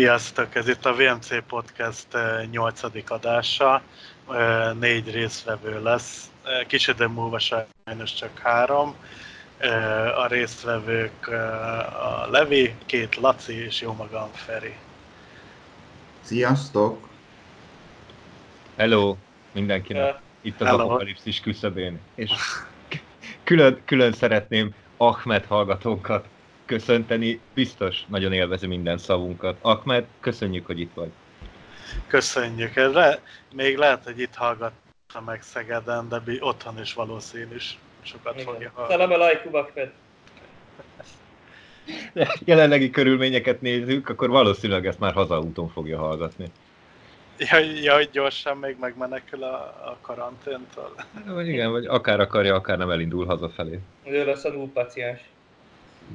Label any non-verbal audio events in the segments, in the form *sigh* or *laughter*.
Sziasztok! Ez itt a VMC Podcast 8. adása. Négy részvevő lesz. Kicsit idő múlva sajnos csak három. A résztvevők a Levi, két Laci és jó magam Feri. Sziasztok! Hello mindenkinek! Itt az Hello. apokalipszis küszöbén. És külön, külön szeretném Ahmed hallgatónkat köszönteni, biztos nagyon élvezi minden szavunkat. Ahmed, köszönjük, hogy itt vagy. Köszönjük. Le, még lehet, hogy itt hallgatta meg Szegeden, de otthon is valószínű is sokat Igen. fogja hallgatni. Szalam alaikum, Ahmed. Jelenlegi körülményeket nézzük, akkor valószínűleg ezt már hazaúton fogja hallgatni. Ja, ja, hogy gyorsan még megmenekül a, a karanténtól. Vagy igen, vagy akár akarja, akár nem elindul hazafelé. Ő lesz a paciens.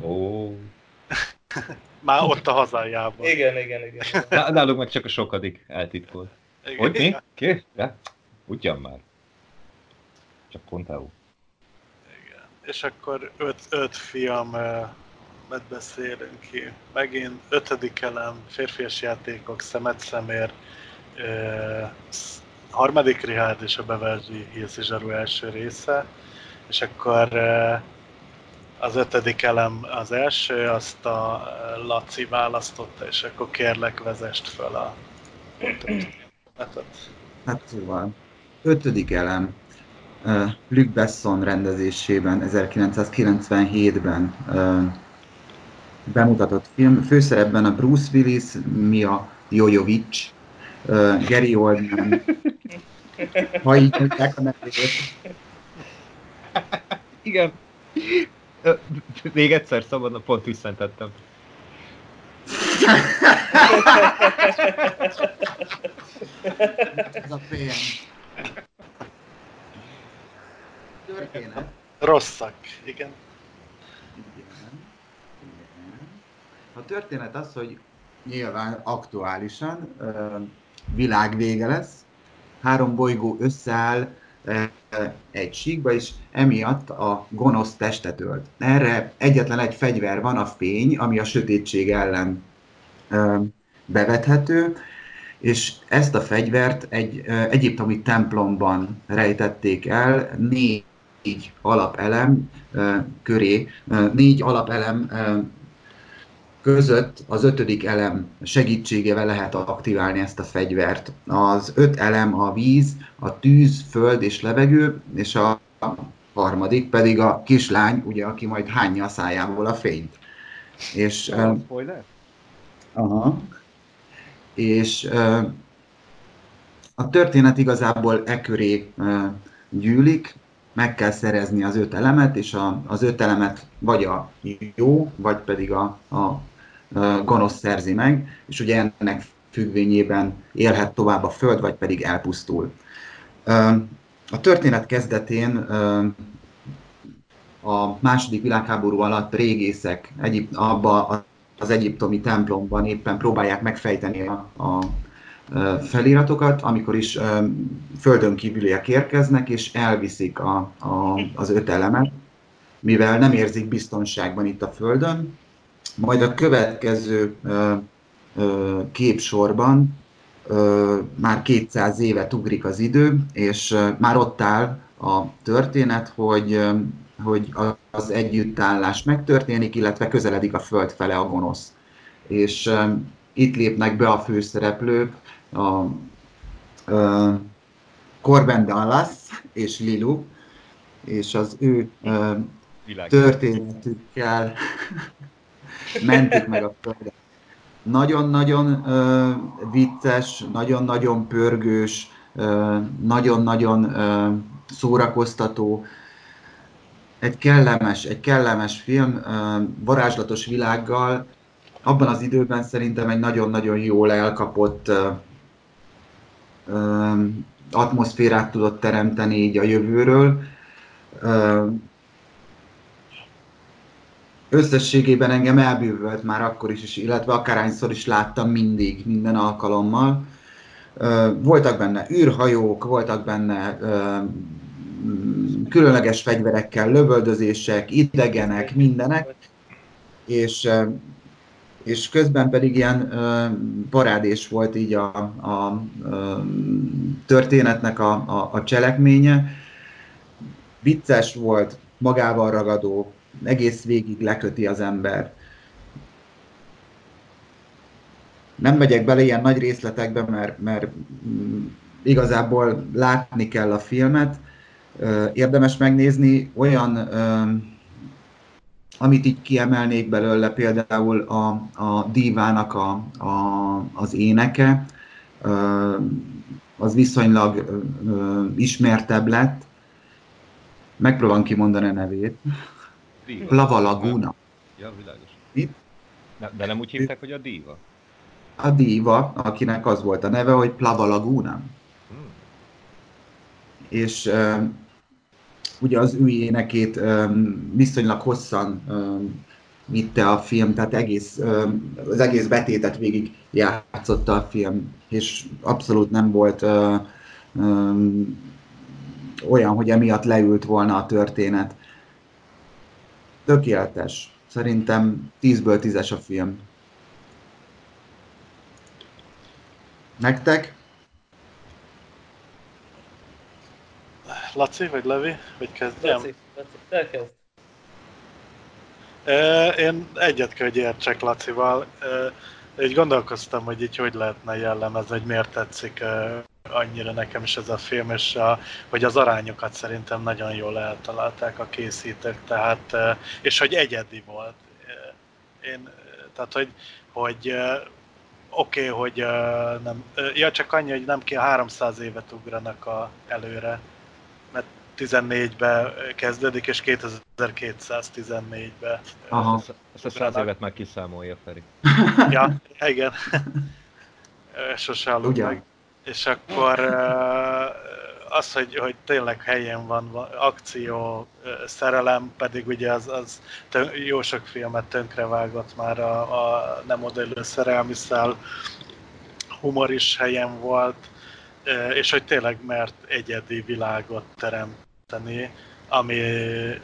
Ó. *laughs* Már ott a hazájában. Igen, igen, igen. Nálunk meg csak a sokadik eltitkolt. Igen, hogy mi? Ki? Ja? Ugyan már. Csak pont EU. Igen. És akkor öt, öt fiam mert beszélünk ki. Megint ötödik elem, férfias játékok, szemet szemér, harmadik Richard és a Beverly Hills első része, és akkor az ötödik elem az első, azt a Laci választotta, és akkor kérlek vezest fel a történetet. Hát szóval, ötödik elem, uh, Luc Besson rendezésében 1997-ben uh, bemutatott film. Főszerepben a Bruce Willis, Mia Jojovic, uh, Gary Oldman, ha így mondják a nevét. Igen. Még egyszer szabadna, pont visszentettem. Ez a PM. Történet. Rosszak, igen. igen. A történet az, hogy nyilván aktuálisan világvége lesz, három bolygó összeáll egy síkba, és emiatt a gonosz testet ölt. Erre egyetlen egy fegyver van, a fény, ami a sötétség ellen bevethető, és ezt a fegyvert egy egyiptomi templomban rejtették el, négy alapelem köré, négy alapelem között az ötödik elem segítségével lehet aktiválni ezt a fegyvert. Az öt elem a víz, a tűz, föld és levegő, és a harmadik pedig a kislány, ugye, aki majd hányja a szájából a fényt. És, uh, spoiler? Aha. És uh, a történet igazából e köré uh, gyűlik, meg kell szerezni az öt elemet, és a, az öt elemet vagy a jó, vagy pedig a, a gonosz szerzi meg, és ugye ennek függvényében élhet tovább a Föld, vagy pedig elpusztul. A történet kezdetén a második világháború alatt régészek Egyip, abba az egyiptomi templomban éppen próbálják megfejteni a, a feliratokat, amikor is földön kívüliek érkeznek, és elviszik a, a, az öt elemet, mivel nem érzik biztonságban itt a földön, majd a következő képsorban már 200 évet ugrik az idő, és már ott áll a történet, hogy, hogy az együttállás megtörténik, illetve közeledik a föld fele a gonosz. És itt lépnek be a főszereplők, a, a Corben Dallas és Lilu, és az ő történetükkel mentik meg a földet. Nagyon-nagyon uh, vicces, nagyon-nagyon pörgős, uh, nagyon-nagyon uh, szórakoztató, egy kellemes, egy kellemes film, uh, varázslatos világgal, abban az időben szerintem egy nagyon-nagyon jól elkapott uh, uh, atmoszférát tudott teremteni így a jövőről. Uh, összességében engem elbűvölt már akkor is, illetve akárhányszor is láttam mindig, minden alkalommal. Voltak benne űrhajók, voltak benne különleges fegyverekkel, lövöldözések, idegenek, mindenek, és és közben pedig ilyen parádés volt így a, a történetnek a, a, a cselekménye. Vicces volt, magával ragadó, egész végig leköti az ember. Nem megyek bele ilyen nagy részletekbe, mert, mert mm, igazából látni kell a filmet. Érdemes megnézni olyan amit így kiemelnék belőle, például a, a dívának a, a, az éneke, az viszonylag ismertebb lett. Megpróbálom kimondani a nevét. Lava Laguna. Ja, világos. Itt? De nem úgy hívták, hogy a díva? A díva, akinek az volt a neve, hogy Plava Laguna. Hmm. És ugye az ő énekét viszonylag hosszan vitte a film, tehát egész, az egész betétet végig játszotta a film, és abszolút nem volt olyan, hogy emiatt leült volna a történet. Tökéletes. Szerintem 10-ből 10-es a film. Nektek? Laci, vagy Levi? Vagy kezdjem? Laci, Laci, te kezd. Én egyet kell, hogy értsek Lacival. Így gondolkoztam, hogy így hogy lehetne jellemezni, hogy miért tetszik annyira nekem is ez a film, és a, hogy az arányokat szerintem nagyon jól eltalálták a készítők, tehát, és hogy egyedi volt. Én, tehát, hogy, hogy oké, okay, hogy nem, ja, csak annyi, hogy nem ki 300 évet ugranak a, előre, mert 14-be kezdődik, és 2214-be. Aha. Ezt a száz évet már kiszámolja, Feri. ja, *laughs* igen. Sose hallom meg. És akkor az, hogy, hogy tényleg helyen van akció, szerelem, pedig ugye az, az jó sok filmet tönkrevágott már a, a nem odaillő szerelmi szál, humor is helyen volt, és hogy tényleg mert egyedi világot teremteni, ami,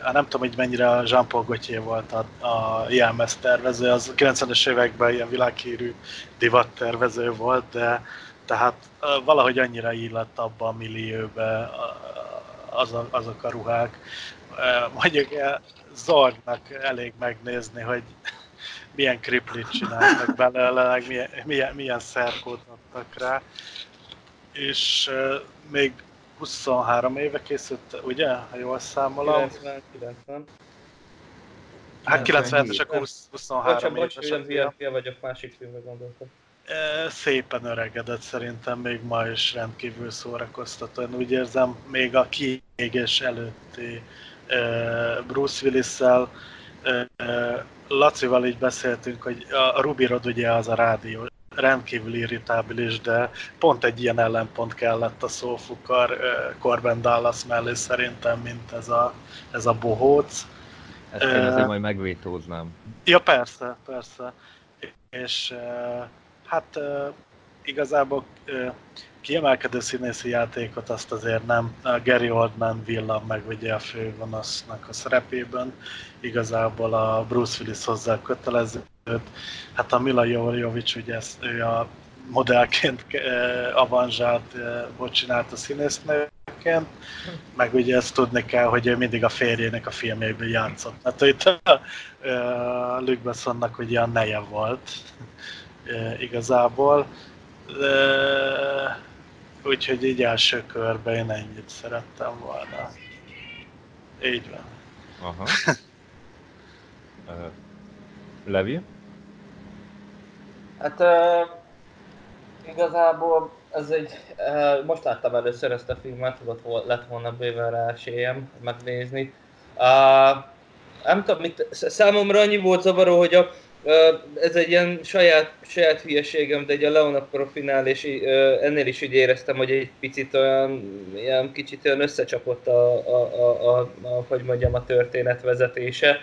hát nem tudom, hogy mennyire Jean-Paul Gaultier volt a, a IMS tervező, az 90-es években ilyen világhírű divattervező volt, de tehát valahogy annyira illett abba a millióbe az a, azok a ruhák. Mondjuk Zorgnak elég megnézni, hogy *laughs* milyen kriplit csináltak belőle, milyen, milyen, milyen szerkót adtak rá és uh, még 23 éve készült, ugye? Ha jól számolom. 90, 90. Hát 90-esek 20, 23 bocs, évesek. Bocs, ilyen vagyok, másik filmbe gondoltam. Szépen öregedett szerintem, még ma is rendkívül szórakoztató. Én úgy érzem, még a kiégés előtti Bruce Willis-szel, Lacival így beszéltünk, hogy a Ruby Rod ugye az a rádió, rendkívül irritábilis, de pont egy ilyen ellenpont kellett a szófukar Corbin Dallas mellé szerintem, mint ez a, ez a bohóc. Ezt én azért majd megvétóznám. Ja, persze, persze. És hát igazából kiemelkedő színészi játékot azt azért nem. A Gary Oldman villan meg ugye a főgonosznak a szerepében. Igazából a Bruce Willis hozzá kötelező Hát a Mila Jovovics, ugye ezt, ő a modellként avanzsált, volt csinált a színésznőként, meg ugye ezt tudni kell, hogy ő mindig a férjének a filmjében játszott. Hát itt a, a Luke ugye a neje volt igazából. Úgyhogy így első körben én ennyit szerettem volna. Így van. Aha. Levi? Hát uh, igazából ez egy, uh, most láttam először ezt a filmet, ott lett volna bőven rá esélyem megnézni. Uh, nem tudom, mit, számomra annyi volt zavaró, hogy a, ez egy ilyen saját, saját hülyeségem, de egy a Leona profinál, és ennél is úgy éreztem, hogy egy picit olyan, ilyen kicsit olyan összecsapott a, a, a, a, a hogy mondjam, a történet vezetése.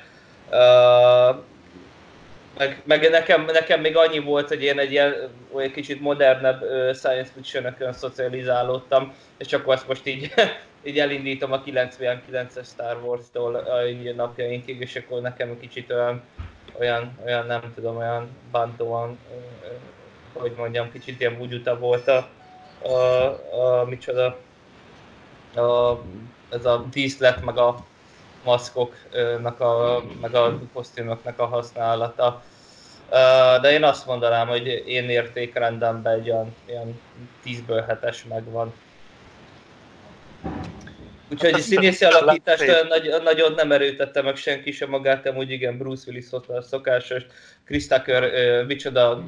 Meg, meg nekem, nekem még annyi volt, hogy én egy ilyen olyan kicsit modernebb science fiction szocializálódtam, és akkor azt most így, *laughs* így elindítom a 99-es Star Wars-tól a napjainkig, és akkor nekem kicsit olyan, olyan, olyan nem tudom, olyan bantóan, hogy mondjam, kicsit ilyen bugyuta volt a, a, a micsoda, a, ez a díszlet, meg a maszkoknak, a, meg a kosztümöknek a használata. De én azt mondanám, hogy én értékrendemben egy olyan, olyan 10-ből 7-es megvan. Úgyhogy színészi alakítást nagy, nagyon nem erőtette meg senki sem magát, amúgy igen, Bruce Willis ott a szokásos, Chris Tucker, uh, micsoda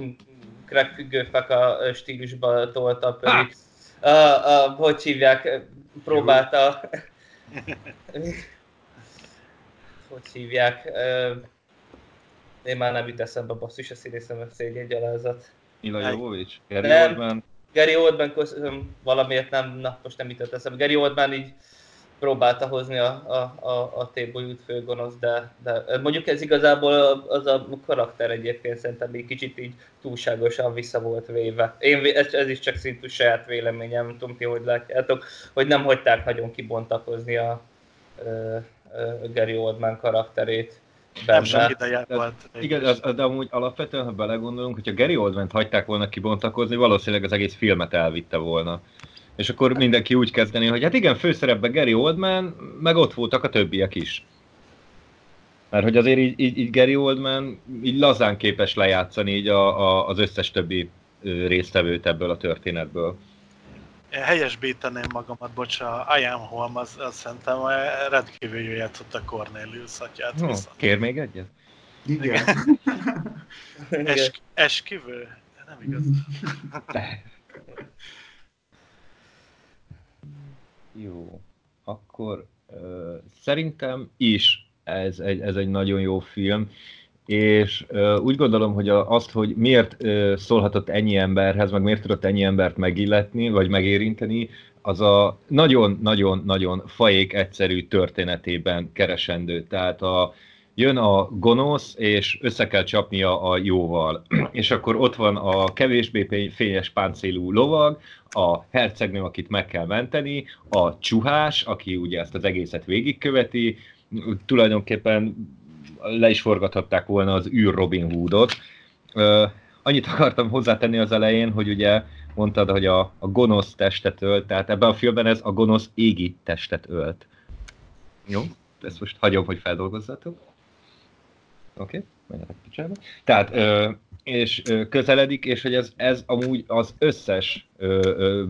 crack függőfek a stílusba tolta pedig. A, a, hogy hívják, próbálta... *laughs* hogy hívják? Uh, én már nem jut eszembe basszus a színészem szégyen gyalázat. Mila Jovovich? Gary Oldman? Gary Oldman, valamiért nem, na most nem jutott eszembe. Gary Oldman így próbálta hozni a, a, a, a T-bolyút főgonosz, de, de mondjuk ez igazából az a karakter egyébként szerintem egy kicsit így túlságosan vissza volt véve. Én, ez, ez is csak szintű saját véleményem, nem tudom ti, hogy látjátok, hogy nem hagyták nagyon kibontakozni a, a, a Gary Oldman karakterét. Benne. Nem sok ideje volt. Igen, az, de amúgy alapvetően, ha belegondolunk, hogyha Gary Oldman-t hagyták volna kibontakozni, valószínűleg az egész filmet elvitte volna. És akkor mindenki úgy kezdeni, hogy hát igen, főszerepben Gary Oldman, meg ott voltak a többiek is. Mert hogy azért így, így, így Gary Oldman így lazán képes lejátszani így a, a, az összes többi résztvevőt ebből a történetből. Én helyesbíteném magamat, bocsa, Ian Holm, az, az szerintem rendkívül jól játszott a Cornelius atyát. No, kér még egyet? Igen. Es, esküvő? Nem igaz. Jó, akkor uh, szerintem is ez egy, ez egy nagyon jó film, és uh, úgy gondolom, hogy a, azt, hogy miért uh, szólhatott ennyi emberhez, meg miért tudott ennyi embert megilletni, vagy megérinteni, az a nagyon-nagyon-nagyon fajék egyszerű történetében keresendő. Tehát a, jön a gonosz, és össze kell csapnia a jóval. *clears throat* és akkor ott van a kevésbé fényes páncélú lovag, a hercegnő, akit meg kell menteni, a csuhás, aki ugye ezt az egészet végigköveti, tulajdonképpen le is forgathatták volna az űr Robin Hoodot. annyit akartam hozzátenni az elején, hogy ugye mondtad, hogy a, a gonosz testet ölt, tehát ebben a filmben ez a gonosz égi testet ölt. Jó, ezt most hagyom, hogy feldolgozzátok. Oké, okay, menjetek picsába. Tehát, ö, és ö, közeledik, és hogy ez, ez amúgy az összes ö, ö,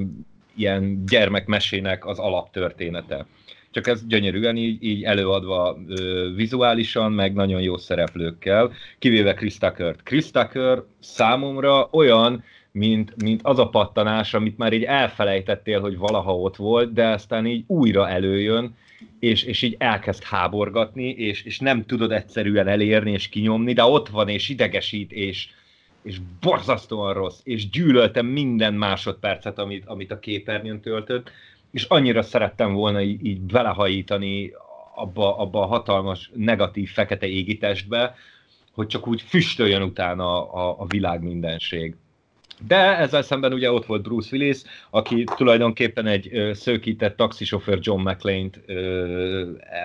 ilyen gyermekmesének az alaptörténete. Csak ez gyönyörűen így, így előadva ö, vizuálisan, meg nagyon jó szereplőkkel, kivéve Chris Tucker-t. Chris Tucker számomra olyan, mint, mint az a pattanás, amit már így elfelejtettél, hogy valaha ott volt, de aztán így újra előjön, és, és így elkezd háborgatni, és, és nem tudod egyszerűen elérni és kinyomni, de ott van, és idegesít, és, és borzasztóan rossz, és gyűlöltem minden másodpercet, amit, amit a képernyőn töltött, és annyira szerettem volna így, így belehajítani abba, abba a hatalmas negatív fekete égitestbe, hogy csak úgy füstöljön utána a, a, a világ mindenség. De ezzel szemben ugye ott volt Bruce Willis, aki tulajdonképpen egy szőkített taxisofőr John McClane-t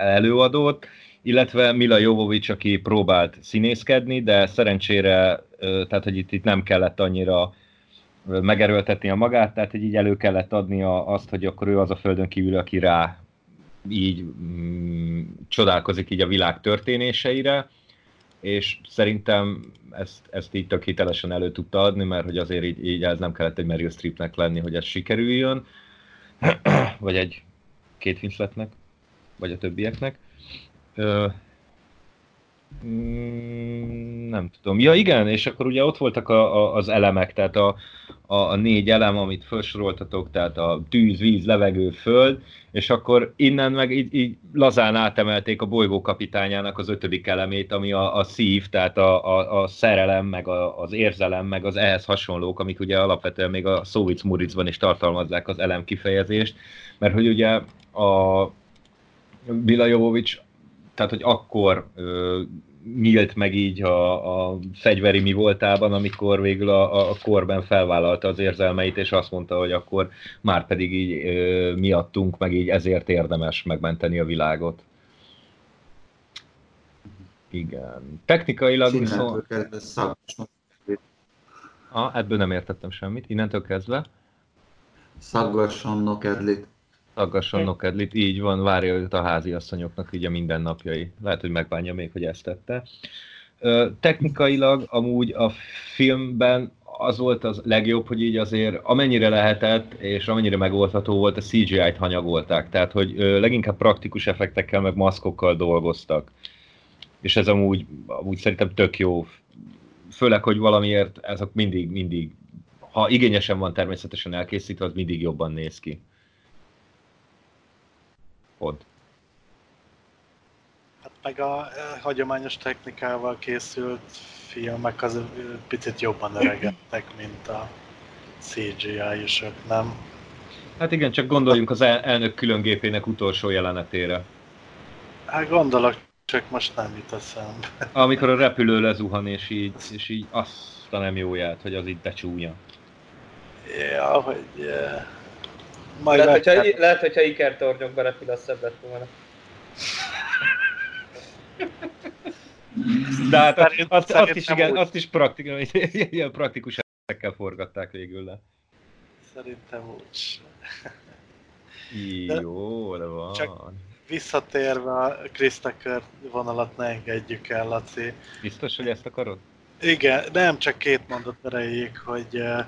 előadott, illetve Mila Jovovich, aki próbált színészkedni, de szerencsére, tehát hogy itt, itt nem kellett annyira megerőltetni a magát, tehát hogy így elő kellett adni azt, hogy akkor ő az a földön kívül, aki rá így mm, csodálkozik így a világ történéseire, és szerintem ezt, ezt így tök hitelesen elő tudta adni, mert hogy azért így, így ez nem kellett egy Meryl Streepnek lenni, hogy ez sikerüljön, *clears throat* vagy egy két Winsletnek, vagy a többieknek. Mm, nem tudom. Ja igen, és akkor ugye ott voltak a, a, az elemek, tehát a, a, a négy elem, amit felsoroltatok, tehát a tűz, víz, levegő, föld, és akkor innen meg így, így lazán átemelték a bolygó kapitányának az ötödik elemét, ami a, a szív, tehát a, a, a szerelem, meg a, az érzelem, meg az ehhez hasonlók, amik ugye alapvetően még a Szóvic Muricban is tartalmazzák az elem kifejezést, mert hogy ugye a Bila Jovovics, tehát hogy akkor ö, nyílt meg így a, a fegyveri mi voltában, amikor végül a, a korben felvállalta az érzelmeit, és azt mondta, hogy akkor már pedig így ö, miattunk, meg így ezért érdemes megmenteni a világot. Igen. Technikailag Innentől viszont... Ah, ebből nem értettem semmit. Innentől kezdve szaggasson nokedlit. Taggasson nokedlit, így van, várja őt a házi asszonyoknak így a mindennapjai. Lehet, hogy megbánja még, hogy ezt tette. Ö, technikailag amúgy a filmben az volt az legjobb, hogy így azért amennyire lehetett, és amennyire megoldható volt, a CGI-t hanyagolták. Tehát, hogy ö, leginkább praktikus effektekkel, meg maszkokkal dolgoztak. És ez amúgy, amúgy szerintem tök jó. Főleg, hogy valamiért ezek mindig, mindig, ha igényesen van természetesen elkészítve, az mindig jobban néz ki. Pont. Hát meg a eh, hagyományos technikával készült filmek az eh, picit jobban öregedtek, mint a CGI-osok, nem? Hát igen, csak gondoljunk az el- elnök különgépének utolsó jelenetére. Hát gondolok, csak most nem jut eszembe. Amikor a repülő lezuhan, és így, és így azt a nem jóját, hogy az itt becsúnya. Ja, hogy... eh, Majd Lehet, hogyha, kell- lehet, hogyha ikertornyok berepül, az szebb lett volna. De hát azt, azt, is, igen, úgy. azt is praktikus, *laughs* ilyen praktikus effektekkel forgatták végül le. Szerintem úgy. Jó, de van. Csak- Visszatérve a Chris Tucker vonalat ne engedjük el, Laci. Biztos, hogy ezt akarod? Igen, nem csak két mondat erejéig, hogy uh,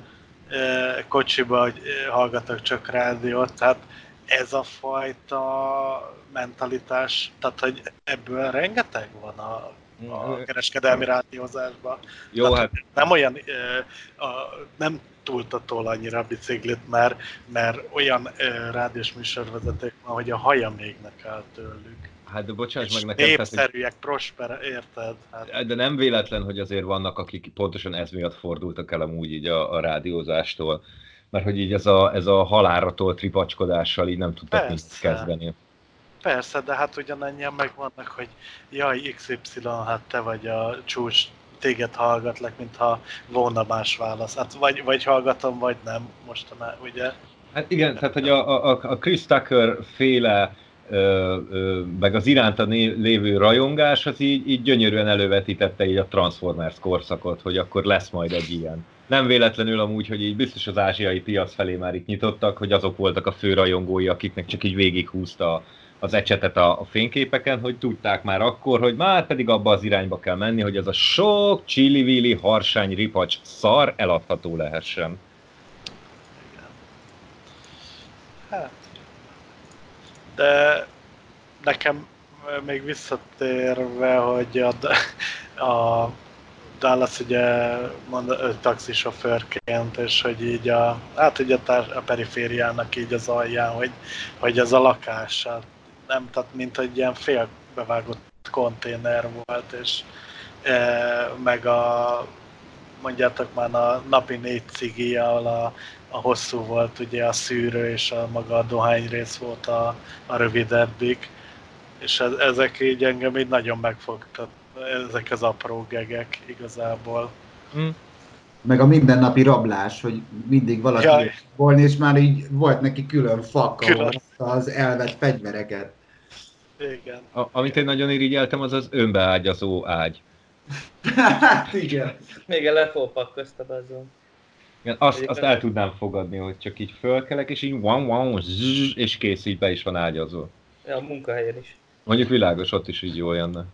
kocsiba hallgatok csak rádiót, tehát ez a fajta mentalitás, tehát hogy ebből rengeteg van a, a kereskedelmi rádiózásban. Jó, Tehát hát Nem olyan, nem túltatol annyira a biciklit, mert, mert olyan rádiós műsorvezetők van, hogy a haja mégnek áll tőlük. Hát de bocsáss meg nekem, tehát, népszerűek, prosper, érted? Hát, hogy, de nem véletlen, hogy azért vannak, akik pontosan ez miatt fordultak el amúgy így a, a rádiózástól. Mert hogy így ez a, ez a halálra tolt ripacskodással így nem tudtak mit Persze. kezdeni. persze, de hát ugyanannyian megvannak, hogy jaj, XY, hát te vagy a csúcs, téged hallgatlak, mintha volna más válasz. Hát vagy, vagy hallgatom, vagy nem mostanában, ugye? Hát igen, tehát hogy a, a, a Chris Tucker féle meg az iránta lévő rajongás az így, így gyönyörűen elővetítette így a Transformers korszakot, hogy akkor lesz majd egy ilyen. Nem véletlenül amúgy, hogy így biztos az ázsiai piac felé már itt nyitottak, hogy azok voltak a fő rajongói, akiknek csak így végighúzta az ecsetet a, a fényképeken, hogy tudták már akkor, hogy már pedig abba az irányba kell menni, hogy ez a sok csili harsány, ripacs szar eladható lehessen. Hát. De nekem még visszatérve, hogy a, a Dallas ugye mond, taxisofőrként, és hogy így a, hát ugye a, társ, a perifériának így az alján, hogy, hogy ez a lakása, nem, tehát mint hogy ilyen félbevágott konténer volt, és e, meg a mondjátok már a napi négy cigi, ahol a, a hosszú volt ugye a szűrő, és a maga a dohány rész volt a, a rövidebbik, és ez, ezek így engem így nagyon megfogtak, ezek az apró gegek igazából. Hm? Meg a mindennapi rablás, hogy mindig valaki Jaj. volna, és már így volt neki külön fak, ahol Külön. az elvett fegyvereket. Igen. A, amit én nagyon irigyeltem, az az önbeágyazó ágy. *laughs* Hát igen. Még a lefópak köztem azon. Igen, azt, azt el tudnám fogadni, hogy csak így fölkelek, és így van, van, zzz, és kész, így be is van ágyazva. Ja, a munkahelyen is. Mondjuk világos, ott is így jó jönne.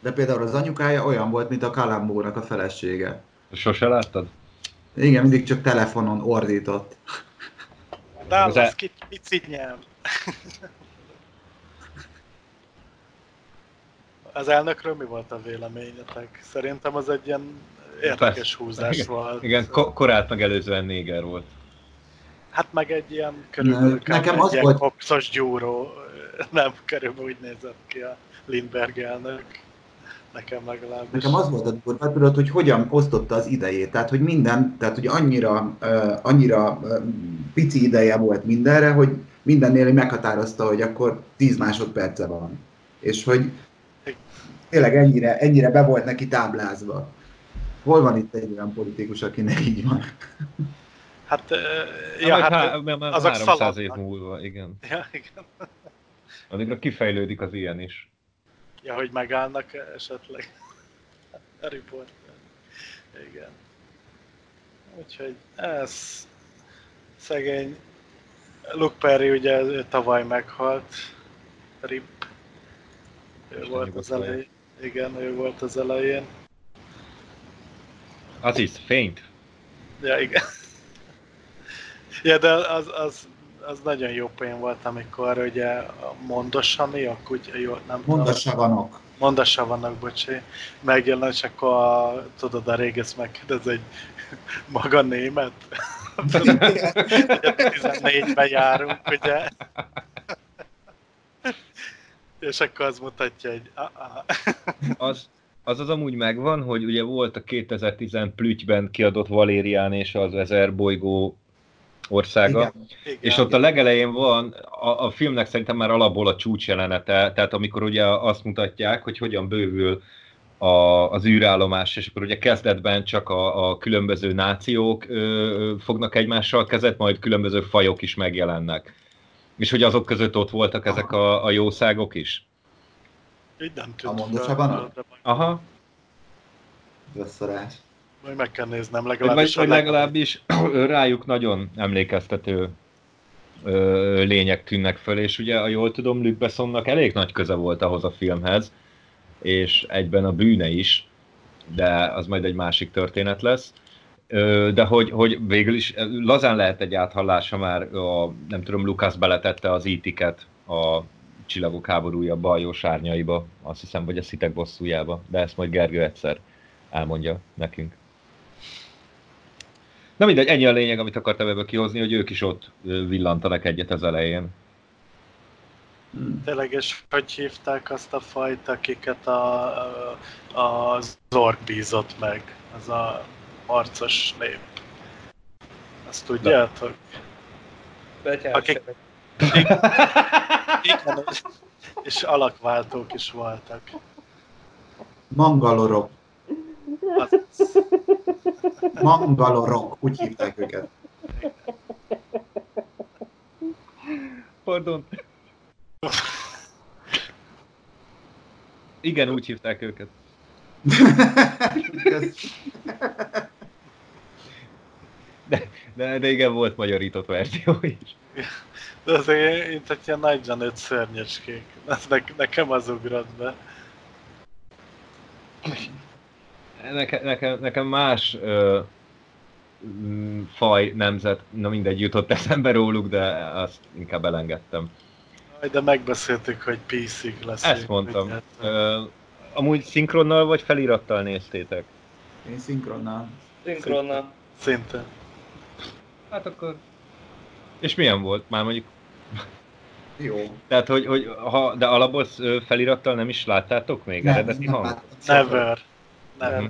De például az anyukája olyan volt, mint a Kalambónak a felesége. Sose láttad? Igen, mindig csak telefonon ordított. Dallas, el- ki, pici nyelv. *laughs* Az elnökről mi volt a véleményetek? Szerintem az egy ilyen érdekes Persze. húzás Igen. volt. Igen, ko- korát megelőzően néger volt. Hát meg egy ilyen körülbelül Ne- nekem az volt- kopszos gyúró, nem körülbelül úgy nézett ki a Lindberg elnök. Nekem legalábbis. Nekem az volt a durva, tudod, hogy hogyan osztotta az idejét. Tehát, hogy minden, tehát, hogy annyira, uh, annyira uh, pici ideje volt mindenre, hogy mindennél meghatározta, hogy akkor 10 másodperce van. És hogy tényleg ennyire, ennyire be volt neki táblázva. Hol van itt egy olyan politikus, akinek így van? Hát, ö, Ja, hát, hát, azok 300 év szaladnak. múlva, igen. ja, igen. *laughs* Addigra kifejlődik az ilyen is. Ja, hogy megállnak esetleg. *laughs* Harry Potter. Igen. Úgyhogy ez szegény Luke Perry ugye ő tavaly meghalt. Rip. Ő Isten volt az elején. Igen, ő volt az elején. Az is, fényt. Ja, igen. Ja, de az, az, az nagyon jó poén volt, amikor ugye a kutya, jó, nem Mondossa vanok. Mondassa vannak, bocsi, megjelent, és akkor a, tudod, a régész megkérdez, hogy maga német? *laughs* Ugye 14-ben járunk, ugye? És akkor az mutatja, hogy ah, ah. Az, az az amúgy megvan, hogy ugye volt a 2010 Plütyben kiadott Valérián és az Ezer bolygó országa. Igen. Igen, És ott a legelején van, a, a filmnek szerintem már alapból a csúcsjelenete, tehát amikor ugye azt mutatják, hogy hogyan bővül a, az űrállomás, és akkor ugye kezdetben csak a, a különböző nációk ö, fognak egymással kezet, majd különböző fajok is megjelennek. És hogy azok között ott voltak ezek a, a jószágok is. Így nem A tűnt de majd- Aha, Összorás. Majd meg kell néznem vagy, legalábbis. vagy a leg- legalábbis *clears throat* rájuk nagyon emlékeztető ö, lények tűnnek föl, és ugye, ha jól tudom, Luc Bessonnak elég nagy köze volt ahhoz a filmhez, és egyben a bűne is, de az majd egy másik történet lesz. Ö, De hogy, hogy végül is lazán lehet egy áthallása már, a, nem tudom, Lucas beletette az ítiket a Csillagok háborúja bajó sárnyaiba, azt hiszem, vagy a szitek bosszújába, de ezt majd Gergő egyszer elmondja nekünk. Na mindegy, ennyi a lényeg, amit akartam ebből kihozni, hogy ők is ott villantanak egyet az elején. Tényleg, és hogy hívták azt a fajt, akiket a, a, a Zorg bízott meg? Az a harcos nép. Azt tudjátok? Betyár Akik- sebek. Igen, *laughs* és- és alakváltók is voltak. Mangalorok. Az, Mangalorok, úgy hívták őket. Pardon. Igen, úgy hívták őket. *laughs* De, de igen, volt magyarított verzió is. De azért, mint hogy ilyen nagyra nőtt szörnyecskék. Ez ne, nekem az ugrott be. Nekem, nekem, nekem más ö, faj, nemzet, na mindegy, jutott eszembe róluk, de azt inkább elengedtem. Aj, De megbeszéltük, hogy PC-ig lesz. Ezt mondtam. Ö, amúgy szinkronnal vagy felirattal néztétek? Én szinkronnal. Szinkronnal. Szinte. Hát akkor... És milyen volt? Már mondjuk Jó. Tehát, hogy, hogy ha, de alapból ö, felirattal nem is láttátok még eredeti nem hang? láttam soha. Never. Nem. Mhm.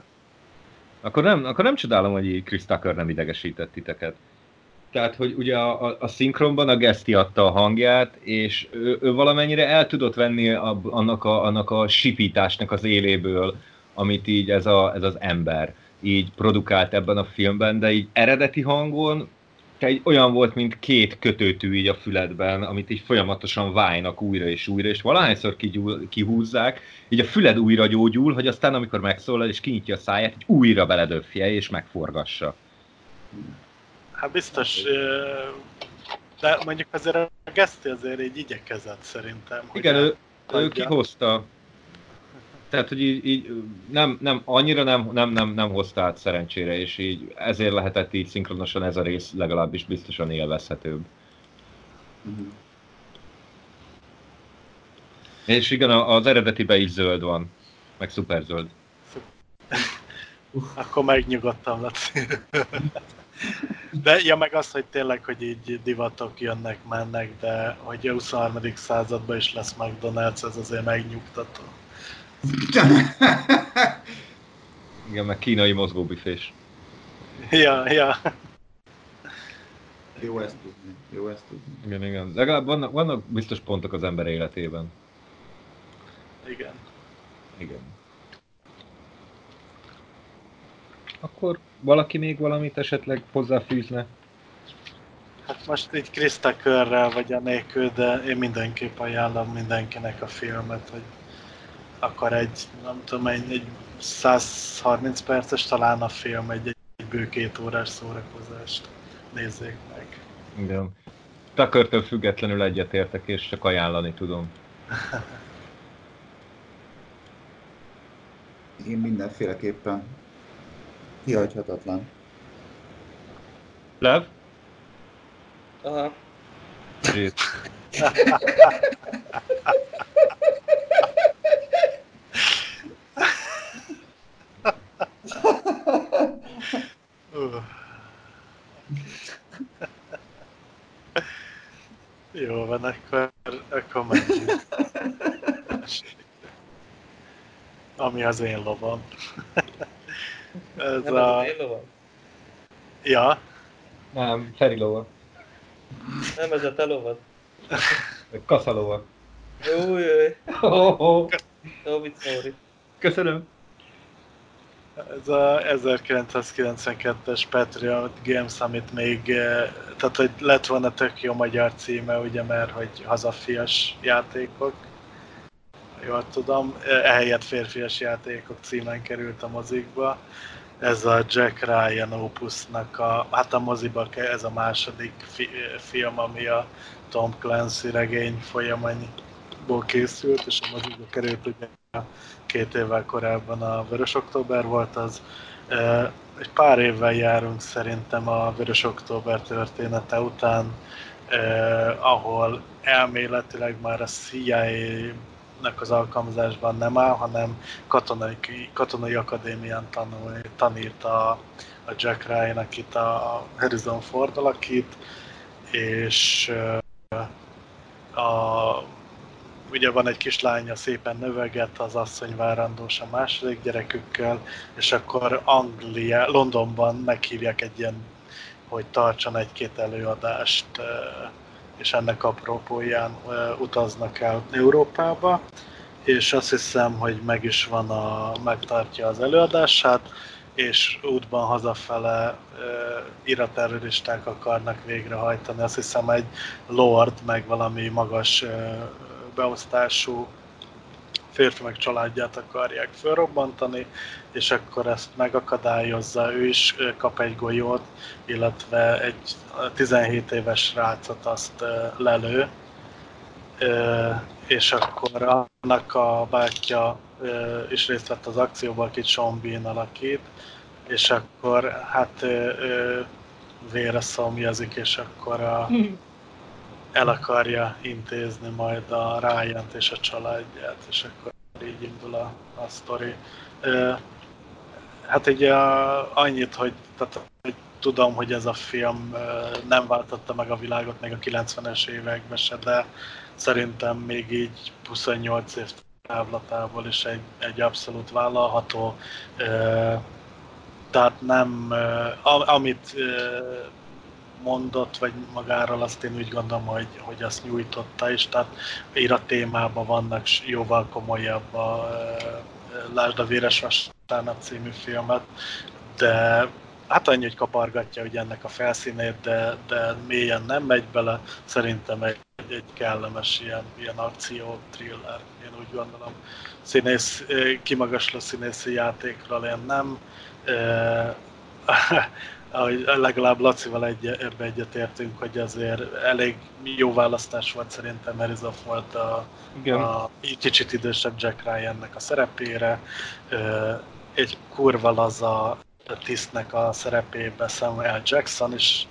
Akkor nem, akkor nem csodálom, hogy így Chris Tucker nem idegesített titeket. Tehát, hogy ugye a, a, a szinkronban a Geszti adta a hangját, és ő, ő valamennyire el tudott venni a, annak, a, annak a sipításnak az éléből, amit így ez, a, ez az ember így produkált ebben a filmben, de így eredeti hangon egy olyan volt, mint két kötőtű így a füledben, amit így folyamatosan válnak újra és újra, és valahányszor kigyúl, kihúzzák, így a füled újra gyógyul, hogy aztán amikor megszólal és kinyitja a száját, így újra beledöfje és megforgassa. Hát biztos, de mondjuk azért a Geszti azért így igyekezett szerintem. Igen, ő, ő kihozta. Tehát, hogy így, így nem, nem, annyira nem, nem, nem, nem hozta át szerencsére, és így ezért lehetett így szinkronosan ez a rész legalábbis biztosan élvezhetőbb. Mhm. És igen, a- az eredetiben is zöld van, meg szuper zöld. Akkor megnyugodtam, Laci. De ja, meg az, hogy tényleg, hogy így divatok jönnek, mennek, de hogy a 23. században is lesz McDonald's, ez azért megnyugtató. *laughs* Igen, meg kínai mozgóbüfés. Ja, ja. Jó ezt tudni. Jó ezt tudni. Igen, igen. Legalább vannak, vannak biztos pontok az ember életében. Igen. Igen. Akkor valaki még valamit esetleg hozzáfűzne? Hát most így Chris Tuckerrel vagy a nélkül, de én mindenképp ajánlom mindenkinek a filmet, hogy akkor egy, nem tudom, egy, egy 130 perces talán a film, egy, egy bő két órás szórakozást nézzék meg. Igen. Takörtől függetlenül egyetértek, és csak ajánlani tudom. *laughs* Én mindenféleképpen kihagyhatatlan. Lev? Aha. Zsét. *laughs* Jó van, akkor, akkor menjünk. Ami az én lovam. Ez Nem a... az én lovam? Ja, Nem, Feri lova. Nem ez a te lovad? Kasza lova. Új, új, Oh, oh. Köszönöm. Ez a 1992-es Patriot Games, amit még, eh, tehát hogy lett volna tök jó magyar címe, ugye, mert hogy hazafias játékok, jól tudom, eh, ehelyett férfias játékok címen került a mozikba. Ez a Jack Ryan Opusnak a, hát a moziba ez a második fi, eh, film, ami a Tom Clancy regény folyamányból készült, és a moziba került ugye két évvel korábban a Vörös Október volt az. Egy pár évvel járunk szerintem a Vörös Október története után, ahol elméletileg már a CIA-nek az alkalmazásban nem áll, hanem katonai, katonai akadémián tanul, tanírt a, a Jack Ryan, akit a Harrison Ford alakít, és a ugye van egy kislánya, szépen növeget, az asszony várandós a második gyerekükkel, és akkor Anglia, Londonban meghívják egy ilyen, hogy tartson egy-két előadást, és ennek apropóján utaznak el Európába, és azt hiszem, hogy meg is van a, megtartja az előadását, és útban hazafele iraterroristák akarnak végrehajtani. Azt hiszem egy lord, meg valami magas beosztású férfi meg családját akarják felrobbantani, és akkor ezt megakadályozza, ő is kap egy golyót, illetve egy 17 éves rácot azt lelő, és akkor annak a bátyja is részt vett az akcióban, akit Sean Bean alakít, és akkor hát vére szomjazik, és akkor a, el akarja intézni majd a ryan és a családját, és akkor így indul a, a sztori. Hát ugye annyit, hogy, tehát, hogy tudom, hogy ez a film nem váltotta meg a világot még a 90-es években se, de szerintem még így 28 év távlatából is egy, egy abszolút vállalható. Tehát nem, a- amit mondott, vagy magáról azt én úgy gondolom, hogy, hogy azt nyújtotta is, tehát ír a témában vannak jóval komolyabb a ö, Lásd a Véres Vasárnap című filmet, de hát annyi, hogy kapargatja ugye ennek a felszínét, de, de mélyen nem megy bele, szerintem egy, egy kellemes ilyen, ilyen akció thriller, én úgy gondolom. Színész, ö, kimagasló színészi játékról én nem, ahogy *laughs* legalább Lacival egy, ebbe egyetértünk, hogy azért elég jó választás volt szerintem Merizov volt a, Igen. a kicsit idősebb Jack Ryannek a szerepére. Egy kurva laza tisztnek a szerepébe Samuel Jackson is,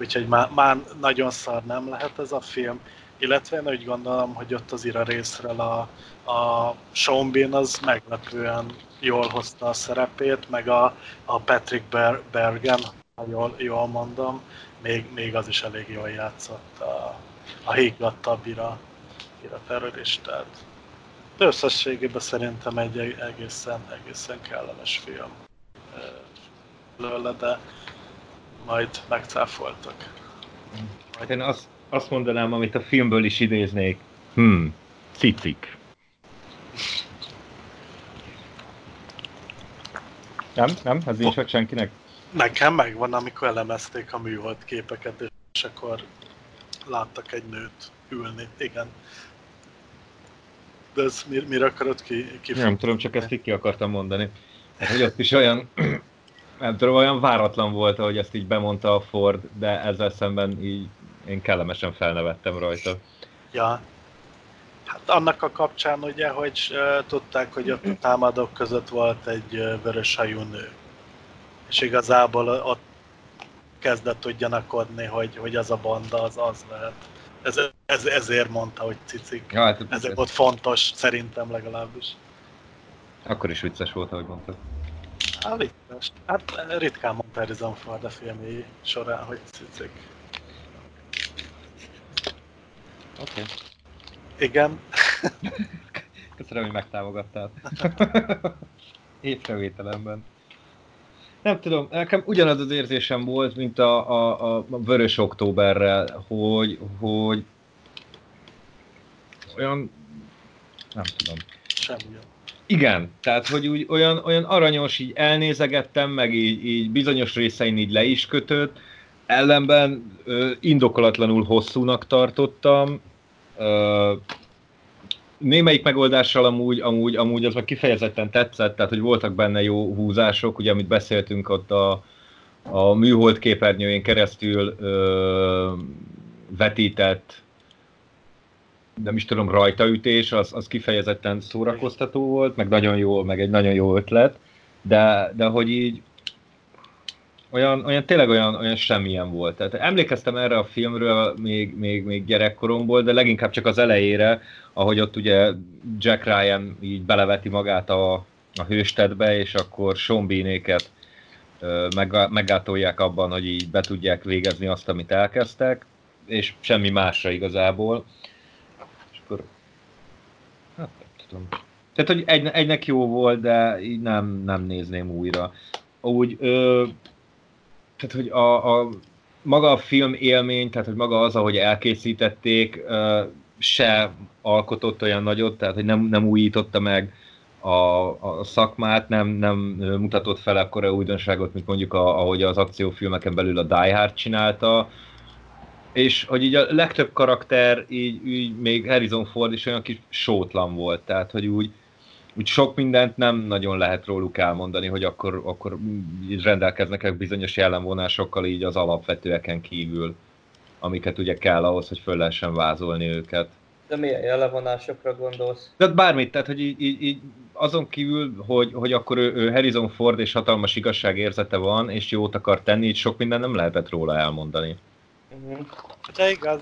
úgyhogy már, már nagyon szar nem lehet ez a film. Illetve én úgy gondolom, hogy ott az ira részről a, a Sean Bean az meglepően jól hozta a szerepét, meg a, a Patrick Ber- Bergen, jól, jól mondom, még, még az is elég jól játszott a, a hígattabb ira, ira terroristát. De összességében szerintem egy egészen, egészen kellemes film ö, belőle, de majd megcáfoltak. Hát én azt, azt mondanám, amit a filmből is idéznék. Hmm, cicik. Nem? Nem? Ez nincs meg senkinek? Nekem megvan, amikor elemezték a műhold képeket, és akkor láttak egy nőt ülni. Igen. De ezt mir, mire akarod ki, ki Nem tudom, csak ezt így ki akartam mondani. Hogy ott is olyan, *clears throat* nem tudom, olyan váratlan volt, ahogy ezt így bemondta a Ford, de ezzel szemben így én kellemesen felnevettem rajta. Ja. Hát annak a kapcsán ugye, hogy tudták, hogy ott a támadók között volt egy vörös hajú nő. És igazából ott kezdett úgy gyanakodni, hogy, hogy az a banda az az lehet. Ez, ez, ezért mondta, hogy cicik. Ja, hát, ez volt fontos, szerintem legalábbis. Akkor is vicces volt, ahogy mondtad. Hát vicces. Hát ritkán mondta Harrison Ford a filmi során, hogy cicik. Oké. Okay. Igen. *laughs* Köszönöm, hogy megtámogattál. *laughs* Észrevételemben. Nem tudom, nekem ugyanaz az érzésem volt, mint a, a, a Vörös Októberrel, hogy, hogy olyan, nem tudom. Semmi. Igen, tehát hogy úgy olyan, olyan aranyos, így elnézegettem, meg így, így bizonyos részein így le is kötött, ellenben ö, indokolatlanul hosszúnak tartottam, ö, némelyik megoldással amúgy, amúgy, amúgy az meg kifejezetten tetszett, tehát hogy voltak benne jó húzások, ugye amit beszéltünk ott a, a műhold képernyőjén keresztül ö, vetített nem is tudom, rajtaütés, az, az kifejezetten szórakoztató volt, meg nagyon jó, meg egy nagyon jó ötlet, de, de hogy így olyan, olyan tényleg olyan, olyan semmilyen volt. Tehát emlékeztem erre a filmről még, még, még gyerekkoromból, de leginkább csak az elejére, ahogy ott ugye Jack Ryan így beleveti magát a, a hőstetbe, és akkor Sean Beanéket meg, meggátolják abban, hogy így be tudják végezni azt, amit elkezdtek, és semmi másra igazából. És akkor, hát nem tudom. Tehát, hogy egy, egynek jó volt, de így nem, nem nézném újra. Úgy, ö, tehát, hogy a, a, maga a film élmény, tehát, hogy maga az, ahogy elkészítették, se alkotott olyan nagyot, tehát, hogy nem, nem újította meg a, a szakmát, nem, nem mutatott fel akkora újdonságot, mint mondjuk a, ahogy az akciófilmeken belül a Die Hard csinálta, és hogy így a legtöbb karakter, így, így még Harrison Ford is olyan kis sótlan volt, tehát hogy úgy, úgy sok mindent nem nagyon lehet róluk elmondani, hogy akkor, akkor rendelkeznek bizonyos jellemvonásokkal így az alapvetőeken kívül, amiket ugye kell ahhoz, hogy föl lehessen vázolni őket. De milyen jellemvonásokra gondolsz? De bármit, tehát hogy így, így, így azon kívül, hogy, hogy akkor ő, ő Harrison Ford és hatalmas igazságérzete van, és jót akar tenni, így sok minden nem lehetett róla elmondani. Uh-huh. De igaz,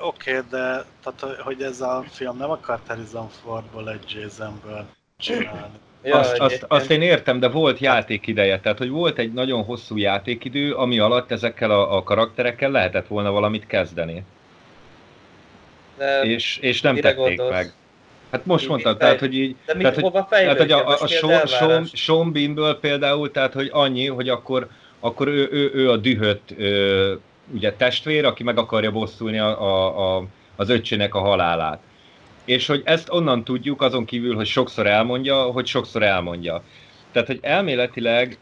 oké, okay, de tehát, hogy ez a film nem akart Harrison Fordból egy Jasonből csinálni. Ja, azt, azt, azt én értem, de volt játékideje, tehát hogy volt egy nagyon hosszú játékidő, ami alatt ezekkel a, a karakterekkel lehetett volna valamit kezdeni. De és, és nem tették gondolsz? meg. Hát most mondtad, tehát hogy így... De mit, tehát, hova tehát, hogy a, a, a Sean, Sean, Sean Beanből például, tehát hogy annyi, hogy akkor, akkor ő, ő, ő a dühött ö, ugye testvér, aki meg akarja bosszulni a, a, a, az öccsének a halálát. És hogy ezt onnan tudjuk, azon kívül, hogy sokszor elmondja, hogy sokszor elmondja. Tehát, hogy elméletileg,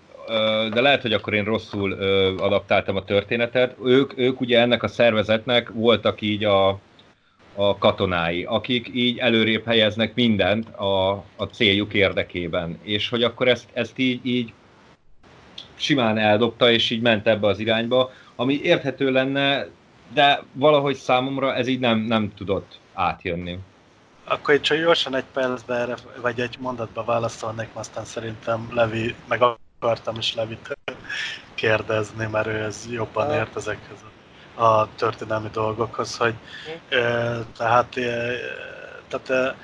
de lehet, hogy akkor én rosszul adaptáltam a történetet, ők, ők ugye ennek a szervezetnek voltak így a, a katonái, akik így előrébb helyeznek mindent a, a céljuk érdekében. És hogy akkor ezt, ezt így, így simán eldobta, és így ment ebbe az irányba, ami érthető lenne, de valahogy számomra ez így nem, nem tudott átjönni. Akkor itt csak gyorsan egy percben erre, vagy egy mondatba válaszolnék, aztán szerintem Levi, meg akartam is Levit kérdezni, mert ő ez jobban ért ezekhez a történelmi dolgokhoz, hogy hm. tehát, tehát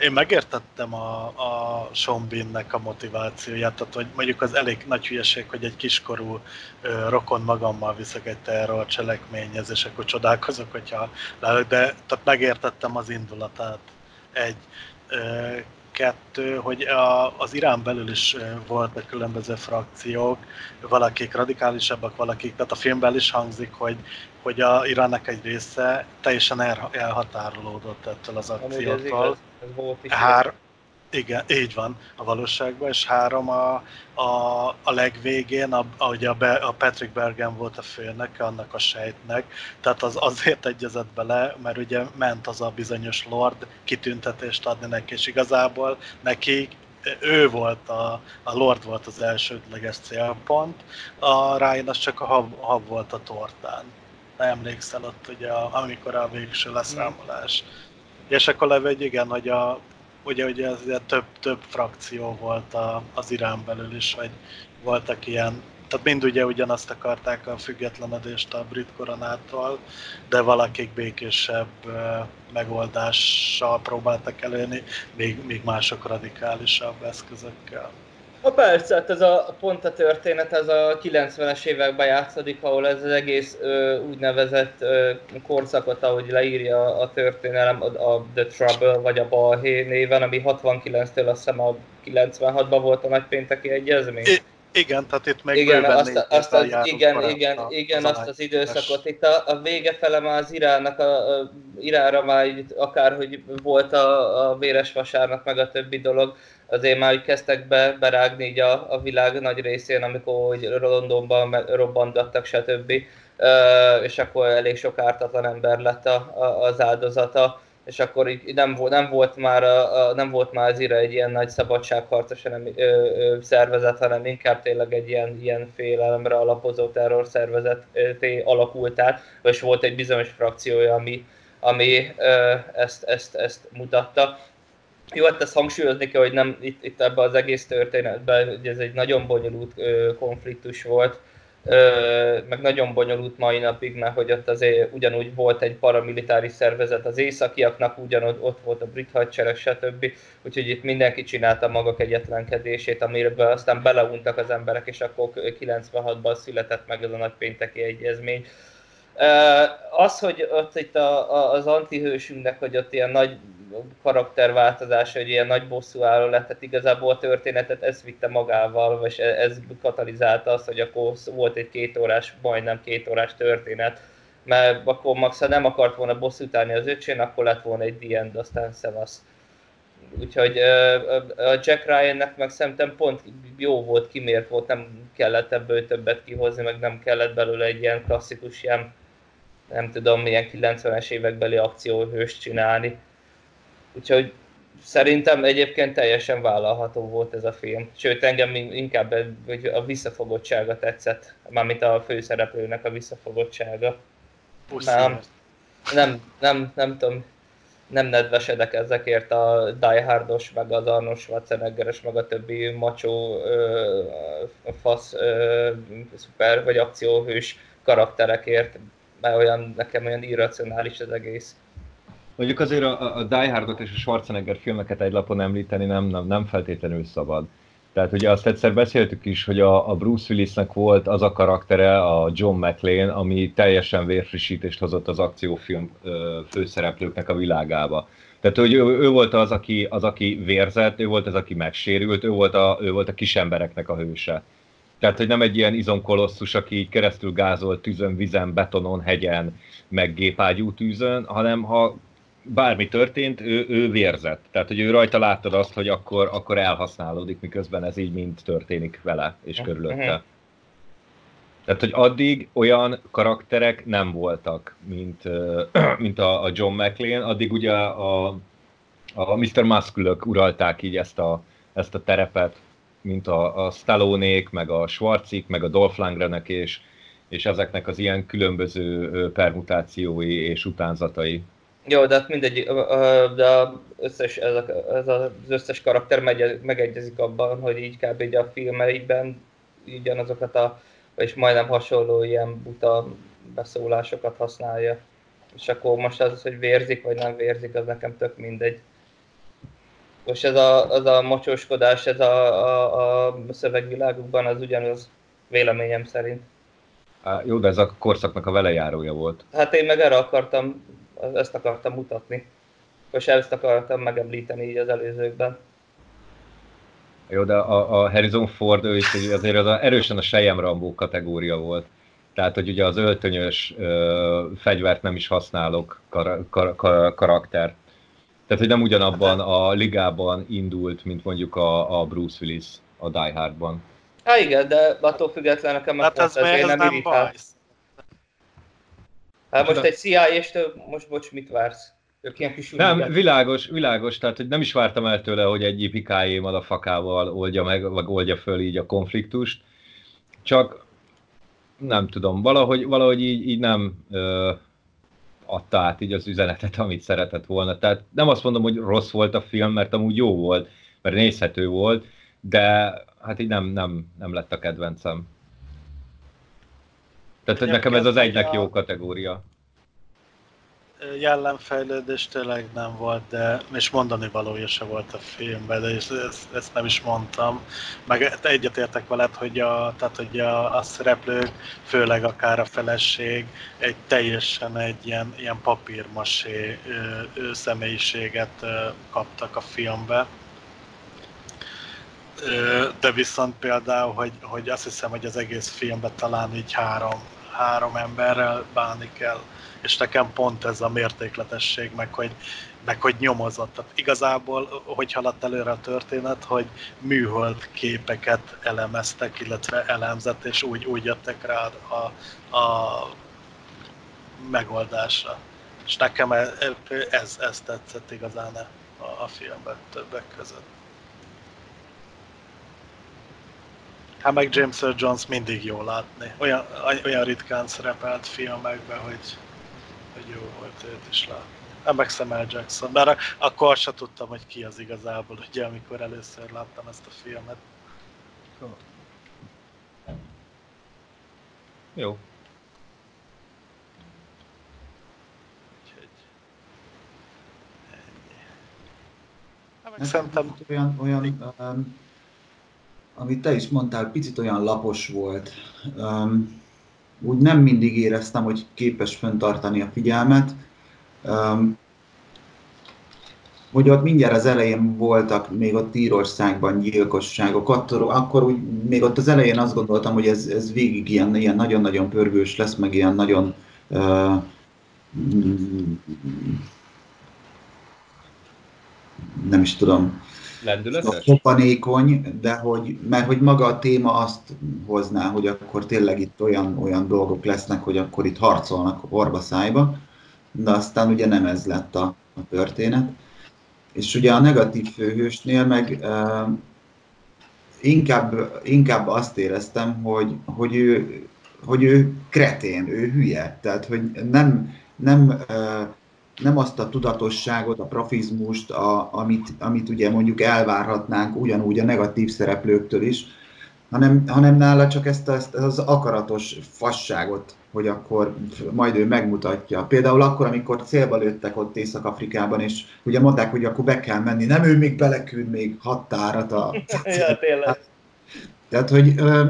én megértettem a, a Sean Bean-nek a motivációját, tehát hogy mondjuk az elég nagy hülyeség, hogy egy kiskorú ö, rokon magammal viszek egy terror cselekményhez, és akkor csodálkozok, hogyha de tehát megértettem az indulatát. Egy, ö, kettő, hogy a, az Irán belül is voltak különböző frakciók, valakik radikálisabbak, valakik, tehát a filmben is hangzik, hogy, hogy a Iránnak egy része teljesen el, elhatárolódott ettől az akciótól. Ez volt is Hár, Igen, így van a valóságban, és három a, a, a legvégén, a, ahogy a, Be, a Patrick Bergen volt a főnök annak a sejtnek, tehát az azért egyezett bele, mert ugye ment az a bizonyos Lord kitüntetést adni neki, és igazából neki ő volt, a, a Lord volt az elsődleges célpont, a Ryan az csak a hab, hab volt a tortán. Emlékszel ott ugye, amikor a végső leszámolás. Mm. És akkor levegy, igen, hogy a, ugye, ugye ez több, több frakció volt a, az Irán belül is, hogy voltak ilyen, tehát mind ugye ugyanazt akarták a függetlenedést a brit koronától, de valakik békésebb megoldással próbáltak elérni, még, még mások radikálisabb eszközökkel. A persze, hát ez a pont a történet, ez a 90-es években játszódik, ahol ez az egész ö, úgynevezett ö, korszakot, ahogy leírja a történelem, a, a The Trouble vagy a Balhé néven, ami 69-től azt hiszem a 96-ban volt a nagypénteki egyezmény. I- igen, tehát itt meg igen, azt, azt az, igen, igen, a, igen, az azt az időszakot. Itt a, a vége fele már az Iránnak, a, a Iránra már akárhogy volt a, a véres vasárnak, meg a többi dolog, azért már kezdtek be, berágni így a, a világ nagy részén, amikor hogy Londonban robbantattak, stb. Uh, és akkor elég sok ártatlan ember lett a, a, az áldozata, és akkor így nem, volt, nem, volt már a, a, nem volt már az ira egy ilyen nagy szabadságharcos hanem, szervezet, hanem inkább tényleg egy ilyen, ilyen félelemre alapozó terrorszervezet alakult át, és volt egy bizonyos frakciója, ami, ami ö, ezt, ezt, ezt mutatta. Jó, hát ezt hangsúlyozni kell, hogy nem itt, itt ebben az egész történetben, hogy ez egy nagyon bonyolult ö, konfliktus volt, ö, meg nagyon bonyolult mai napig, mert hogy ott azért ugyanúgy volt egy paramilitári szervezet az északiaknak, ugyanott ott volt a brit hadsereg, stb. Úgyhogy itt mindenki csinálta maga kegyetlenkedését, amiről aztán beleuntak az emberek, és akkor 96-ban született meg ez a nagy pénteki egyezmény. Az, hogy ott itt a, a, az antihősünknek, hogy ott ilyen nagy karakterváltozás, hogy ilyen nagy álló lett, tehát igazából a történetet ez vitte magával, és e- ez katalizálta azt, hogy akkor volt egy két órás, majdnem két órás történet, mert akkor Max, ha nem akart volna bosszútálni az öcsén, akkor lett volna egy The End, aztán szevasz. Úgyhogy a Jack Ryannek meg szerintem pont jó volt, kimért volt, nem kellett ebből többet kihozni, meg nem kellett belőle egy ilyen klasszikus ilyen, nem tudom, milyen 90-es évekbeli akcióhőst csinálni Úgyhogy szerintem egyébként teljesen vállalható volt ez a film. Sőt, engem inkább a visszafogottsága tetszett, mármint a főszereplőnek a visszafogottsága. Nem, nem, nem, nem tudom, nem nedvesedek ezekért a Die Hardos, meg az Arnold Schwarzeneggeres, meg a többi macsó, ö, fasz, ö, szuper vagy akcióhős karakterekért, mert olyan, nekem olyan irracionális az egész. Mondjuk azért a, a Die Hardot és a Schwarzenegger filmeket egy lapon említeni nem, nem, nem feltétlenül szabad. Tehát ugye azt egyszer beszéltük is, hogy a, a Bruce Willisnek volt az a karaktere, a John McClane, ami teljesen vérfrissítést hozott az akciófilm ö, főszereplőknek a világába. Tehát hogy ő, ő volt az aki, az, aki vérzett, ő volt az, aki megsérült, ő volt a, ő volt a kis embereknek a hőse. Tehát, hogy nem egy ilyen izonkolosszus, aki keresztül gázolt tűzön, vizen, betonon, hegyen, meg gépágyú tűzön, hanem ha bármi történt, ő, ő vérzett. Tehát, hogy ő rajta láttad azt, hogy akkor, akkor elhasználódik, miközben ez így mind történik vele és körülötte. Uh-huh. Tehát, hogy addig olyan karakterek nem voltak, mint, *clears throat* mint a, a John McLean, addig ugye a, a Mr. Musculök uralták így ezt a, ezt a terepet, mint a, a Stallone-ék, meg a Schwarzik, meg a Dolph Lundgrenek, és, és ezeknek az ilyen különböző permutációi és utánzatai. Jó, de hát mindegy, de összes, ez, a, ez az összes karakter megy, megegyezik abban, hogy így kb. így a filmeiben ugyanazokat a, és majdnem hasonló ilyen buta beszólásokat használja. És akkor most az, hogy vérzik vagy nem vérzik, az nekem tök mindegy. Most ez a, az a mocsoskodás, ez a, a, a szövegvilágukban az ugyanaz véleményem szerint. Há, jó, de ez a korszaknak a velejárója volt. Hát én meg erre akartam ezt akartam mutatni. És ezt akartam megemlíteni így az előzőkben. Jó, de a, a Harrison Ford, ő is azért az a, erősen a Sejem Rambó kategória volt. Tehát, hogy ugye az öltönyös ö, fegyvert nem is használok kar, kar, kar, karakter. Tehát, hogy nem ugyanabban a ligában indult, mint mondjuk a, a Bruce Willis a Die Hardban. Hát igen, de attól függetlenül nekem hát ez, ez, ez nem, nem baj. Hát most egy CIA-stől, most bocs, mit vársz? Ők ilyen kis Nem, világos, világos, tehát hogy nem is vártam el tőle, hogy egy ipikájé a fakával oldja meg, vagy oldja föl így a konfliktust. Csak nem tudom, valahogy, valahogy így, így nem ö, adta át így az üzenetet, amit szeretett volna. Tehát nem azt mondom, hogy rossz volt a film, mert amúgy jó volt, mert nézhető volt, de hát így nem, nem, nem lett a kedvencem. Tehát hogy nekem ez az egynek jó kategória. Jellemfejlődés tényleg nem volt, de és mondani valója se volt a filmben, de ezt, ezt nem is mondtam. Meg egyetértek veled, hogy a, tehát, hogy a, a szereplők, főleg akár a feleség, egy teljesen egy ilyen, ilyen papírmasé személyiséget kaptak a filmbe de viszont például, hogy, hogy azt hiszem, hogy az egész filmben talán így három, három emberrel bánni kell, és nekem pont ez a mértékletesség, meg hogy, meg hogy nyomozott. Tehát igazából, hogy haladt előre a történet, hogy műhold képeket elemeztek, illetve elemzett, és úgy, úgy jöttek rá a, a megoldásra. És nekem ez, ez, ez tetszett igazán a, a filmben többek között. Hát meg James Earl Jones mindig jó látni. Olyan, olyan ritkán szerepelt filmekben, hogy, hogy jó volt őt is látni. Hát meg Samuel Jackson, mert akkor sem tudtam, hogy ki az igazából, ugye, amikor először láttam ezt a filmet. Jó. Hát szerintem olyan, olyan um, amit te is mondtál, picit olyan lapos volt. Um, úgy nem mindig éreztem, hogy képes föntartani a figyelmet. Um, hogy ott mindjárt az elején voltak még ott Írországban gyilkosságok, akkor, akkor úgy, még ott az elején azt gondoltam, hogy ez, ez végig ilyen, ilyen nagyon-nagyon pörgős lesz, meg ilyen nagyon uh, nem is tudom, Lendületes? Kopanékony, de hogy, mert hogy maga a téma azt hozná, hogy akkor tényleg itt olyan, olyan dolgok lesznek, hogy akkor itt harcolnak orba szájba, de aztán ugye nem ez lett a, a történet. És ugye a negatív főhősnél meg uh, inkább, inkább azt éreztem, hogy, hogy, ő, hogy ő kretén, ő hülye. Tehát, hogy nem, nem uh, nem azt a tudatosságot, a profizmust, a, amit, amit ugye mondjuk elvárhatnánk ugyanúgy a negatív szereplőktől is, hanem, hanem nála csak ezt, ezt az akaratos fasságot, hogy akkor majd ő megmutatja. Például akkor, amikor célba lőttek ott Észak-Afrikában, és ugye mondták, hogy akkor be kell menni, nem ő még beleküld még hattárat a... *laughs* ja, tényleg. Tehát, hogy ö,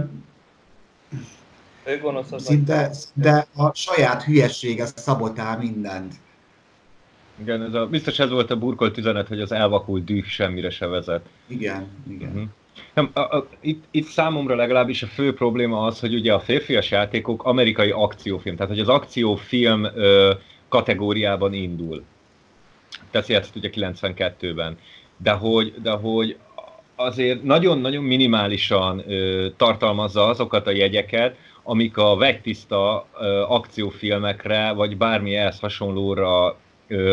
ő gonosz szinte, de a saját hülyessége szabotál mindent. Igen, ez a, biztos ez volt a burkolt üzenet, hogy az elvakult düh semmire se vezet. Igen, igen. Uh-huh. Nem, a, a, itt, itt számomra legalábbis a fő probléma az, hogy ugye a férfias játékok amerikai akciófilm, tehát hogy az akciófilm ö, kategóriában indul. Teszi ezt ugye 92-ben. De hogy, de hogy azért nagyon-nagyon minimálisan ö, tartalmazza azokat a jegyeket, amik a vegytiszta ö, akciófilmekre, vagy bármi ehhez hasonlóra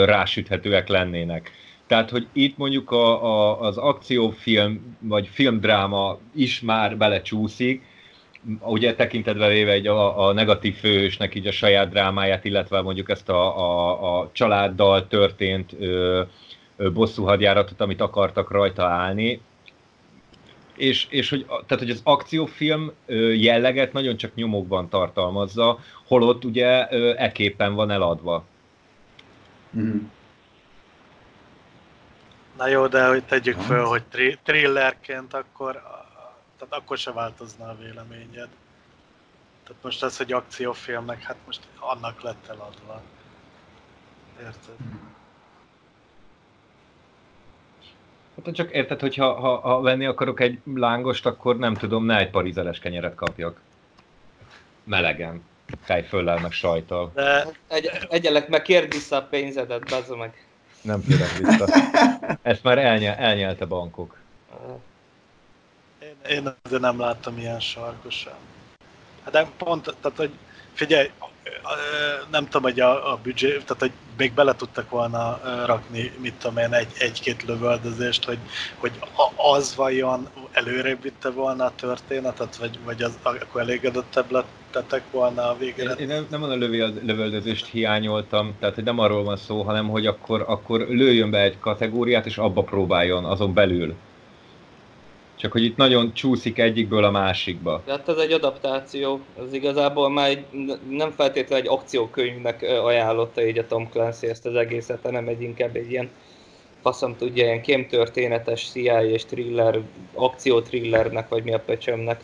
rásüthetőek lennének. Tehát, hogy itt mondjuk a, a, az akciófilm vagy filmdráma is már belecsúszik, ugye tekintetve véve egy a, a negatív főhősnek így a saját drámáját, illetve mondjuk ezt a, a, a családdal történt ö, ö, bosszú hadjáratot, amit akartak rajta állni, és, és hogy, tehát, hogy az akciófilm jelleget nagyon csak nyomokban tartalmazza, holott ugye eképpen van eladva. Mm. Na jó, de hogy tegyük ha. föl, hogy tri- thrillerként akkor, tehát akkor se változna a véleményed. Tehát most az, hogy akciófilmnek, hát most annak lett eladva. Érted? Hát csak érted, hogy ha, ha, ha venni akarok egy lángost, akkor nem tudom, ne egy parizeles kenyeret kapjak. Melegen fejföllel, meg sajtal. De... Egy, egyelek meg, kérd vissza a pénzedet, bazza meg. Nem férek vissza. Ezt már elnyel, elnyelte bankok. Én, én azért nem láttam ilyen sarkosan. Hát de pont, tehát hogy figyelj, nem tudom, hogy a, a büdzsé, tehát hogy még bele tudtak volna rakni, mit tudom én, egy, egy-két lövöldözést, hogy, hogy az vajon előrébb vitte volna a történetet, vagy, vagy az, akkor elégedettebb lettetek volna a végére? Én, én nem, nem a lövöldözést hiányoltam, tehát hogy nem arról van szó, hanem hogy akkor, akkor lőjön be egy kategóriát, és abba próbáljon azon belül. Csak hogy itt nagyon csúszik egyikből a másikba. Tehát ez egy adaptáció, az igazából már egy, nem feltétlenül egy akciókönyvnek ajánlotta így a Tom Clancy ezt az egészet, hanem egy inkább egy ilyen faszom tudja, ilyen kémtörténetes CIA és thriller, akcióthrillernek, vagy mi a pöcsömnek.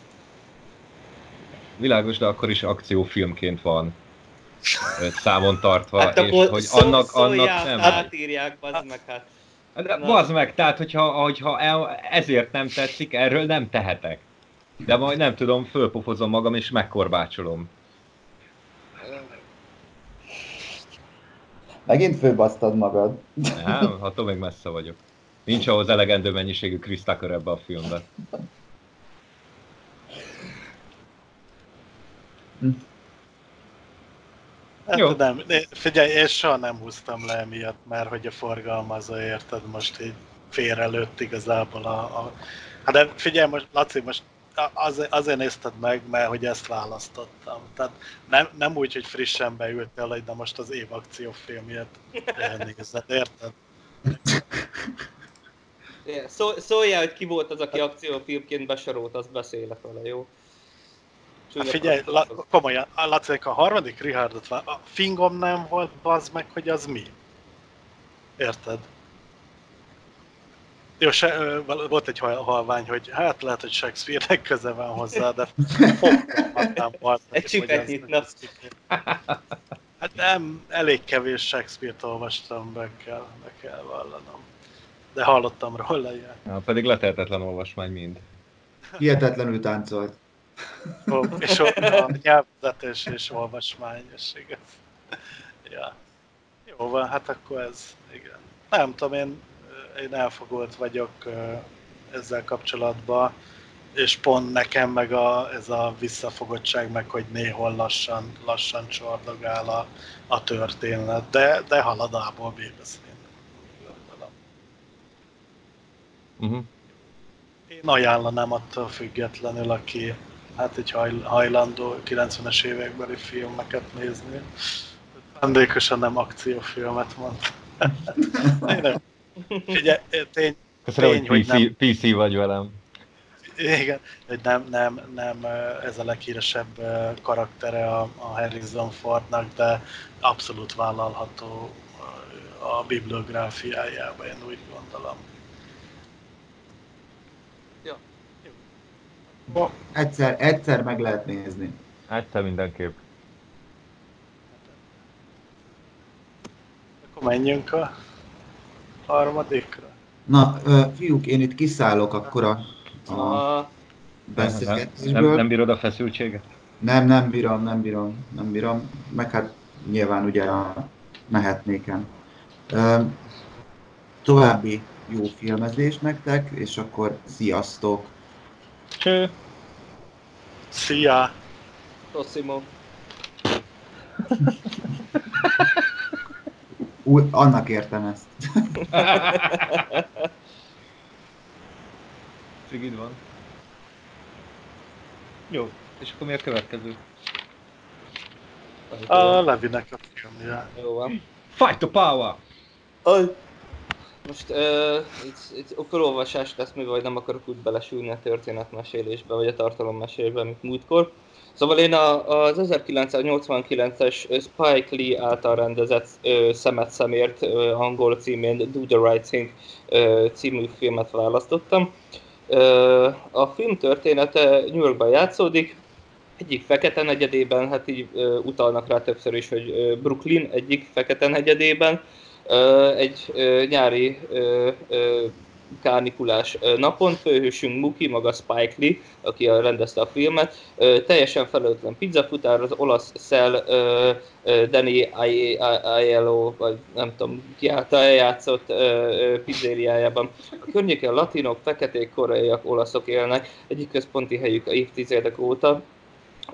Világos, de akkor is akciófilmként van számon tartva, hát és hogy annak, annak nem... Átírják, bazd meg hát. De bazd meg, tehát hogyha, hogyha ezért nem tetszik, erről nem tehetek. De majd nem tudom, fölpofozom magam és megkorbácsolom. Megint főbasztad magad. Nem, attól még messze vagyok. Nincs ahhoz elegendő mennyiségű Chris Tucker ebbe a filmbe. Hát Jó. nem, figyelj, én soha nem húztam le emiatt, mert hogy a forgalmazó érted, most így félrelőtt igazából a, a... Hát de figyelj, most, Laci, most az, azért nézted meg, mert hogy ezt választottam. Tehát nem, nem úgy, hogy frissen beültél, hogy de most az év akciófilmjét nézed, érted? Szó, szóljál, hogy ki volt az, aki akciófilmként besorolt, azt beszélek vele, jó? Hát figyelj, la, komolyan, Laci, a harmadik Richardot van, a fingom nem volt, bazd meg, hogy az mi. Érted? Jó, se, volt egy halvány, hogy hát lehet, hogy Shakespeare-nek köze van hozzá, de fogtam volt. Egy csipet nyitna. Hát nem, elég kevés Shakespeare-t olvastam, be kell, be kell vallanom. De hallottam róla ilyen. Ja, pedig letehetetlen olvasmány mind. Hihetetlenül táncolt. Ó, és a nyelvezetés és olvasmány, és igaz. Ja. Jó van, hát akkor ez, igen. Nem tudom, én, én elfogolt vagyok ezzel kapcsolatban, és pont nekem meg a, ez a visszafogottság, meg hogy néhol lassan, lassan csordogál a, a történet, de, de haladából bébeszén. Uh-huh. Én ajánlanám attól függetlenül, aki hát egy hajlandó 90-es évekbeli filmeket nézni. Szándékosan nem akciófilmet mondtam. *laughs* Figyelj, tény, Köszönöm, tény, hogy PC, nem, PC vagy velem. Igen, hogy nem, nem, nem ez a leghíresebb karaktere a, a Harrison Fordnak, de abszolút vállalható a bibliográfiájába, én úgy gondolom. Egyszer, egyszer meg lehet nézni. Egyszer mindenképp. Akkor menjünk a harmadikra. Na, fiúk, én itt kiszállok akkor a, a beszélgetésből. Nem, nem bírod a feszültséget? Nem, nem bírom, nem bírom, nem bírom. Meg hát nyilván ugye a mehetnéken. További jó filmezés nektek, és akkor sziasztok! Cső! Szia! Tosszimo! Úgy, annak értem ezt. Cigid van. Jó, és akkor mi a következő? A Levinek a filmje. Jó van. Fight the power! Oh. Most uh, itt, itt felolvasás lesz, mivel nem akarok úgy belesülni a történetmesélésbe, vagy a tartalommesélésbe, mint múltkor. Szóval én a, az 1989-es Spike Lee által rendezett uh, Szemet Szemért uh, angol címén Do the Right Thing uh, című filmet választottam. Uh, a film története New Yorkban játszódik, egyik fekete negyedében, hát így uh, utalnak rá többször is, hogy uh, Brooklyn egyik fekete negyedében, egy nyári kánikulás napon. Főhősünk Muki, maga Spike Lee, aki rendezte a filmet, teljesen felelőtlen pizzafutár, az olasz szel Danny Aiello, vagy nem tudom ki által eljátszott pizzériájában. A környéken latinok, feketék, koreaiak, olaszok élnek, egyik központi helyük évtizedek óta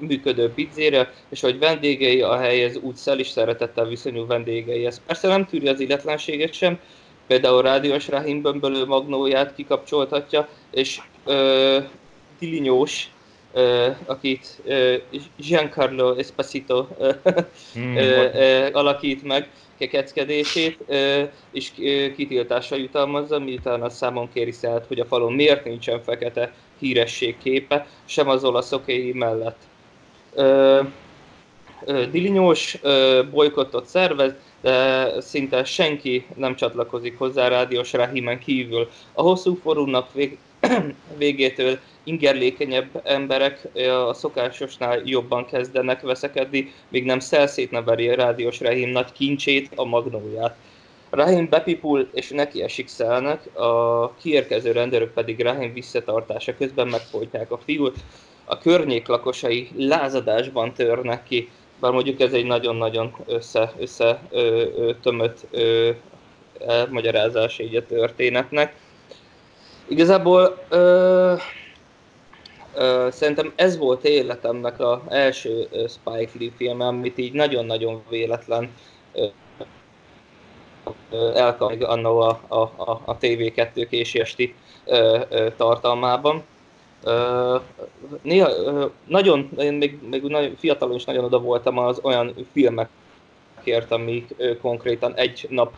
működő pizzéria, és hogy vendégei a helyhez úgy szel is szeretettel viszonyul vendégeihez. Persze nem tűri az illetlenséget sem, például rádiós Rahim bömbölő magnóját kikapcsoltatja, és ö, Dilinyós, ö, akit ö, Giancarlo Esposito ö, mm, ö, ö, alakít meg, kekeckedését, ö, és ö, kitiltásra jutalmazza, miután a számon kéri szállt, hogy a falon miért nincsen fekete híresség képe, sem az olaszokéi mellett. Dilinyós bolykottot szervez, de szinte senki nem csatlakozik hozzá rádiós Rahimen kívül. A hosszú forúnak vég, *clears throat* végétől ingerlékenyebb emberek a szokásosnál jobban kezdenek veszekedni, míg nem szelszét neveri rádiós Rahim nagy kincsét, a magnóját. Rahim bepipul és neki esik szelnek, a kiérkező rendőrök pedig Rahim visszatartása közben megfolytják a fiút. A környék lakosai lázadásban törnek ki, bár mondjuk ez egy nagyon-nagyon össze, össze ö, ö, ö, elmagyarázás így a történetnek. Igazából ö, ö, szerintem ez volt életemnek az első Spike Lee film, amit így nagyon-nagyon véletlen elkap annó a, a, a, a TV2 későesti tartalmában néha, nagyon, én még, még nagyon fiatalon is nagyon oda voltam az olyan filmekért, amik konkrétan egy nap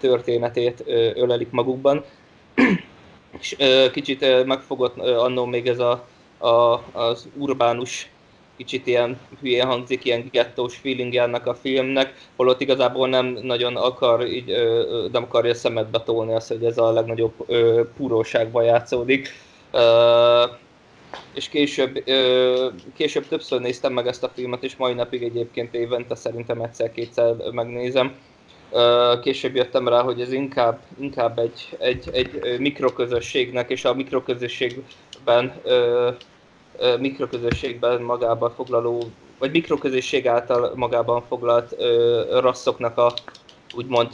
történetét ölelik magukban. *clears throat* És kicsit megfogott annó még ez a, a, az urbánus kicsit ilyen hülyén hangzik, ilyen gettós feeling ennek a filmnek, holott igazából nem nagyon akar, így, nem akarja szemetbe tolni azt, hogy ez a legnagyobb púróságban játszódik és később, később többször néztem meg ezt a filmet, és mai napig egyébként évente szerintem egyszer-kétszer megnézem. Később jöttem rá, hogy ez inkább, inkább egy, egy, egy mikroközösségnek, és a mikroközösségben, mikroközösségben magában foglaló, vagy mikroközösség által magában foglalt rasszoknak a úgymond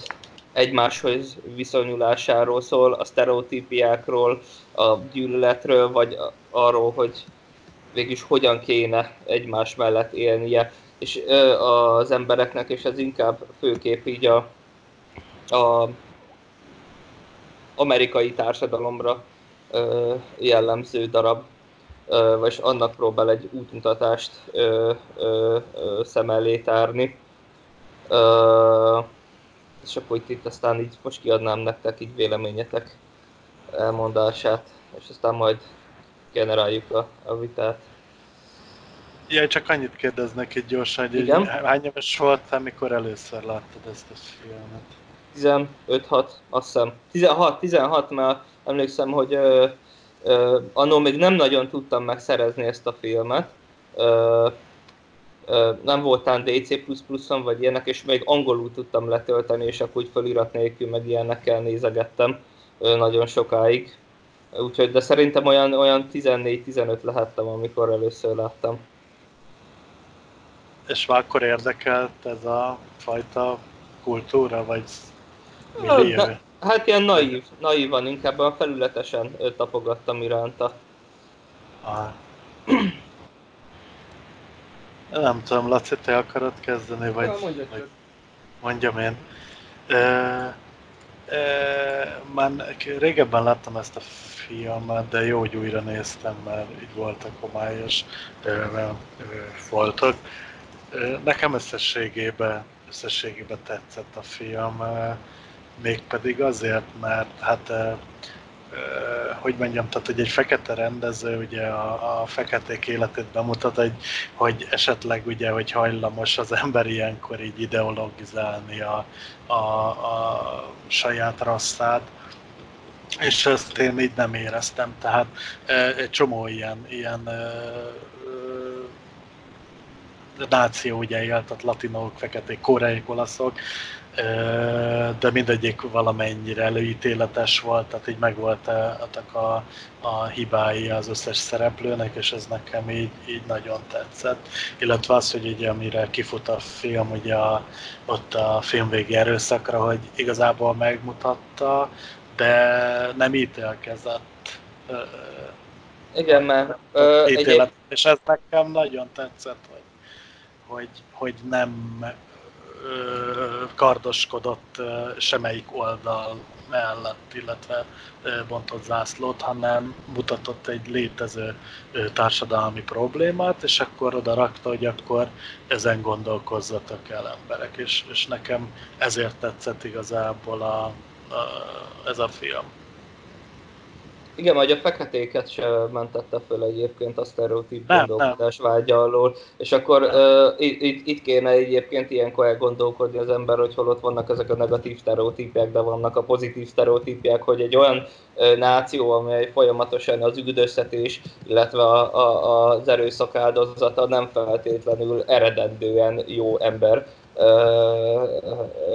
egymáshoz viszonyulásáról szól, a sztereotípiákról, a gyűlöletről, vagy arról, hogy végülis hogyan kéne egymás mellett élnie. És az embereknek, és ez inkább főképp így a, a amerikai társadalomra jellemző darab, vagy annak próbál egy útmutatást szem elé tárni és akkor itt, itt aztán így most kiadnám nektek így véleményetek elmondását, és aztán majd generáljuk a, a vitát. Ja, csak annyit kérdeznek egy gyorsan, hogy Igen? hány éves voltál, mikor először láttad ezt a filmet? 15-6, azt hiszem. 16, 16, mert emlékszem, hogy ö, ö, annól még nem nagyon tudtam megszerezni ezt a filmet. Ö, nem voltán DC++-on vagy ilyenek, és még angolul tudtam letölteni, és akkor úgy felirat nélkül meg ilyenekkel nézegettem nagyon sokáig. Úgyhogy, de szerintem olyan, olyan 14-15 lehettem, amikor először láttam. És már akkor érdekelt ez a fajta kultúra, vagy millió? Hát ilyen naív, naívan, inkább a felületesen tapogattam iránta. Ah. Nem tudom, Laci, te akarod kezdeni, vagy, ja, vagy mondjam én. E, e, már régebben láttam ezt a filmet, de jó, hogy újra néztem, mert így voltak homályos voltak. Nekem összességében, összességében tetszett a film, mégpedig azért, mert hát hogy mondjam, tehát hogy egy fekete rendező ugye a, a feketék életét bemutat, hogy, hogy esetleg ugye, hogy hajlamos az ember ilyenkor így ideologizálni a, a, a saját rasszát, és ezt én így nem éreztem, tehát egy csomó ilyen, ilyen náció ugye élt, tehát latinok, feketék, koreaiak, olaszok, de mindegyik valamennyire előítéletes volt, tehát így meg volt a, a hibái az összes szereplőnek, és ez nekem így, így nagyon tetszett. Illetve az, hogy ugye amire kifut a film, ugye a, ott a film végi erőszakra, hogy igazából megmutatta, de nem ítélkezett. Igen, mert... ítélet, egy... És ez nekem nagyon tetszett, hogy, hogy, hogy nem kardoskodott semmelyik oldal mellett, illetve bontott zászlót, hanem mutatott egy létező társadalmi problémát, és akkor oda rakta, hogy akkor ezen gondolkozzatok el emberek, és, és nekem ezért tetszett igazából a, a, ez a film. Igen, vagy a feketéket se mentette föl egyébként a sztereotíp gondolkodás vágya alól, és akkor uh, itt, itt kéne egyébként ilyenkor elgondolkodni az ember, hogy hol ott vannak ezek a negatív sztereotípiák, de vannak a pozitív sztereotípiák, hogy egy olyan uh, náció, amely folyamatosan az üldöztetés, illetve a, a, az erőszak áldozata nem feltétlenül eredendően jó ember, uh,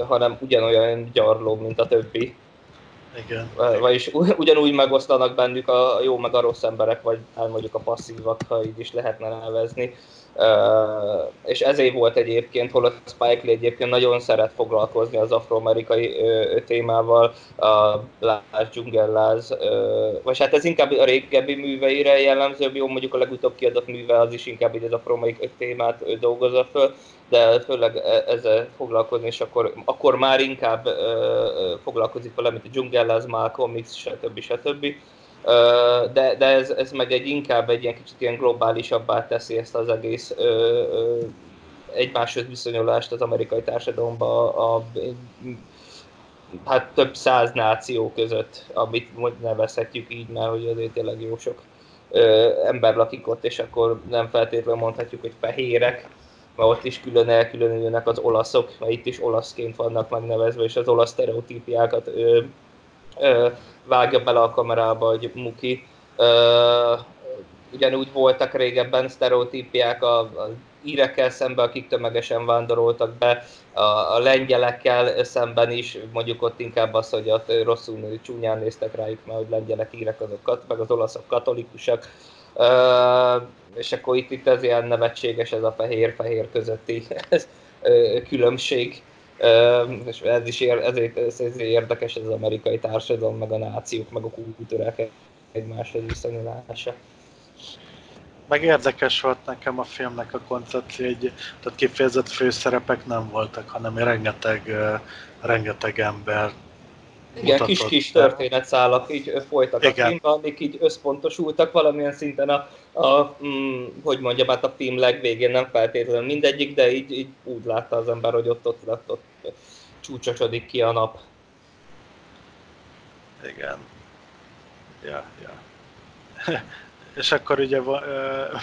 hanem ugyanolyan gyarló, mint a többi. Igen. Vagyis ugyanúgy megoszlanak bennük a jó meg a rossz emberek, vagy hát mondjuk a passzívak, ha így is lehetne nevezni. És ezért volt egyébként, hol a Spike Lee egyébként nagyon szeret foglalkozni az afroamerikai témával, a Láz, Dzsungelláz, uh, vagy hát ez inkább a régebbi műveire jellemző, jó mondjuk a legutóbb kiadott műve az is inkább így az afroamerikai témát uh, dolgozza föl, de főleg e, ezzel foglalkozni, és akkor, akkor már inkább foglalkozik vele, mint a Dzsungelláz, Malcolm X, stb. stb. De, de ez, ez meg egy inkább egy ilyen kicsit ilyen globálisabbá teszi ezt az egész uh, uh, egymáshoz viszonyulást az amerikai társadalomba a, a, hát több száz náció között, amit nevezhetjük így, mert hogy azért tényleg jó sok ö, ember lakik ott, és akkor nem feltétlenül mondhatjuk, hogy fehérek, mert ott is külön elkülönülnek az olaszok, mert itt is olaszként vannak megnevezve, és az olasz stereotípiákat ö, ö, vágja bele a kamerába, hogy Muki. Ugyanúgy voltak régebben sztereotípiák a, a írekkel szemben, akik tömegesen vándoroltak be, a, a lengyelekkel szemben is, mondjuk ott inkább az, hogy ott rosszul csúnyán néztek rájuk, mert hogy lengyelek, írek azokat, meg az olaszok katolikusak. Uh, és akkor itt, itt ez ilyen nevetséges ez a fehér-fehér közötti *laughs* különbség. És ez is ér, ezért, ez érdekes ez az amerikai társadalom, meg a nációk, meg a kultúrák egymáshoz viszonyulása. Meg érdekes volt nekem a filmnek a koncepció, hogy tehát kifejezett főszerepek nem voltak, hanem rengeteg, rengeteg ember igen, kis-kis történetszálak így folytak Igen. a filmben, amik így összpontosultak valamilyen szinten a, a mm, hogy mondjam, hát a film legvégén nem feltétlenül mindegyik, de így, így úgy látta az ember, hogy ott ott, ott, ott csúcsosodik ki a nap. Igen. Ja, ja. *laughs* És akkor ugye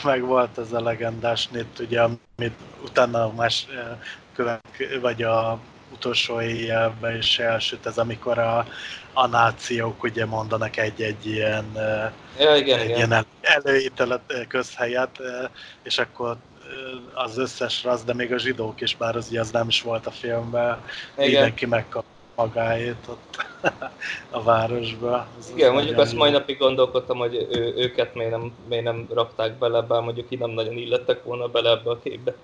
meg volt ez a legendás nét, ugye, amit utána más követ, vagy a utolsó éjjelben is elsüt ez, amikor a, a nációk ugye mondanak egy-egy ilyen, ja, igen, egy igen. ilyen előítelet közhelyet, és akkor az összes rasz, de még a zsidók is, bár az, ugye az nem is volt a filmben, igen. mindenki megkap magáét ott *laughs* a városba. Az Igen, az mondjuk azt mai napig gondolkodtam, hogy ő, őket miért nem, miért nem rakták bele, bár mondjuk így nem nagyon illettek volna bele ebbe a képbe.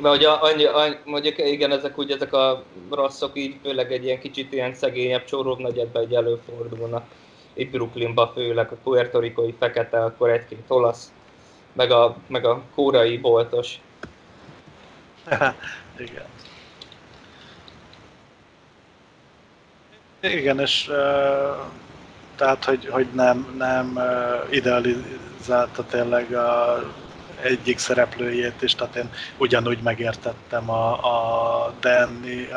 Mert hogy annyi, annyi, mondjuk igen, ezek úgy, ezek a rasszok így, főleg egy ilyen kicsit ilyen szegényebb csóróbb negyedben egy előfordulnak. Itt Brooklynban főleg a puertorikoi fekete, akkor egy-két olasz, meg a, meg a kórai boltos. *laughs* igen. Igen, és uh, tehát, hogy, hogy nem, nem uh, idealizálta tényleg a egyik szereplőjét is, tehát én ugyanúgy megértettem a, a Danny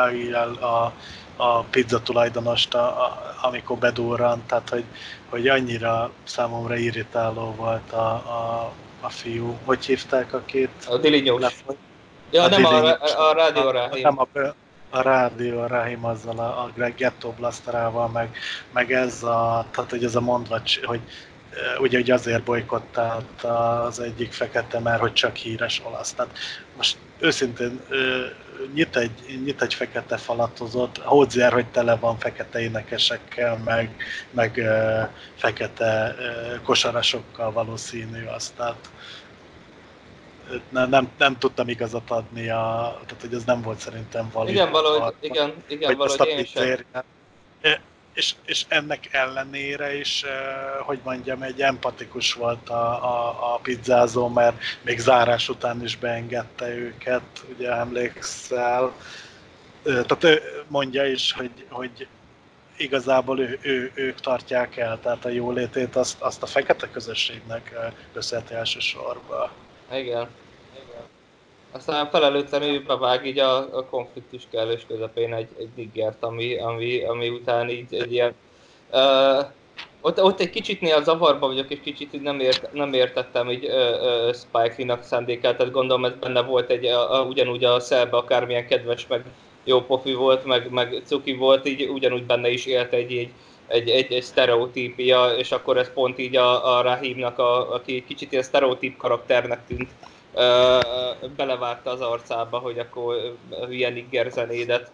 a, a pizza tulajdonost, a, a, amikor bedurrant, tehát hogy, hogy annyira számomra irritáló volt a, a, a fiú. Hogy hívták a két? A Dilinyós. Ja, a nem a, a, a Rádió Rahim. Nem a, a Rádió Rahim azzal a, a Ghetto Blasterával, meg, meg ez a, tehát hogy ez a mondva, hogy ugye, ugye azért bolykottalt az egyik fekete, mert hogy csak híres olasz. Tehát most őszintén nyit egy, nyit egy fekete falatozott, hódzier, hogy tele van fekete énekesekkel, meg, meg fekete kosarasokkal valószínű azt. Tehát nem, nem, nem tudtam igazat adni, a, tehát hogy ez nem volt szerintem valami. Igen, valahogy, igen, igen, valahogy én sem és, és ennek ellenére is, hogy mondjam, egy empatikus volt a, a, a pizzázó, mert még zárás után is beengedte őket, ugye emlékszel. Tehát ő mondja is, hogy, hogy igazából ő, ő, ők tartják el, tehát a jólétét azt, azt a fekete közösségnek köszönheti elsősorban. Igen. Aztán felelőtlenül bevág így a, a konfliktus kellős közepén egy, egy diggert, ami, ami, ami után így egy ilyen... Uh, ott, ott egy kicsit néha zavarba vagyok, és kicsit így nem, ért, nem értettem így uh, uh, Spike Lee-nak szándékát, tehát gondolom ez benne volt egy, a, a, ugyanúgy a szelbe akármilyen kedves, meg jó pofi volt, meg, meg cuki volt, így ugyanúgy benne is élt egy, egy, egy, egy, egy sztereotípia, és akkor ez pont így a, a Rahimnak, a, aki kicsit ilyen sztereotíp karakternek tűnt belevágta az arcába, hogy akkor hülye nigger zenédet.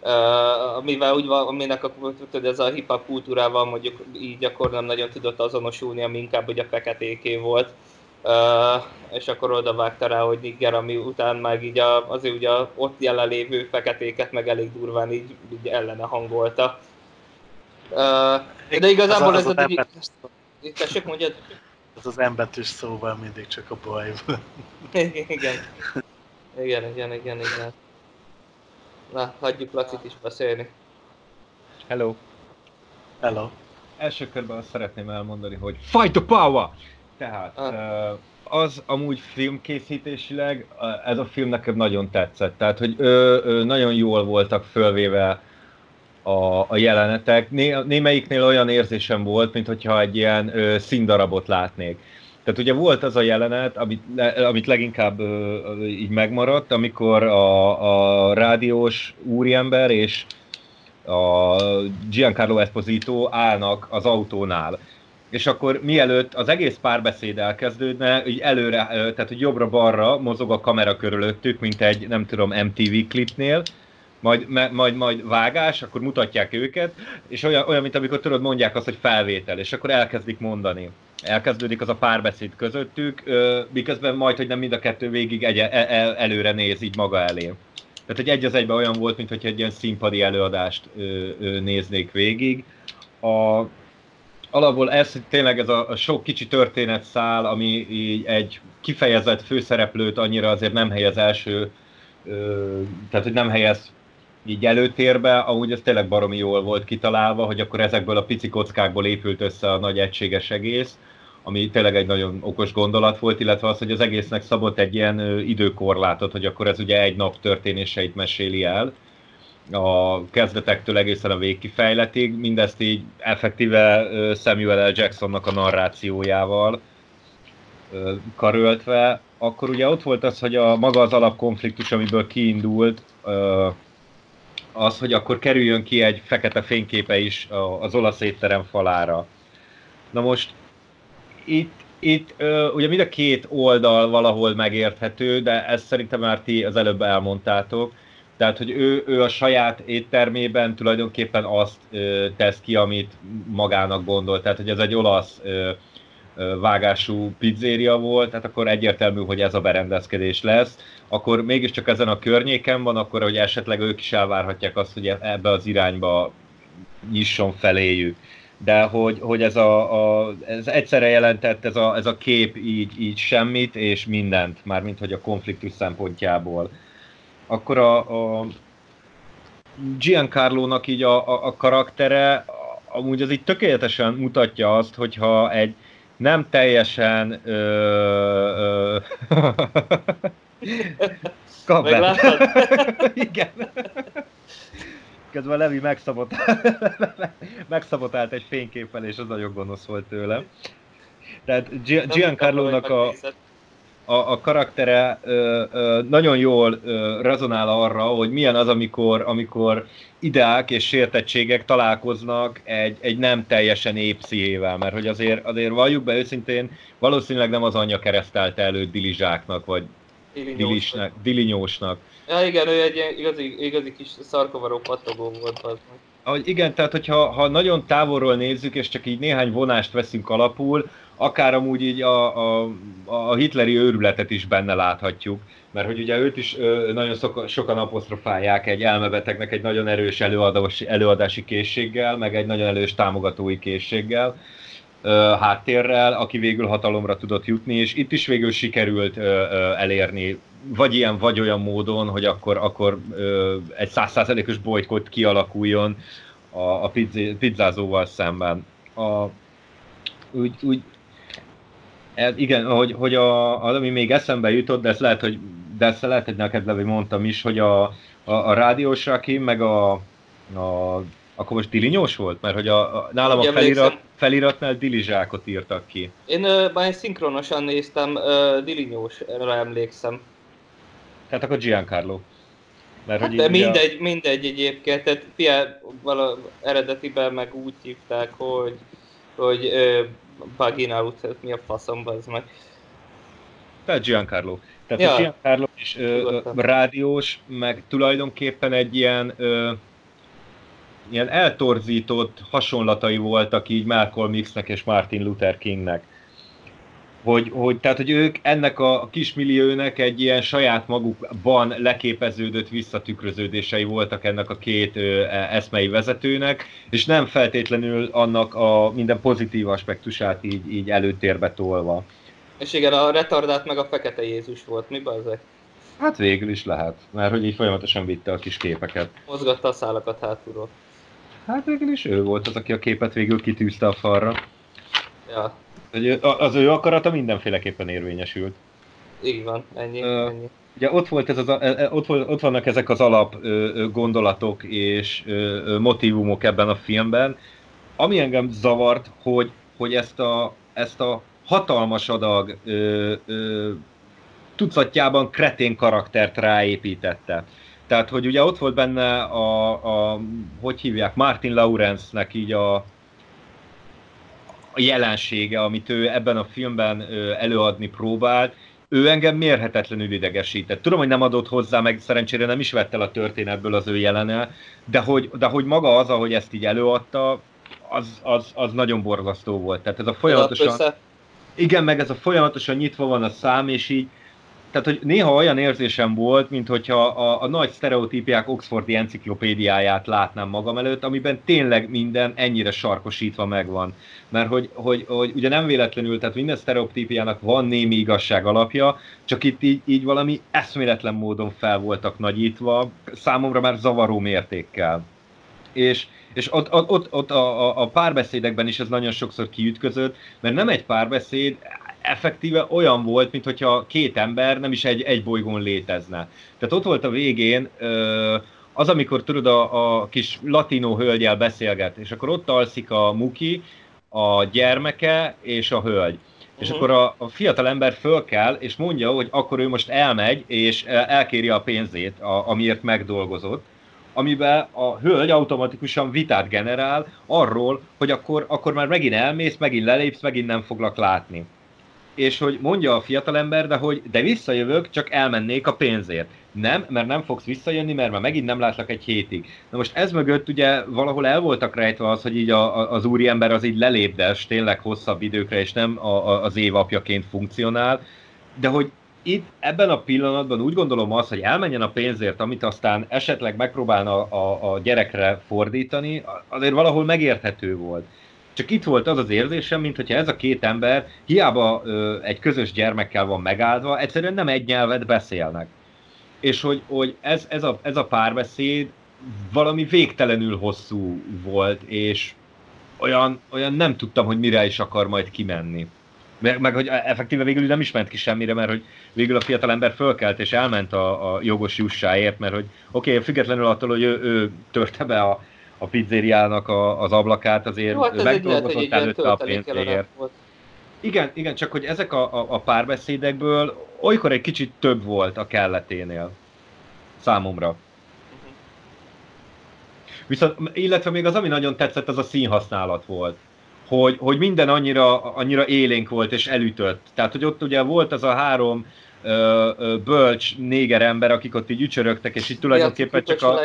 Uh, mivel úgy van, aminek a, tudod, ez a hip-hop kultúrával mondjuk így akkor nem nagyon tudott azonosulni, ami inkább hogy a feketéké volt. Uh, és akkor oda vágta rá, hogy nigger, ami után meg így a, azért ugye ott jelenlévő feketéket meg elég durván így, így ellene hangolta. Uh, de igazából ez a... a, a, a tessék, mondjad? az az embetűs szóval mindig csak a baj *laughs* igen. Igen, igen, igen, igen. Na, hagyjuk Lacit is beszélni. Hello. Hello. Első körben azt szeretném elmondani, hogy Fight the power! Tehát ah. az amúgy filmkészítésileg, ez a film nekem nagyon tetszett. Tehát, hogy ő, ő nagyon jól voltak fölvéve a, a jelenetek. Né, némelyiknél olyan érzésem volt, mintha egy ilyen ö, színdarabot látnék. Tehát ugye volt az a jelenet, amit, amit leginkább ö, így megmaradt, amikor a, a rádiós úriember és a Giancarlo Esposito állnak az autónál. És akkor mielőtt az egész párbeszéd elkezdődne, így előre, tehát hogy jobbra-balra mozog a kamera körülöttük, mint egy, nem tudom, MTV klipnél, majd, majd, majd vágás, akkor mutatják őket, és olyan, olyan, mint amikor tudod, mondják azt, hogy felvétel, és akkor elkezdik mondani. Elkezdődik az a párbeszéd közöttük, miközben majd, hogy nem mind a kettő végig egy, el, el, előre néz így maga elé. Tehát egy egy az egyben olyan volt, mintha egy ilyen színpadi előadást ö, ö, néznék végig. A, alapból ez tényleg ez a, a sok kicsi történetszál, ami így egy kifejezett főszereplőt annyira azért nem helyez első, ö, tehát hogy nem helyez így előtérbe, ahogy ez tényleg baromi jól volt kitalálva, hogy akkor ezekből a pici kockákból épült össze a nagy egységes egész, ami tényleg egy nagyon okos gondolat volt, illetve az, hogy az egésznek szabott egy ilyen időkorlátot, hogy akkor ez ugye egy nap történéseit meséli el, a kezdetektől egészen a végkifejletig, mindezt így effektíve Samuel L. Jacksonnak a narrációjával karöltve, akkor ugye ott volt az, hogy a maga az alapkonfliktus, amiből kiindult, az, hogy akkor kerüljön ki egy fekete fényképe is az olasz étterem falára. Na most itt, itt ugye mind a két oldal valahol megérthető, de ezt szerintem már ti az előbb elmondtátok. Tehát, hogy ő, ő a saját éttermében tulajdonképpen azt ö, tesz ki, amit magának gondol. Tehát, hogy ez egy olasz ö, vágású pizzéria volt, tehát akkor egyértelmű, hogy ez a berendezkedés lesz. Akkor mégiscsak ezen a környéken van, akkor hogy esetleg ők is elvárhatják azt, hogy ebbe az irányba nyisson feléjük. De hogy, hogy ez, a, a, ez egyszerre jelentett ez a, ez a kép így, így semmit és mindent, mármint hogy a konfliktus szempontjából. Akkor a, a Giancarlo-nak így a, a, a karaktere, amúgy az így tökéletesen mutatja azt, hogyha egy, nem teljesen... Ö, ö, *laughs* *laughs* Igen. Közben Levi megszabotált, *laughs* megszabotált egy fényképpel, és az nagyon gonosz volt tőle. Tehát Giancarlo-nak a... a, a karaktere ö, ö, nagyon jól ö, rezonál arra, hogy milyen az, amikor, amikor ideák és sértettségek találkoznak egy, egy nem teljesen épszíjével, mert hogy azért, azért valljuk be őszintén, valószínűleg nem az anyja keresztelte előtt Dilizsáknak, vagy Dilisnek, Dilinyósnak. Ja igen, ő egy ilyen igazi, igazi kis szarkovaró patogó volt az Ahogy igen, tehát hogyha ha nagyon távolról nézzük, és csak így néhány vonást veszünk alapul, akár amúgy így a, a, a hitleri őrületet is benne láthatjuk, mert hogy ugye őt is nagyon szoka, sokan apostrofálják egy elmebetegnek egy nagyon erős előadási, előadási készséggel, meg egy nagyon erős támogatói készséggel, háttérrel, aki végül hatalomra tudott jutni, és itt is végül sikerült elérni vagy ilyen, vagy olyan módon, hogy akkor, akkor egy százszázalékos bolykott kialakuljon a, a pizzázóval szemben. A, úgy, úgy, igen, hogy, hogy a, az, ami még eszembe jutott, de ezt lehet, hogy, de ezt lehet, hogy neked Levi mondtam is, hogy a, a, a rádiós Raki, meg a, a akkor most dilinyós volt? Mert hogy a, a nálam a felirat, feliratnál dilizsákot írtak ki. Én uh, már szinkronosan néztem, uh, dilinyósra emlékszem. Tehát akkor Giancarlo. Mert, hát hogy de mindegy, a... mindegy egyébként, tehát fia, vala, eredetiben meg úgy hívták, hogy, hogy Bagina utcát, mi a faszom, az meg. Tehát Giancarlo. Tehát ja. a Giancarlo is ö, rádiós, meg tulajdonképpen egy ilyen, ö, ilyen eltorzított hasonlatai voltak így Malcolm X-nek és Martin Luther Kingnek hogy, hogy, tehát, hogy ők ennek a kismilliónek egy ilyen saját magukban leképeződött visszatükröződései voltak ennek a két ö, eszmei vezetőnek, és nem feltétlenül annak a minden pozitív aspektusát így, így előtérbe tolva. És igen, a retardát meg a fekete Jézus volt, mi ezek? Hát végül is lehet, mert hogy így folyamatosan vitte a kis képeket. Mozgatta a szálakat hátulról. Hát végül is ő volt az, aki a képet végül kitűzte a falra. Ja, az ő akarata mindenféleképpen érvényesült. Így van, ennyi, uh, ennyi. Ugye ott, volt ez az, e, e, ott, ott vannak ezek az alap gondolatok és motivumok ebben a filmben. Ami engem zavart, hogy, hogy ezt, a, ezt a hatalmas adag ö, ö, tucatjában kretén karaktert ráépítette. Tehát, hogy ugye ott volt benne a, a hogy hívják, Martin Lawrence-nek így a jelensége, amit ő ebben a filmben előadni próbált, ő engem mérhetetlenül idegesített. Tudom, hogy nem adott hozzá, meg szerencsére nem is vett el a történetből az ő jelene, de hogy, de hogy maga az, ahogy ezt így előadta, az, az, az nagyon borzasztó volt. Tehát ez a folyamatosan... Igen, meg ez a folyamatosan nyitva van a szám, és így tehát, hogy néha olyan érzésem volt, mint hogyha a, a nagy sztereotípiák Oxfordi enciklopédiáját látnám magam előtt, amiben tényleg minden ennyire sarkosítva megvan. Mert hogy, hogy, hogy ugye nem véletlenül, tehát minden sztereotípiának van némi igazság alapja, csak itt így, így valami eszméletlen módon fel voltak nagyítva, számomra már zavaró mértékkel. És, és ott, ott, ott, ott a, a párbeszédekben is ez nagyon sokszor kiütközött, mert nem egy párbeszéd, effektíve olyan volt, mintha két ember nem is egy, egy bolygón létezne. Tehát ott volt a végén az, amikor tudod, a, a kis latinó hölgyel beszélget, és akkor ott alszik a Muki, a gyermeke és a hölgy. Uh-huh. És mhm. akkor a, a fiatal ember föl kell, és mondja, hogy akkor ő most elmegy, és elkéri a pénzét, a, amiért megdolgozott, amiben a hölgy automatikusan vitát generál arról, hogy akkor, akkor már megint elmész, megint lelépsz, megint nem foglak látni és hogy mondja a fiatalember, de hogy de visszajövök, csak elmennék a pénzért. Nem, mert nem fogsz visszajönni, mert már megint nem látlak egy hétig. Na most ez mögött ugye valahol el voltak rejtve az, hogy így a, a, az úriember az így lelépdes tényleg hosszabb időkre, és nem a, a, az évapjaként funkcionál, de hogy itt ebben a pillanatban úgy gondolom az, hogy elmenjen a pénzért, amit aztán esetleg megpróbálna a, a gyerekre fordítani, azért valahol megérthető volt. Csak itt volt az az érzésem, mint hogyha ez a két ember hiába ö, egy közös gyermekkel van megáldva, egyszerűen nem egy nyelvet beszélnek. És hogy, hogy ez, ez, a, ez a párbeszéd valami végtelenül hosszú volt, és olyan, olyan nem tudtam, hogy mire is akar majd kimenni. Meg, meg hogy effektíve végül nem is ment ki semmire, mert hogy végül a fiatal ember fölkelt és elment a, a jogos jussáért, mert hogy oké, okay, függetlenül attól, hogy ő, ő törte be a, a pizzériának a, az ablakát, azért Jó, hát megdolgozott előtte a pénzért. Igen, igen, csak hogy ezek a, a, a párbeszédekből olykor egy kicsit több volt a kelleténél számomra. Viszont, illetve még az, ami nagyon tetszett, az a színhasználat volt. Hogy, hogy minden annyira, annyira élénk volt és elütött. Tehát, hogy ott ugye volt az a három ö, ö, bölcs néger ember, akik ott így ücsörögtek, és így tulajdonképpen csak a...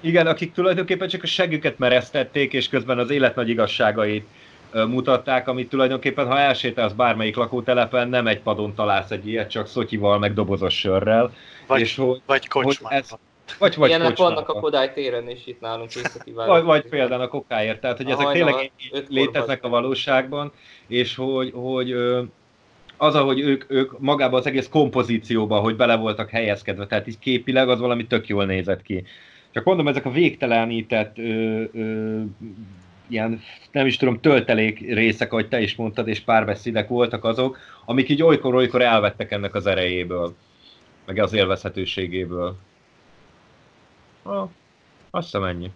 Igen, akik tulajdonképpen csak a següket mereztették, és közben az élet nagy igazságait mutatták, amit tulajdonképpen, ha elsétálsz bármelyik lakótelepen, nem egy padon találsz egy ilyet, csak szotyival, meg dobozos sörrel. Vagy, és hogy, vagy kocsmában. Ez, vagy, vagy Ilyenek kocsmában. vannak a Kodály téren is itt nálunk északi vagy, vagy például a kokáért, tehát hogy a ezek tényleg léteznek a valóságban, és hogy, hogy az, ahogy ők, ők magában az egész kompozícióban, hogy bele voltak helyezkedve, tehát így képileg az valami tök jól nézett ki. Csak mondom, ezek a végtelenített ö, ö, ilyen, nem is tudom, töltelék részek, ahogy te is mondtad, és párbeszédek voltak azok, amik így olykor-olykor elvettek ennek az erejéből, meg az élvezhetőségéből. Ah, azt hiszem ennyi.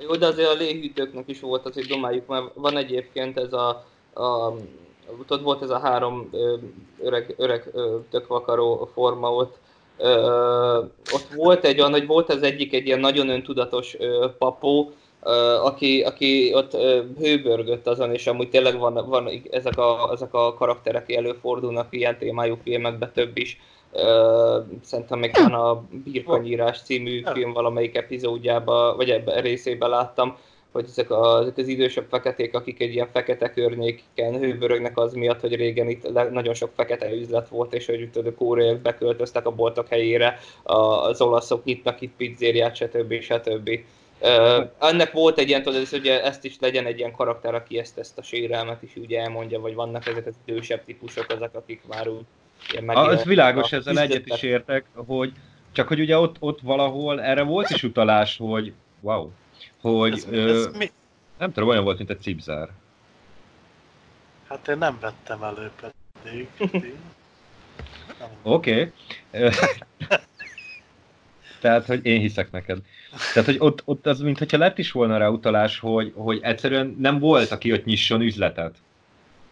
Jó, de azért a léhűtőknek is volt azért domájuk, mert van egyébként ez a, a ott volt ez a három öreg, öreg ö, tökvakaró forma ott, ö, ott volt egy olyan, hogy volt az egyik egy ilyen nagyon öntudatos ö, papó, aki, aki ott hőbörgött azon, és amúgy tényleg van, van ezek, a, ezek a karakterek előfordulnak ilyen témájú filmekben több is. Szerintem még van a Birkanyírás című film valamelyik epizódjában, vagy ebben részében láttam, hogy ezek, a, ezek az idősebb feketék, akik egy ilyen fekete környéken hőbörögnek az miatt, hogy régen itt le, nagyon sok fekete üzlet volt, és hogy tudod, a kóreaiak beköltöztek a boltok helyére, az olaszok nyitnak itt pizzériát, stb. stb. Uh, ennek volt egy ilyen, tudod, hogy ezt is legyen egy ilyen karakter, aki ezt, ezt a sérelmet is úgy elmondja, vagy vannak ezek az idősebb típusok, azok, akik már úgy ilyen Az világos, ezzel egyet is értek, hogy csak hogy ugye ott, ott valahol erre volt is utalás, hogy wow, hogy ez, ö, ez mi? nem tudom, olyan volt, mint a cipzár. Hát én nem vettem elő pedig. Oké. Okay. Tehát, hogy én hiszek neked. Tehát, hogy ott, ott az, mintha lett is volna rá utalás, hogy, hogy egyszerűen nem volt, aki ott nyisson üzletet.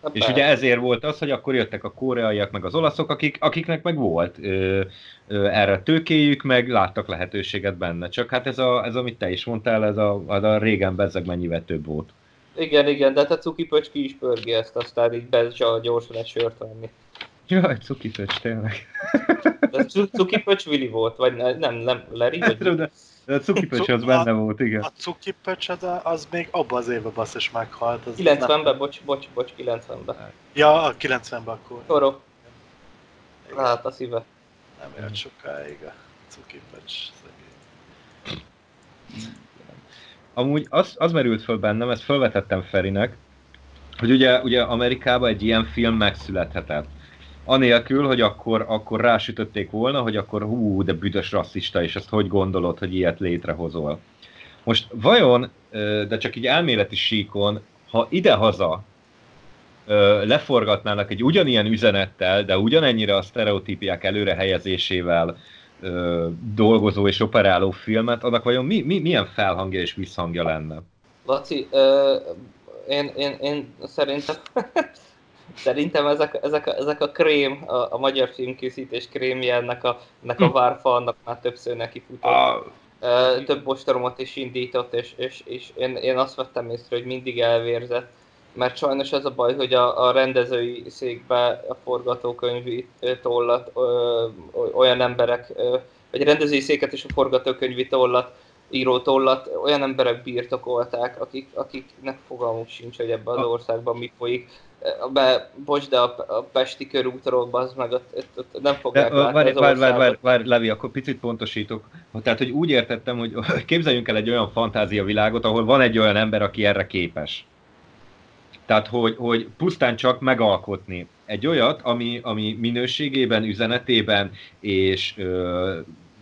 Na, és ugye ezért volt az, hogy akkor jöttek a koreaiak, meg az olaszok, akik, akiknek meg volt ö, ö, erre tőkéjük, meg láttak lehetőséget benne. Csak hát ez, a, ez amit te is mondtál, ez a, az a régen bezzeg mennyivel több volt. Igen, igen, de hát a cuki pöcski is pörgi ezt, aztán így bezsa gyorsan egy sört venni. Jaj, cuki pöcs, tényleg. De cuki pöcs Willy volt, vagy ne, nem, nem, Larry? Vagy... De, de a cuki az benne volt, igen. A cuki pöcs az még abban az évben basszus meghalt. 90-ben, bocs, bocs, bocs, 90-ben. Ja, a 90-ben akkor. Toro. Hát a szíve. Nem élt sokáig a cuki pöcs. Amúgy az, az merült föl bennem, ezt felvetettem Ferinek, hogy ugye, ugye Amerikában egy ilyen film megszülethetett anélkül, hogy akkor, akkor rásütötték volna, hogy akkor hú, de büdös rasszista, és ezt hogy gondolod, hogy ilyet létrehozol. Most vajon, de csak így elméleti síkon, ha idehaza leforgatnának egy ugyanilyen üzenettel, de ugyanennyire a sztereotípiák előre helyezésével dolgozó és operáló filmet, annak vajon mi, mi, milyen felhangja és visszhangja lenne? Laci, ö, én, én, én szerintem *laughs* Szerintem ezek, ezek, a, ezek a krém, a, a magyar filmkészítés krémje ennek a, ennek a hm. várfa, annak már többször neki futott. Ah. Több ostromot is indított, és, és, és én, én azt vettem észre, hogy mindig elvérzett. Mert sajnos ez a baj, hogy a, a rendezői székbe a forgatókönyvi tollat ö, olyan emberek, ö, vagy a rendezői széket és a forgatókönyvi tollat, író tollat olyan emberek birtokolták, akik, akiknek fogalmuk sincs, hogy ebben az országban mi folyik be, bocs, de a, a Pesti körútról, az meg ott, ott, ott nem fogják látni várj, várj, várj, várj, várj, Levi, akkor picit pontosítok. Tehát, hogy úgy értettem, hogy *laughs* képzeljünk el egy olyan fantázia világot, ahol van egy olyan ember, aki erre képes. Tehát, hogy, hogy pusztán csak megalkotni egy olyat, ami, ami minőségében, üzenetében és ö,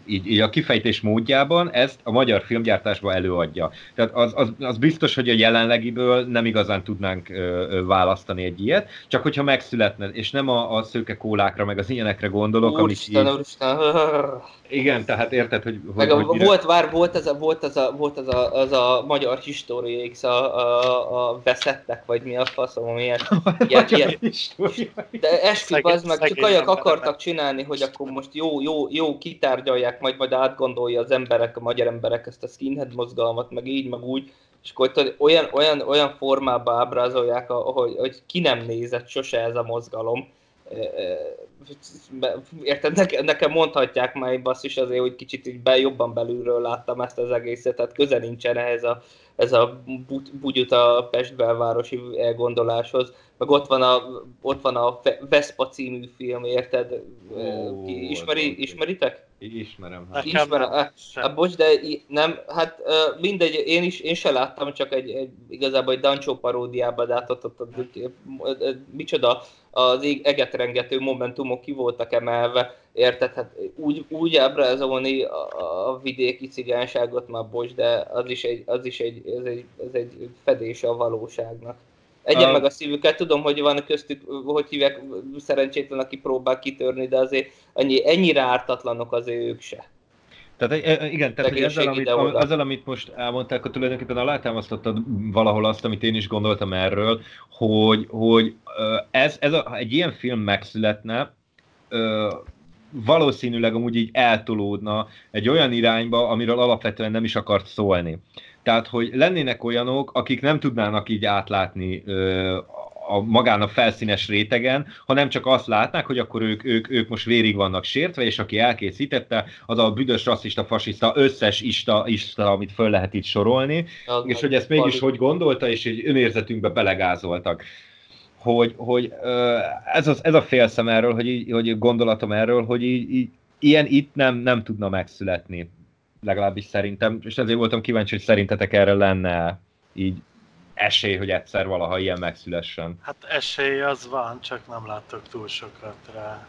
így, így a kifejtés módjában ezt a magyar filmgyártásban előadja. Tehát az, az, az biztos, hogy a jelenlegiből nem igazán tudnánk ö, ö, választani egy ilyet, csak hogyha megszületne, és nem a, a szőke kólákra, meg az ilyenekre gondolok, Úristen, amik így, úristen. Igen, tehát érted, hogy, Meg hogy, a, hogy volt, vár, volt, ez a, volt, ez a, volt ez a, az a magyar History X, a, a, a veszettek, vagy mi a faszom, ami ilyen, *laughs* ilyen, ilyen, de eskü, Szegény- az meg, csak emberek. akartak csinálni, hogy akkor most jó, jó, jó kitárgyalják, majd majd átgondolja az emberek, a magyar emberek ezt a skinhead mozgalmat, meg így, meg úgy, és akkor olyan, olyan, olyan formában ábrázolják, hogy, hogy ki nem nézett sose ez a mozgalom. Érted, nekem, nekem mondhatják már basszus azért, hogy kicsit így be, jobban belülről láttam ezt az egészet, tehát köze nincsen ehhez a, ez a bu- bugyut a Pest belvárosi elgondoláshoz. Meg ott van a, ott van a Vespa című film, érted? Ó, Ki- Ismeri, ismeritek? Ismerem. Hát. Ismerem. Ah, Hát bocs, de nem, hát mindegy, én is, én se láttam, csak egy, egy igazából egy Dancsó paródiában, de hát ott, ott, ott, ott, micsoda az egetrengető momentumok ki voltak emelve, érted? Hát úgy, úgy ábrázolni a, a vidéki cigányságot már bocs, de az is egy, az is egy, ez egy, ez egy fedése a valóságnak. Egyen A- meg a szívüket, tudom, hogy van köztük, hogy hívják, szerencsétlen, aki próbál kitörni, de azért ennyi, ennyire ártatlanok azért ők se. Tehát e- igen, tehát hogy ezzel, amit, ezzel, amit most elmondták, akkor tulajdonképpen alátámasztottad valahol azt, amit én is gondoltam erről, hogy, hogy ez, ez a, egy ilyen film megszületne, valószínűleg amúgy így eltolódna egy olyan irányba, amiről alapvetően nem is akart szólni. Tehát, hogy lennének olyanok, akik nem tudnának így átlátni ö, a magán a felszínes rétegen, hanem csak azt látnák, hogy akkor ők, ők, ők most vérig vannak sértve, és aki elkészítette, az a büdös, rasszista, fasiszta, összes ista, ista amit föl lehet itt sorolni, Az és hogy ezt mégis hogy gondolta, és egy önérzetünkbe belegázoltak. Hogy, hogy ez, az, ez a félszem erről, hogy, így, hogy gondolatom erről, hogy így, így, ilyen itt nem, nem tudna megszületni. Legalábbis szerintem, és ezért voltam kíváncsi, hogy szerintetek erre lenne így esély, hogy egyszer valaha ilyen megszülessen. Hát esély az van, csak nem láttok túl sokat rá.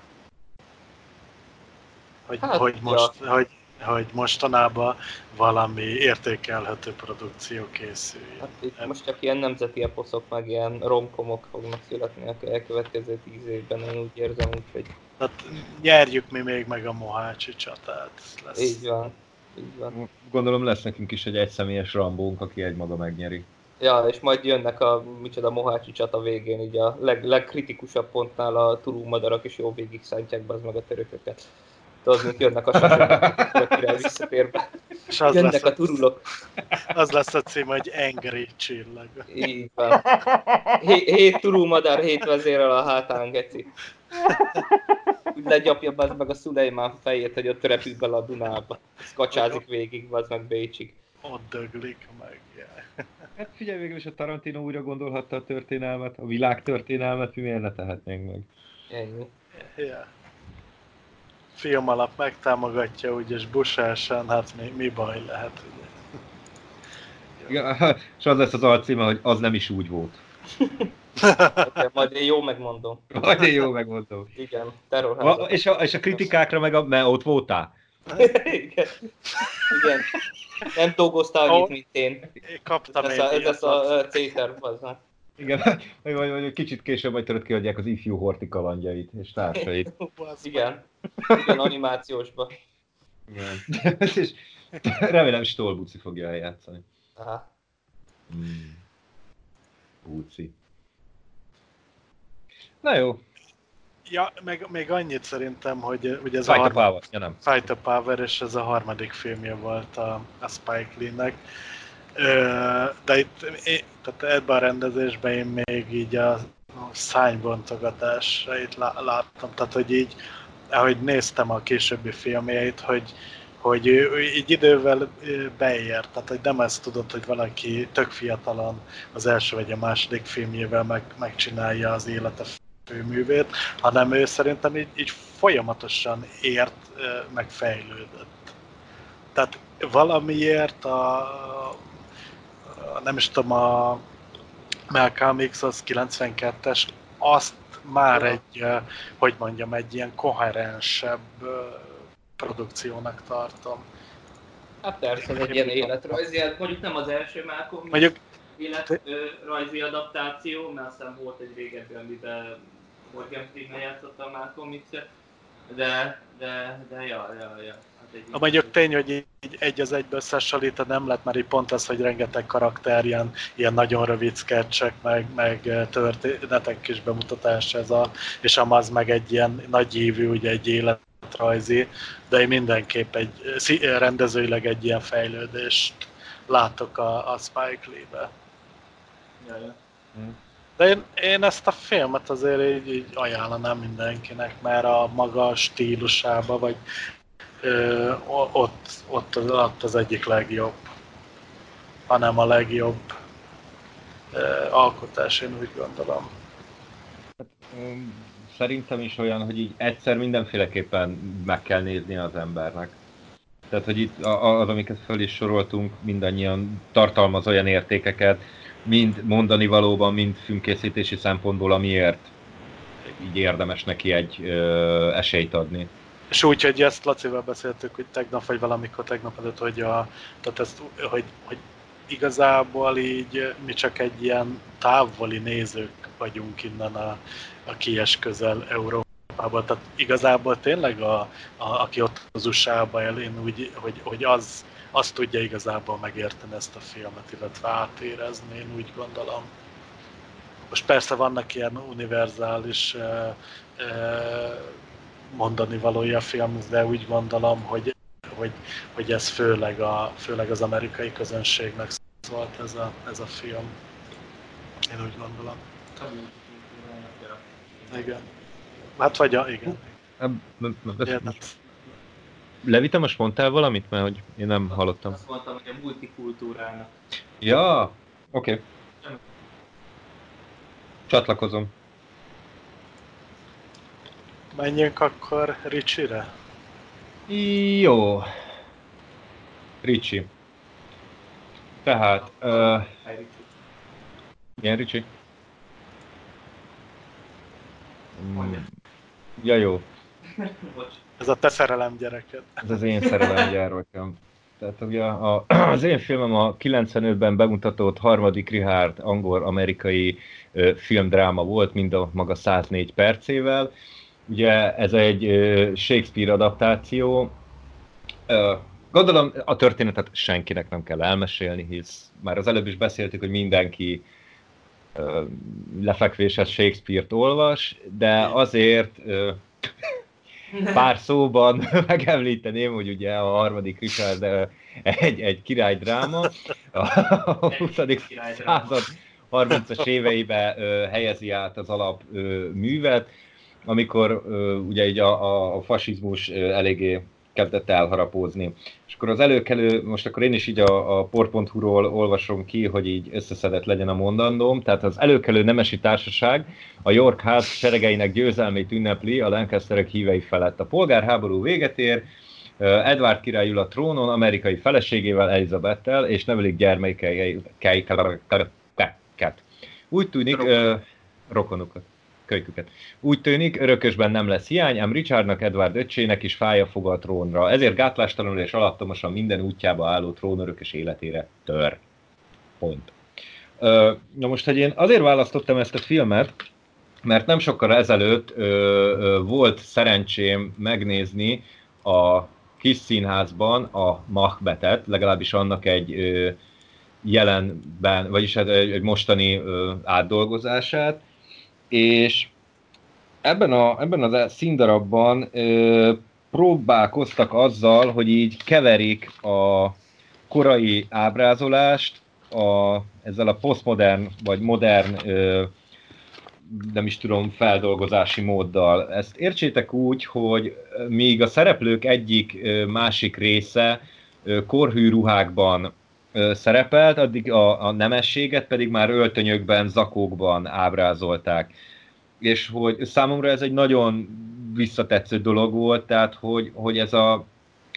Hogy, Hát, hát, hogy, ja. most, hogy, hogy mostanában valami értékelhető produkció készül. Hát itt most csak ilyen nemzeti eposzok, meg ilyen romkomok fognak születni a elkövetkező tíz évben, én úgy érzem, úgyhogy Tehát nyerjük mi még meg a Mohácsi csatát. Lesz. így van. Így van. Gondolom lesz nekünk is egy egyszemélyes rambónk, aki egymaga megnyeri. Ja, és majd jönnek a micsoda Mohácsi csata végén, így a leg, legkritikusabb pontnál a turú madarak is jó végig szántják be az meg a törököket. Tudod, mint jönnek a sasok, király visszatér be. És az Jönnek lesz, a turulok. az lesz a cím, hogy Angry csillag. Így van. Hé, hét turú madár, hét vezérel a hátán, geci. Úgy legyapja az meg a Szulejmán fejét, hogy ott repül bele a Dunába. Ez kacsázik végig, az meg Bécsig. Ott döglik meg. Yeah. Hát figyelj, végül is a Tarantino újra gondolhatta a történelmet, a világ történelmet, mi miért ne tehetnénk meg. Ennyi. Yeah. Film alap megtámogatja, úgyis busálsan, hát mi, mi baj lehet, ugye? Igen, *laughs* és az lesz az alcíme, hogy az nem is úgy volt. *laughs* Okay, majd én jó megmondom. Vagy én jó megmondom. Igen, terrorházat. És a, és a kritikákra meg, a, mert ott voltál. Igen. Igen. Nem dolgoztál annyit, mint én. Én kaptam Ez, én a, ez a C-terv. Igen, vagy, vagy, vagy kicsit később majd tudod kiadják az ifjú horti kalandjait és társait. *laughs* Igen. Igen, animációsba. Igen. *laughs* és remélem Stolbuci fogja eljátszani. Aha. Mm. Buci. Na jó, Ja, meg még annyit szerintem, hogy ugye ez Fight a the harmadik, Power. Ja, nem. Fight the Power, és ez a harmadik filmje volt a, a Spike Lee-nek. De itt, tehát ebben a rendezésben én még így a, szánybontogatásait lá, láttam, tehát hogy így, ahogy néztem a későbbi filmjeit, hogy, hogy ő, így idővel beér, tehát hogy nem ezt tudod, hogy valaki tök fiatalon az első vagy a második filmjével meg, megcsinálja az élete főművét, hanem ő szerintem így, így folyamatosan ért, ö, meg fejlődött. Tehát valamiért a, a nem is tudom, a Malcolm X az 92-es, azt már egy, hogy mondjam, egy ilyen koherensebb produkciónak tartom. Hát persze, egy ilyen életrajzi, hát mondjuk nem az első Malcolm Mondjuk életrajzi adaptáció, mert aztán volt egy régebbi, amiben Morgan Freeman játszotta a Malcolm X-et, de, de, de, ja, ja, ja. Hát a mondjuk tény, hogy így egy az egybe összehasonlítani nem lett, mert így pont az, hogy rengeteg karakter, ilyen, ilyen nagyon rövid sketchek, meg, meg történetek is bemutatás ez a, és a az meg egy ilyen nagy hívű, ugye egy életrajzi, de én mindenképp egy rendezőileg egy ilyen fejlődést látok a, a Spike Lee-be. De én, én ezt a filmet azért így, így ajánlanám mindenkinek, mert a maga stílusába, vagy ö, ott, ott, ott az egyik legjobb, hanem a legjobb ö, alkotás, én úgy gondolom. Hát, szerintem is olyan, hogy így egyszer mindenféleképpen meg kell nézni az embernek. Tehát, hogy itt az, amiket föl is soroltunk, mindannyian tartalmaz olyan értékeket, mind mondani valóban, mind filmkészítési szempontból, amiért így érdemes neki egy ö, esélyt adni. És úgy, hogy ezt Lacival beszéltük, hogy tegnap, vagy valamikor tegnap előtt, hogy, a, tehát ezt, hogy, hogy igazából így mi csak egy ilyen távoli nézők vagyunk innen a, a kies közel Európában. Tehát igazából tényleg, a, a, aki ott az USA-ban él, én úgy, hogy, hogy az, azt tudja igazából megérteni ezt a filmet, illetve átérezni, én úgy gondolom. Most persze vannak ilyen univerzális uh, uh, mondani valója a film, de úgy gondolom, hogy, hogy, hogy ez főleg, a, főleg az amerikai közönségnek szólt ez a, ez a film. Én úgy gondolom. Igen. Hát vagy a, igen. Levita, most mondtál valamit? Mert hogy én nem hallottam. Azt mondtam, hogy a multikultúrának. Ja, oké. Okay. Csatlakozom. Menjünk akkor Ricsi-re? Jó. Ricsi. Tehát... Uh, igen, Ricsi. Mm, ja, jó. Ez a te szerelem gyereked. Ez az én szerelem gyermekem. Tehát ugye a, az én filmem a 95-ben bemutatott harmadik Richard angol-amerikai filmdráma volt, mind a maga 104 percével. Ugye ez egy Shakespeare adaptáció. Gondolom a történetet senkinek nem kell elmesélni, hisz már az előbb is beszéltük, hogy mindenki lefekvéses Shakespeare-t olvas, de azért pár szóban *laughs* megemlíteném, hogy ugye a harmadik Richard egy, egy királydráma, a 20. század 30-as éveibe helyezi át az alap művet, amikor ugye így a, a fasizmus eléggé kezdett elharapózni. És akkor az előkelő, most akkor én is így a, a port.hu-ról olvasom ki, hogy így összeszedett legyen a mondandóm. Tehát az előkelő nemesi társaság a York ház seregeinek győzelmét ünnepli a Lancasterek hívei felett. A polgárháború véget ér, Edward király ül a trónon amerikai feleségével, Elizabettel, és nevelik gyermekeiket. Úgy tűnik, rokonukat kölyküket. Úgy tűnik, örökösben nem lesz hiány, ám Richardnak, Edward öccsének is fája fog a trónra. Ezért gátlástalanul és alattomosan minden útjába álló trónörökös életére tör. Pont. Na most, hogy én azért választottam ezt a filmet, mert nem sokkal ezelőtt ö, ö, volt szerencsém megnézni a kis színházban a Macbethet, legalábbis annak egy ö, jelenben, vagyis egy, egy mostani ö, átdolgozását, és ebben, a, ebben az színdarabban ö, próbálkoztak azzal, hogy így keverik a korai ábrázolást a, ezzel a posztmodern vagy modern ö, nem is tudom, feldolgozási móddal. Ezt értsétek úgy, hogy míg a szereplők egyik másik része korhű ruhákban szerepelt, addig a, a nemességet pedig már öltönyökben, zakókban ábrázolták. És hogy számomra ez egy nagyon visszatetsző dolog volt, tehát hogy, hogy ez a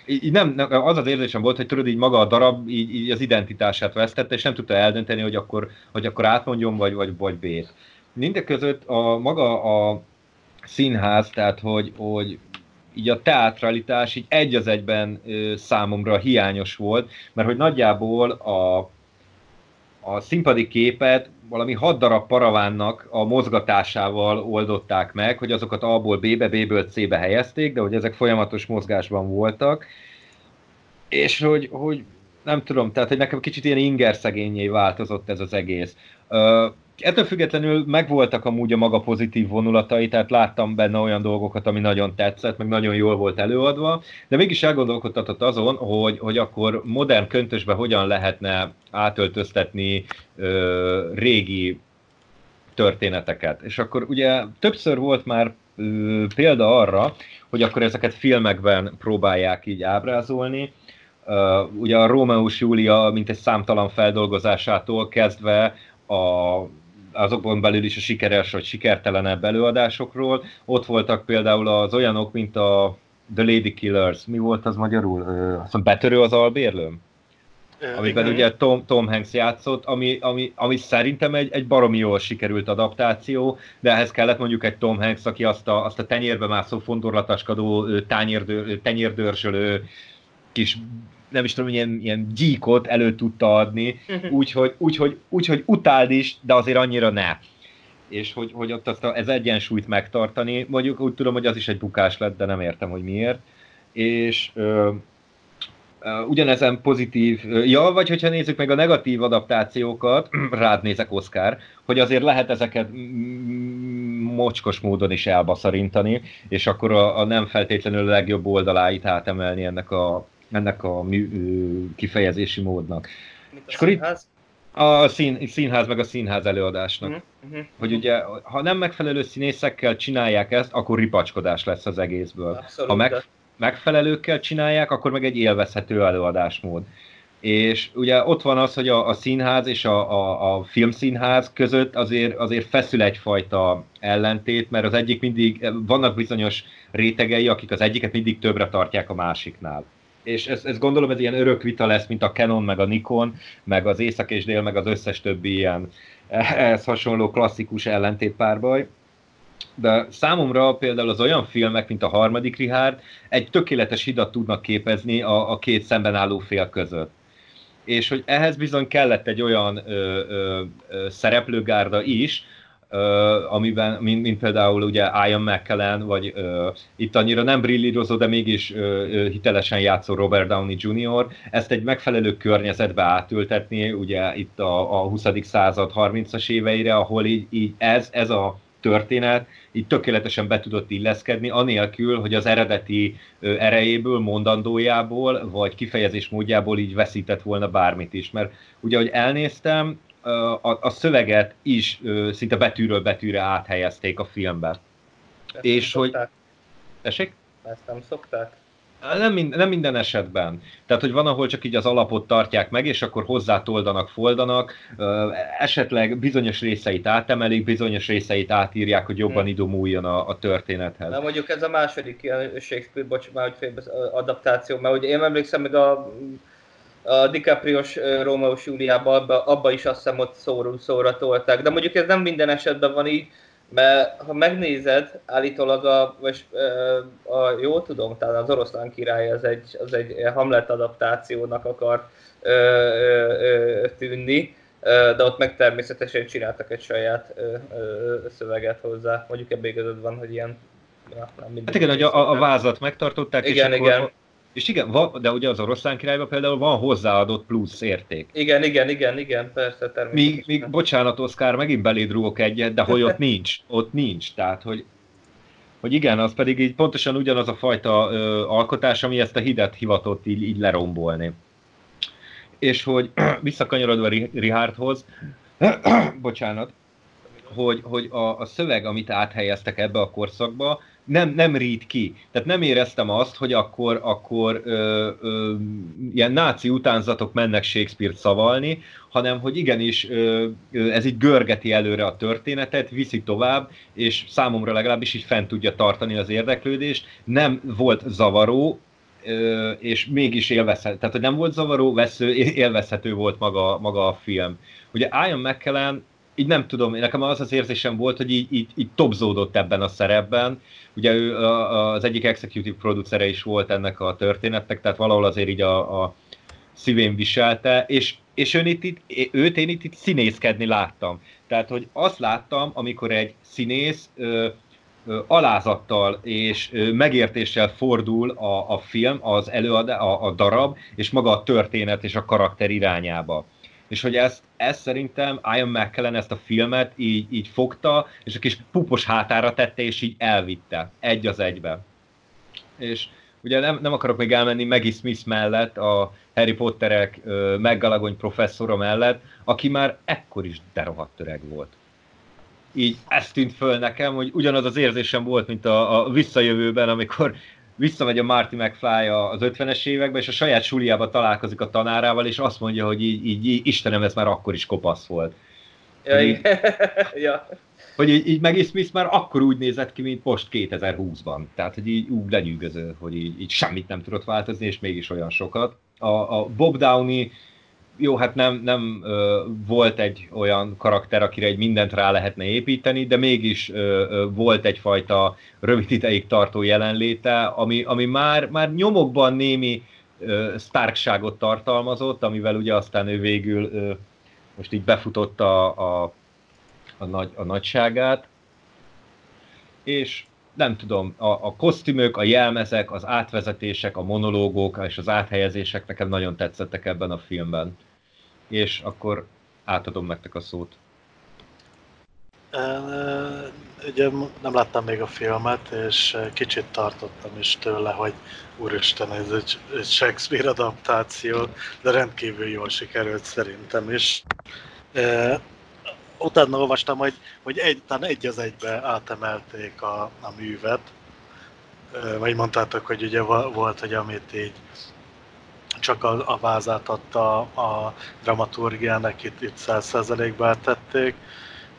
így nem, az az érzésem volt, hogy tudod, így maga a darab így, így az identitását vesztette, és nem tudta eldönteni, hogy akkor, hogy akkor átmondjon, vagy, vagy, vagy B-t. Mindek között a maga a színház, tehát hogy, hogy így a teatralitás így egy az egyben ö, számomra hiányos volt, mert hogy nagyjából a, a színpadi képet valami hat darab paravánnak a mozgatásával oldották meg, hogy azokat A-ból B-be, B-ből C-be helyezték, de hogy ezek folyamatos mozgásban voltak, és hogy, hogy nem tudom, tehát hogy nekem kicsit ilyen inger szegényé változott ez az egész. Uh, ettől függetlenül megvoltak amúgy a maga pozitív vonulatai, tehát láttam benne olyan dolgokat, ami nagyon tetszett, meg nagyon jól volt előadva, de mégis elgondolkodtatott azon, hogy, hogy akkor modern köntösbe hogyan lehetne átöltöztetni ö, régi történeteket. És akkor ugye többször volt már ö, példa arra, hogy akkor ezeket filmekben próbálják így ábrázolni, Uh, ugye a Rómeus Júlia, mint egy számtalan feldolgozásától kezdve a, azokon belül is a sikeres vagy sikertelenebb előadásokról. Ott voltak például az olyanok, mint a The Lady Killers. Mi volt az magyarul? Azt betörő az albérlőm? amiben ugye Tom, Tom Hanks játszott, ami, ami, ami szerintem egy, egy baromi jól sikerült adaptáció, de ehhez kellett mondjuk egy Tom Hanks, aki azt a, azt a tenyérbe mászó fondorlataskodó, tenyérdörzsölő kis nem is tudom, ilyen, ilyen gyíkot elő tudta adni, úgyhogy úgy, hogy, úgy, hogy utáld is, de azért annyira ne. És hogy, hogy ott azt a, ez egyensúlyt megtartani, mondjuk úgy tudom, hogy az is egy bukás lett, de nem értem, hogy miért. És ö, Uh, ugyanezen pozitív, ja, vagy hogyha nézzük meg a negatív adaptációkat, *clears throat* rád nézek Oscar, hogy azért lehet ezeket mocskos módon is elbaszarintani, és akkor a, a nem feltétlenül a legjobb oldaláit átemelni ennek a, ennek a mű, kifejezési módnak. Mint a és színház? Itt a szín, színház meg a színház előadásnak. Uh-huh. Hogy ugye, ha nem megfelelő színészekkel csinálják ezt, akkor ripacskodás lesz az egészből. Abszolút, ha meg, megfelelőkkel csinálják, akkor meg egy élvezhető előadásmód. És ugye ott van az, hogy a, a színház és a, a, a filmszínház között azért, azért feszül egyfajta ellentét, mert az egyik mindig, vannak bizonyos rétegei, akik az egyiket mindig többre tartják a másiknál és ez, ez gondolom ez ilyen örök vita lesz, mint a Canon, meg a Nikon, meg az Észak és Dél, meg az összes többi ilyen ehhez hasonló klasszikus ellentétpárbaj. De számomra például az olyan filmek, mint a harmadik Richard, egy tökéletes hidat tudnak képezni a, a két szemben álló fél között. És hogy ehhez bizony kellett egy olyan ö, ö, ö, szereplőgárda is, amiben, mint, mint például ugye Ian McKellen, vagy uh, itt annyira nem brillírozó, de mégis uh, hitelesen játszó Robert Downey Jr. Ezt egy megfelelő környezetbe átültetni, ugye itt a, a 20. század 30-as éveire, ahol így, így ez, ez a történet így tökéletesen be tudott illeszkedni, anélkül, hogy az eredeti erejéből, mondandójából, vagy kifejezés módjából így veszített volna bármit is. Mert ugye, ahogy elnéztem, a, a szöveget is szinte betűről betűre áthelyezték a filmbe. Ezt és hogy... Tessék? Ezt nem szokták? Nem, mind, nem minden esetben. Tehát, hogy van, ahol csak így az alapot tartják meg, és akkor hozzá toldanak, foldanak, esetleg bizonyos részeit átemelik, bizonyos részeit átírják, hogy jobban hmm. idomuljon a, a történethez. Na mondjuk ez a második ilyen Shakespeare, bocs, már hogy félbe, adaptáció, mert ugye én emlékszem még a a DiCaprio-s Rómeus Júliában abba, abba is azt hiszem ott szóról szóra tolták. De mondjuk ez nem minden esetben van így, mert ha megnézed, állítólag a, vagy, a, a jó tudom, talán az oroszlán király az egy, az egy Hamlet adaptációnak akar ö, ö, ö, tűnni, de ott meg természetesen csináltak egy saját ö, ö, szöveget hozzá. Mondjuk ebben igazad van, hogy ilyen Ja, hát igen, hogy a, a vázat megtartották, igen, és igen. És igen, van, de ugye az oroszlán királyban például van hozzáadott plusz érték. Igen, igen, igen, igen, persze, természetesen. Míg, míg bocsánat, Oszkár, megint beléd rúgok egyet, de hogy ott *laughs* nincs, ott nincs. Tehát, hogy, hogy igen, az pedig így pontosan ugyanaz a fajta ö, alkotás, ami ezt a hidet hivatott így, így lerombolni. És hogy *clears throat* visszakanyarodva Richardhoz, *clears throat* bocsánat, hogy, hogy a, a szöveg, amit áthelyeztek ebbe a korszakba, nem, nem rít ki. Tehát nem éreztem azt, hogy akkor, akkor ö, ö, ilyen náci utánzatok mennek Shakespeare-t szavalni, hanem hogy igenis ö, ez így görgeti előre a történetet, viszi tovább, és számomra legalábbis így fent tudja tartani az érdeklődést. Nem volt zavaró, ö, és mégis élvezhető. Tehát, hogy nem volt zavaró, vesző, élvezhető volt maga, maga a film. Ugye Ian McKellen így nem tudom, nekem az az érzésem volt, hogy így, így, így topzódott ebben a szerepben. Ugye ő az egyik executive producere is volt ennek a történetnek, tehát valahol azért így a, a szívén viselte, és, és ön itt, itt, őt én itt, itt színészkedni láttam. Tehát, hogy azt láttam, amikor egy színész ö, ö, alázattal és ö, megértéssel fordul a, a film, az előad, a, a darab, és maga a történet és a karakter irányába és hogy ezt, ezt szerintem Ian McKellen ezt a filmet így, így fogta, és a kis pupos hátára tette, és így elvitte, egy az egybe. És ugye nem, nem akarok még elmenni Maggie Smith mellett, a Harry Potterek meggalagony professzora mellett, aki már ekkor is derohadt öreg volt. Így ez tűnt föl nekem, hogy ugyanaz az érzésem volt, mint a, a visszajövőben, amikor visszamegy a Marty McFly az 50-es évekbe, és a saját suliába találkozik a tanárával, és azt mondja, hogy így, így, így Istenem, ez már akkor is kopasz volt. Ja, így, *laughs* ja. hogy így, így meg Smith már akkor úgy nézett ki, mint most 2020-ban. Tehát, hogy így úgy lenyűgöző, hogy így, így semmit nem tudott változni, és mégis olyan sokat. A, a Bob Downey jó, hát nem, nem ö, volt egy olyan karakter, akire egy mindent rá lehetne építeni, de mégis ö, ö, volt egyfajta rövid ideig tartó jelenléte, ami, ami már, már nyomokban némi ö, sztárkságot tartalmazott, amivel ugye aztán ő végül ö, most így befutott a, a, a, nagy, a nagyságát, és nem tudom, a, a kosztümök, a jelmezek, az átvezetések, a monológok és az áthelyezések nekem nagyon tetszettek ebben a filmben. És akkor átadom nektek a szót. Ugye nem láttam még a filmet, és kicsit tartottam is tőle, hogy úristen, ez egy, Shakespeare adaptáció, de rendkívül jól sikerült szerintem is utána olvastam, hogy, hogy egy, talán egy az egybe átemelték a, a művet, vagy mondtátok, hogy ugye volt, hogy amit így csak a, a vázát adta a dramaturgiának, itt, itt 100%-ba áttették.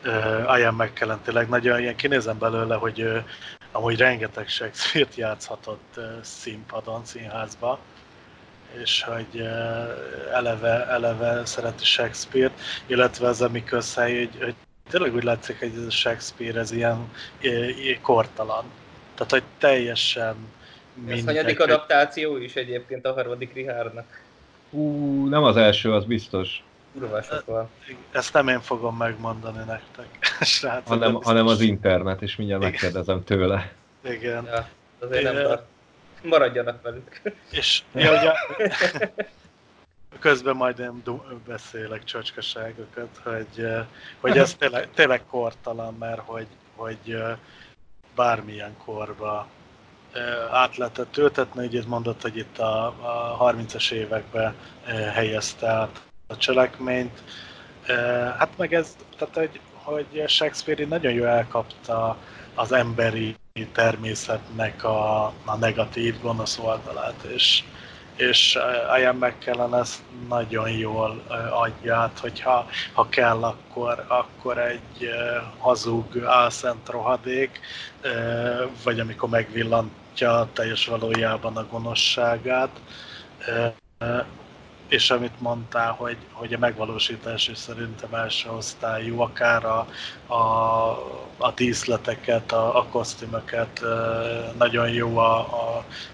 Uh, Ian McKellen tényleg nagyon ilyen kinézem belőle, hogy uh, amúgy rengeteg Shakespeare-t játszhatott színpadon, színházba és hogy eleve, eleve szereti Shakespeare-t, illetve az, ami közhely, hogy, hogy tényleg úgy látszik, hogy ez a Shakespeare ez ilyen kortalan. Tehát, hogy teljesen mindegy. Ez hanyadik adaptáció is egyébként a harmadik Richardnak. Ú, nem az első, az biztos. van. Ezt nem én fogom megmondani nektek, *laughs* srácok. Hanem, hanem az internet, és mindjárt Igen. megkérdezem tőle. Igen. Ja, azért nem tart maradjanak velük. És ja, ugye, közben majd én beszélek csacskaságokat, hogy, hogy ez tényleg, tényleg kortalan, mert hogy, hogy bármilyen korba át lehetett ültetni, így mondott, hogy itt a, a 30-as években helyezte át a cselekményt. Hát meg ez, tehát hogy, hogy Shakespeare nagyon jól elkapta az emberi természetnek a, a negatív, gonosz oldalát, és, és Ian McKellen ezt nagyon jól adja át, hogyha ha kell, akkor, akkor egy hazug, álszent rohadék, vagy amikor megvillantja teljes valójában a gonoszságát, és amit mondtál, hogy, hogy a megvalósítás is szerintem első osztályú, akár a, a, a díszleteket, a, a kosztümöket, nagyon jó a,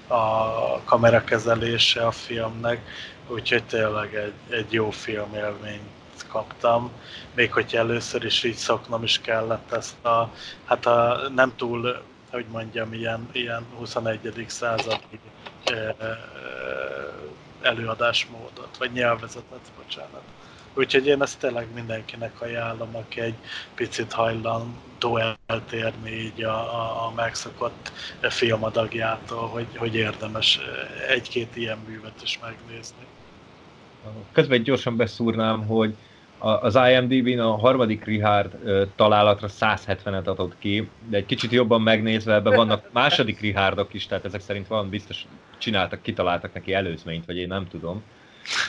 a, a kamerakezelése a filmnek, úgyhogy tényleg egy, egy jó filmélményt kaptam, még hogy először is így szoknom is kellett ezt a, hát a nem túl, hogy mondjam, ilyen, ilyen 21. századi előadásmódot, vagy nyelvezetet, bocsánat. Úgyhogy én ezt tényleg mindenkinek ajánlom, aki egy picit hajlandó eltérni így a, a, a megszokott filmadagjától, hogy, hogy érdemes egy-két ilyen művet is megnézni. Közben gyorsan beszúrnám, hogy az IMDb-n a harmadik Richard találatra 170-et adott ki, de egy kicsit jobban megnézve ebben vannak *laughs* második Richardok is, tehát ezek szerint van biztos csináltak, kitaláltak neki előzményt, vagy én nem tudom.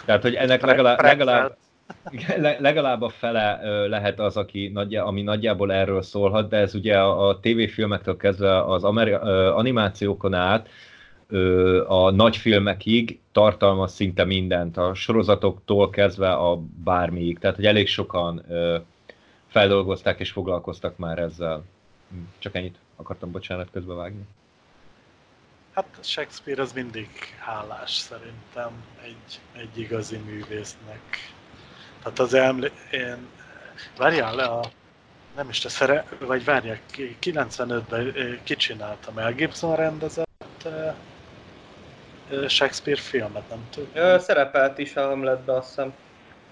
Tehát, hogy ennek legalább, legalább, *laughs* legalább a fele lehet az, aki nagyjá, ami nagyjából erről szólhat, de ez ugye a, a tévéfilmektől kezdve az ameri- animációkon át a nagyfilmekig tartalmaz szinte mindent, a sorozatoktól kezdve a bármiig. Tehát, hogy elég sokan feldolgozták és foglalkoztak már ezzel. Csak ennyit akartam, bocsánat, közbevágni. Hát Shakespeare az mindig hálás szerintem egy, egy igazi művésznek. Tehát az emlé... Én... Várjál le a... Nem is te szere... Vagy várjál, 95-ben kicsináltam el. Gibson rendezett Shakespeare filmet, nem tudom. Szerepelt is a Hamletbe, azt hiszem.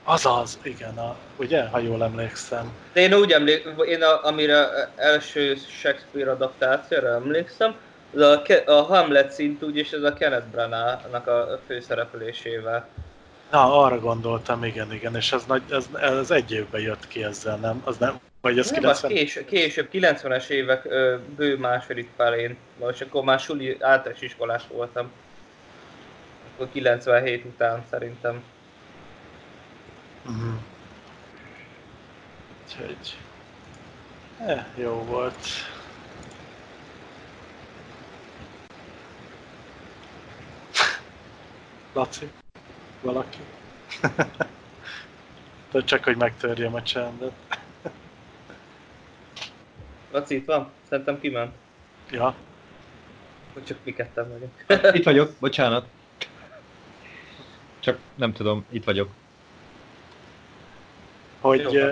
Azaz, igen, a, ugye, ha jól emlékszem. De én úgy emlékszem, én a, amire első Shakespeare adaptációra emlékszem, az a, a Hamlet szint úgy, és ez a Kenneth Branagh-nak a főszereplésével. Na, arra gondoltam, igen, igen, és ez, nagy, ez, ez egy évben jött ki ezzel, nem? Az nem, vagy ez nem, 90... az kés, később, 90-es évek bő második felén, most akkor már suli általános iskolás voltam. Akkor 97 után szerintem. Uh-huh. Úgyhogy... Eh, jó volt. *laughs* Laci? Valaki? *laughs* De csak, hogy megtörjem a csendet. *laughs* Laci itt van? Szerintem kiment. Ja. Hogy csak mi ketten vagyunk. itt vagyok, bocsánat. Csak nem tudom, itt vagyok. Hogy Jó,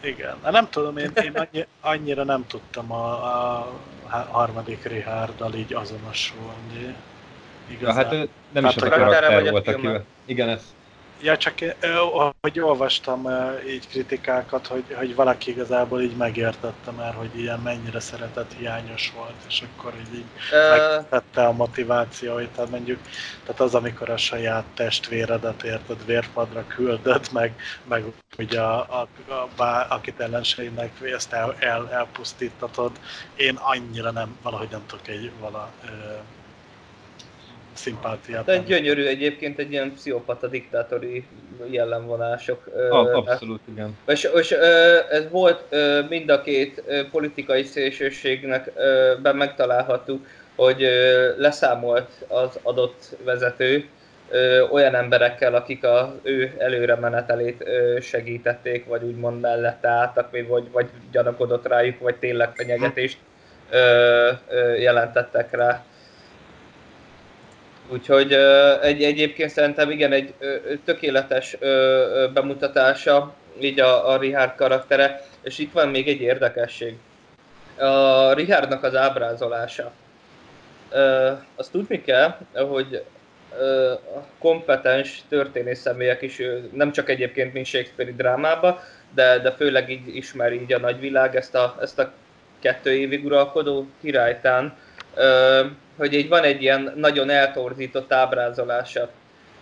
igen, nem tudom, én, én annyi, annyira nem tudtam a, a harmadik Richarddal így azonosulni. Igazán. Ja, hát nem is a karakter volt, aki... Igen, ez Ja, csak hogy olvastam így kritikákat, hogy, hogy valaki igazából így megértette már, hogy ilyen mennyire szeretett hiányos volt, és akkor így, így uh... megtette a motivációit, tehát mondjuk, tehát az, amikor a saját testvéredet érted vérpadra küldött, meg, meg ugye a, a, a, bá, akit ellenségnek ezt el, el, elpusztítatod, én annyira nem, valahogy nem tudok egy vala, szimpátiát. De gyönyörű egyébként egy ilyen pszichopata diktátori jellemvonások. Ah, abszolút, igen. És, és ez volt mind a két politikai szélsőségnek ben megtalálható, hogy leszámolt az adott vezető olyan emberekkel, akik az ő előre menetelét segítették, vagy úgymond mellette álltak, vagy, vagy gyanakodott rájuk, vagy tényleg fenyegetést jelentettek rá Úgyhogy egy, egyébként szerintem igen, egy tökéletes bemutatása így a, a Richard karaktere, és itt van még egy érdekesség. A Richardnak az ábrázolása. Azt tudni kell, hogy kompetens történész személyek is, nem csak egyébként, mint Shakespeare-i drámába, de, de főleg így ismeri így a nagyvilág ezt a, ezt a kettő évig uralkodó királytán, hogy így van egy ilyen nagyon eltorzított ábrázolása.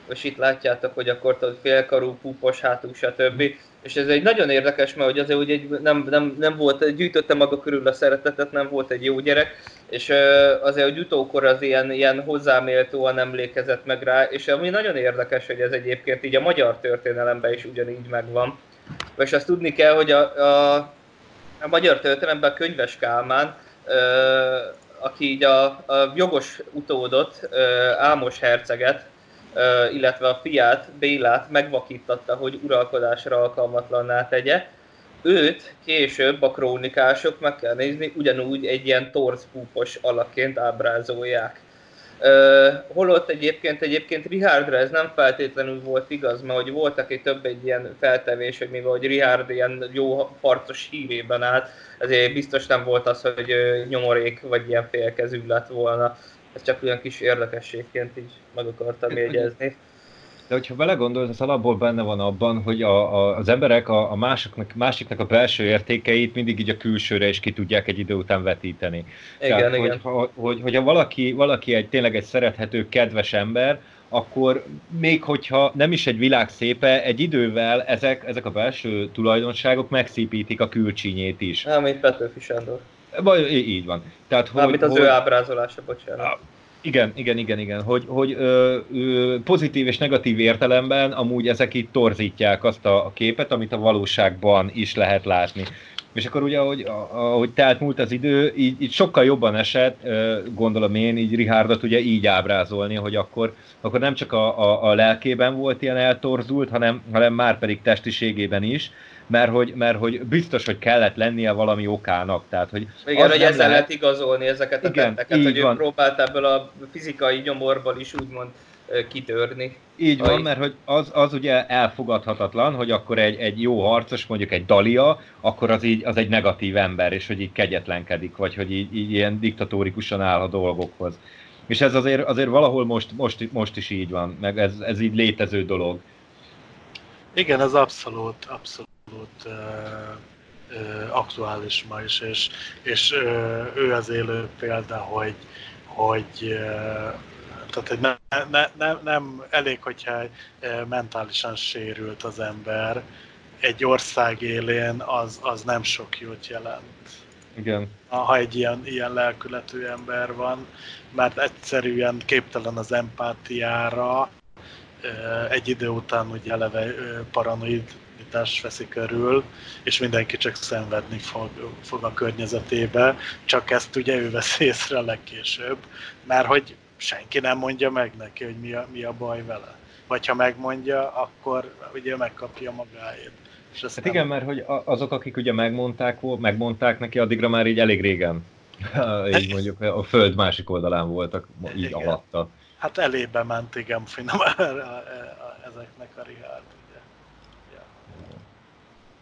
És itt látjátok, hogy akkor tudod, félkarú, púpos hátú, stb. És ez egy nagyon érdekes, mert hogy azért úgy egy nem, nem, nem volt, gyűjtötte maga körül a szeretetet, nem volt egy jó gyerek, és azért, hogy utókor az ilyen, ilyen hozzáméltóan emlékezett meg rá, és ami nagyon érdekes, hogy ez egyébként így a magyar történelemben is ugyanígy megvan. És azt tudni kell, hogy a, a, a magyar történelemben a könyves Kálmán aki így a, a jogos utódot, Ámos herceget, illetve a fiát, Bélát megvakítatta, hogy uralkodásra alkalmatlanná tegye. Őt később a krónikások meg kell nézni, ugyanúgy egy ilyen torzpúpos alakként ábrázolják. Holott egyébként, egyébként Richardra ez nem feltétlenül volt igaz, mert hogy voltak egy több egy ilyen feltevés, hogy mivel hogy Richard ilyen jó harcos hírében állt, ezért biztos nem volt az, hogy nyomorék vagy ilyen félkezű lett volna. Ez csak olyan kis érdekességként így meg akartam jegyezni. De hogyha belegondolsz, az alapból benne van abban, hogy a, a, az emberek a, a másoknak, másiknak a belső értékeit mindig így a külsőre is ki tudják egy idő után vetíteni. Igen, Tehát, igen. Hogy, ha, hogy, hogyha valaki, valaki egy tényleg egy szerethető, kedves ember, akkor még hogyha nem is egy világ szépe, egy idővel ezek, ezek a belső tulajdonságok megszépítik a külcsínyét is. Nem, mint Petőfi Sándor. Így van. Tehát, Mármint az hogy, ő ábrázolása, bocsánat. Igen, igen, igen, igen, hogy, hogy ö, ö, pozitív és negatív értelemben amúgy ezek itt torzítják azt a képet, amit a valóságban is lehet látni. És akkor ugye, ahogy, ahogy telt múlt az idő, így, így sokkal jobban esett, gondolom én, így Richardot ugye így ábrázolni, hogy akkor, akkor nem csak a, a, a lelkében volt ilyen eltorzult, hanem, hanem már pedig testiségében is, mert hogy, mert hogy biztos, hogy kellett lennie valami okának. Tehát, hogy Igen, hogy ezzel lehet... lehet igazolni ezeket a Igen, tetteket, hogy van. ő próbált ebből a fizikai nyomorból is úgymond kitörni. Így van, mert hogy az, az ugye elfogadhatatlan, hogy akkor egy, egy jó harcos, mondjuk egy Dalia, akkor az így az egy negatív ember, és hogy így kegyetlenkedik, vagy hogy így, így ilyen diktatórikusan áll a dolgokhoz. És ez azért, azért valahol most, most, most is így van, meg ez, ez így létező dolog. Igen, ez abszolút, abszolút uh, aktuális ma is, és, és ő az élő példa, hogy, hogy tehát, hogy ne, ne, ne, nem elég, hogyha mentálisan sérült az ember, egy ország élén az, az nem sok jót jelent. Igen. Ha egy ilyen, ilyen lelkületű ember van, mert egyszerűen képtelen az empátiára, egy idő után ugye eleve paranoiditás veszi körül, és mindenki csak szenvedni fog, fog a környezetébe, csak ezt ugye ő vesz észre legkésőbb, mert hogy senki nem mondja meg neki, hogy mi a, mi a baj vele. Vagy ha megmondja, akkor ugye megkapja magáét. És hát nem... igen, mert hogy azok, akik ugye megmondták, megmondták neki, addigra már így elég régen, *laughs* így mondjuk a föld másik oldalán voltak, így igen. alatta. Hát elébe ment, igen, finom *laughs* ezeknek a Richard.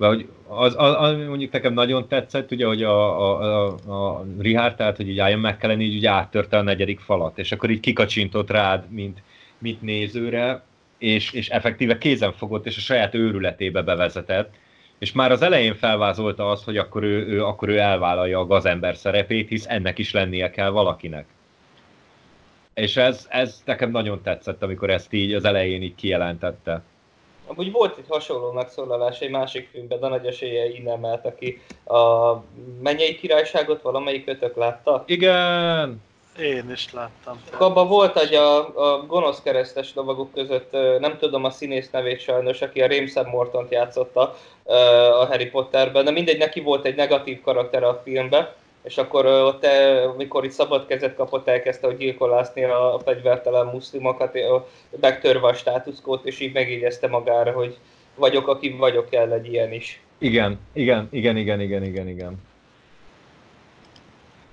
De hogy az, az, az, mondjuk nekem nagyon tetszett, ugye, hogy a, a, a, a Richard, tehát hogy így Ian McKellen így, így áttörte a negyedik falat, és akkor így kikacsintott rád, mint, mint nézőre, és, és effektíve kézen fogott, és a saját őrületébe bevezetett, és már az elején felvázolta azt, hogy akkor ő, ő, akkor ő elvállalja a gazember szerepét, hisz ennek is lennie kell valakinek. És ez, ez nekem nagyon tetszett, amikor ezt így az elején így kijelentette. Amúgy volt egy hasonló megszólalás egy másik filmben, de nagy esélye innen aki a Mennyei Királyságot valamelyik kötök látta? Igen! Én is láttam. Abban volt egy a, a gonosz keresztes lovagok között, nem tudom a színész nevét sajnos, aki a Ramsay Morton játszotta a Harry Potterben, de mindegy, neki volt egy negatív karakter a filmben, és akkor ott, amikor itt szabad kezet kapott, elkezdte hogy gyilkolászni a fegyvertelen muszlimokat, megtörve a státuszkót, és így megjegyezte magára, hogy vagyok, aki vagyok, kell egy ilyen is. Igen, igen, igen, igen, igen, igen, igen.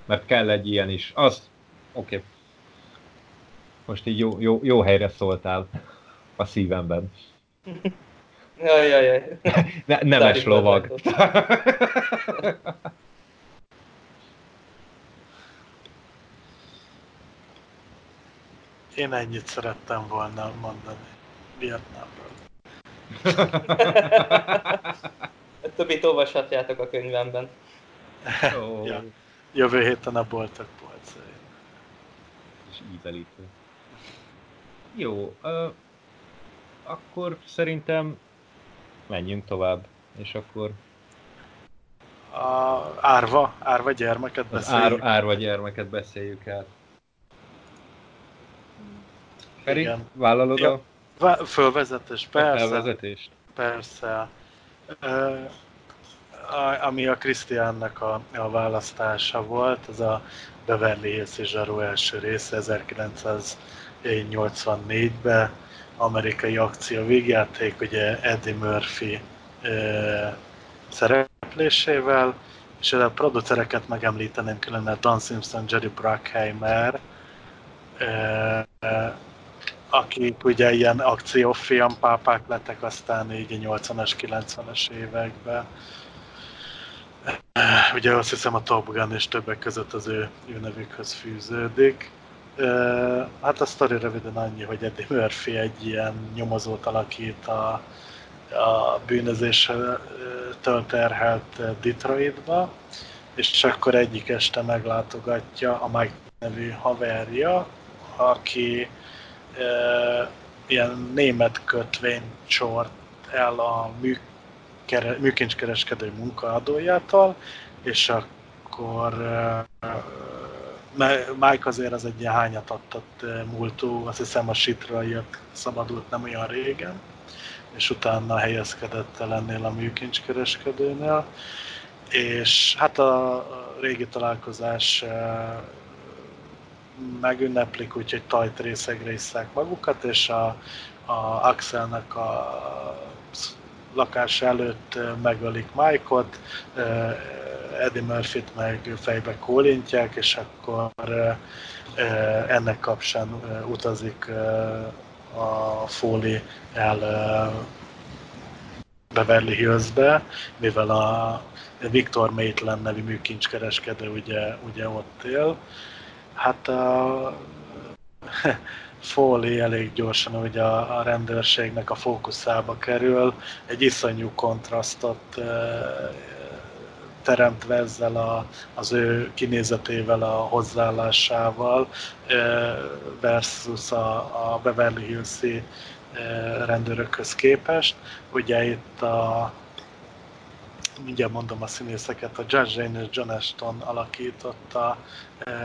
Mert kell egy ilyen is. Az, oké. Okay. Most így jó, jó, jó helyre szóltál a szívemben. Jaj, jaj, jaj. Ne, nemes lovag. *laughs* Én ennyit szerettem volna mondani Vietnámról. *laughs* többit olvashatjátok a könyvemben. Oh. ja. Jövő héten a boltok polcain. És ízelítő. Jó, uh, akkor szerintem menjünk tovább, és akkor... A árva, árva gyermeket beszéljük. Ár, árva gyermeket beszéljük át. Feri, Igen. vállalod ja. a... Fölvezetés, persze. A felvezetést? Persze. Uh, ami a Krisztiánnak a, a választása volt, az a Beverly Hills és Zsaró első része 1984-ben, amerikai akció végjáték, ugye Eddie Murphy uh, szereplésével, és a producereket megemlíteném külön Don Simpson, Jerry Bruckheimer, akik ugye ilyen akciófilm pápák lettek aztán így a 80-as, 90-es években. Ugye azt hiszem a Top Gun és többek között az ő, ő nevükhöz fűződik. Hát a sztori röviden annyi, hogy Eddie Murphy egy ilyen nyomozót alakít a, a bűnözéstől terhelt Detroitba, és akkor egyik este meglátogatja a Mike nevű haverja, aki ilyen német kötvény csort el a mű, műkincskereskedő munkaadójától, és akkor Mike azért az egy ilyen hányatadtat múltú, azt hiszem a sitről jött, szabadult nem olyan régen, és utána helyezkedett el ennél a műkincskereskedőnél, és hát a régi találkozás megünneplik, úgyhogy tajt részegre isszák magukat, és a, a Axelnek a lakás előtt megölik Mike-ot, Eddie Murphy-t meg fejbe kólintják, és akkor ennek kapcsán utazik a Foley el Beverly Hillsbe, mivel a Viktor Maitland nevű műkincskereskedő ugye, ugye ott él. Hát a *laughs* Foley elég gyorsan ugye a, a rendőrségnek a fókuszába kerül, egy iszonyú kontrasztot teremtve ezzel a, az ő kinézetével, a hozzáállásával versus a, a Beverly Hills-i rendőrökhöz képest. Ugye itt a mindjárt mondom a színészeket, a Judge Rain és John Ashton alakította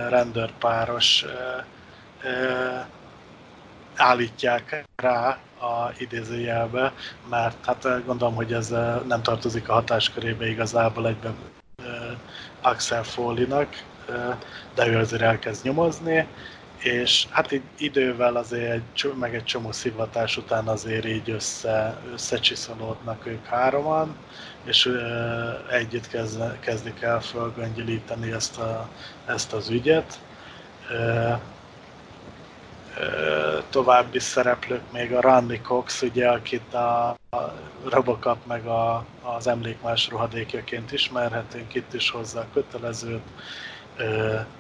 rendőrpáros állítják rá a idézőjelbe, mert hát gondolom, hogy ez nem tartozik a hatáskörébe igazából egyben Axel Foley-nak, de ő azért elkezd nyomozni, és hát így idővel azért egy, meg egy csomó szivatás után azért így össze, összecsiszolódnak ők hároman, és uh, együtt kezd, kezdik el fölgöngyelíteni ezt, a, ezt az ügyet. További szereplők még a Randy Cox, ugye, akit a, a Robocop meg a, az emlékmás rohadékjaként ismerhetünk, itt is hozzá kötelezőt.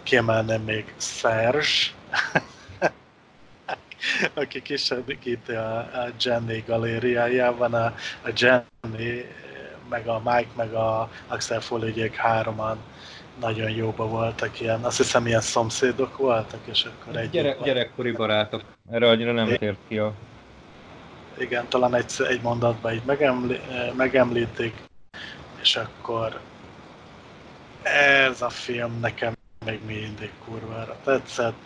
Kiemelném még Serge, *laughs* aki kisegíti a, a Jenny galériájában. A, a Jenny, meg a Mike, meg a Axel Foley hároman nagyon jóba voltak ilyen, azt hiszem ilyen szomszédok voltak, és akkor egy... Gyere, gyerekkori barátok, erre annyira nem tért ki a... Igen, talán egy, egy mondatban így megemlí, megemlítik, és akkor ez a film nekem még mindig kurvára tetszett,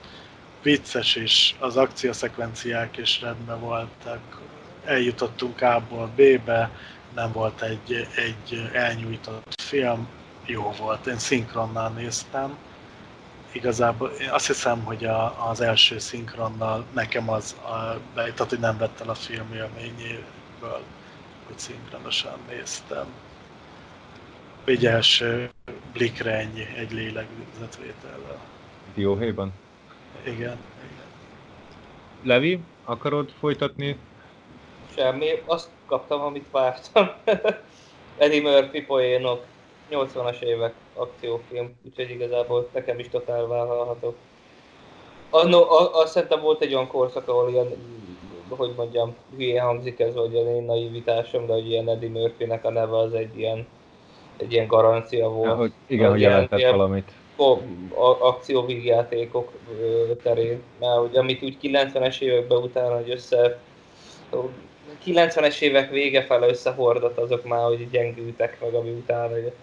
vicces is, az akciószekvenciák is rendben voltak, eljutottunk A-ból B-be, nem volt egy, egy elnyújtott film, jó volt. Én szinkronnal néztem. Igazából én azt hiszem, hogy a, az első szinkronnal nekem az, a, tehát hogy nem vett el a film élményéből, hogy szinkronosan néztem. Egy első blikre ennyi, egy lélegzetvétellel. Dióhéjban? Igen. Levi, akarod folytatni? Semmi, azt kaptam, amit vártam. *laughs* Eddie Murphy poénok. 80-as évek akciófilm, úgyhogy igazából nekem is totál vállalható. Anno, azt szerintem volt egy olyan korszak, ahol ilyen, hogy mondjam, hülye hangzik ez, vagy ilyen én naivitásom, de hogy ilyen Eddie murphy a neve az egy ilyen, egy ilyen garancia volt. Ja, hogy igen, hogy jelentett ilyen, valamit. Akcióvígjátékok terén, mert hogy amit úgy 90-es években utána, hogy össze 90-es évek vége fele összehordott, azok már hogy gyengültek meg, ami utána jött.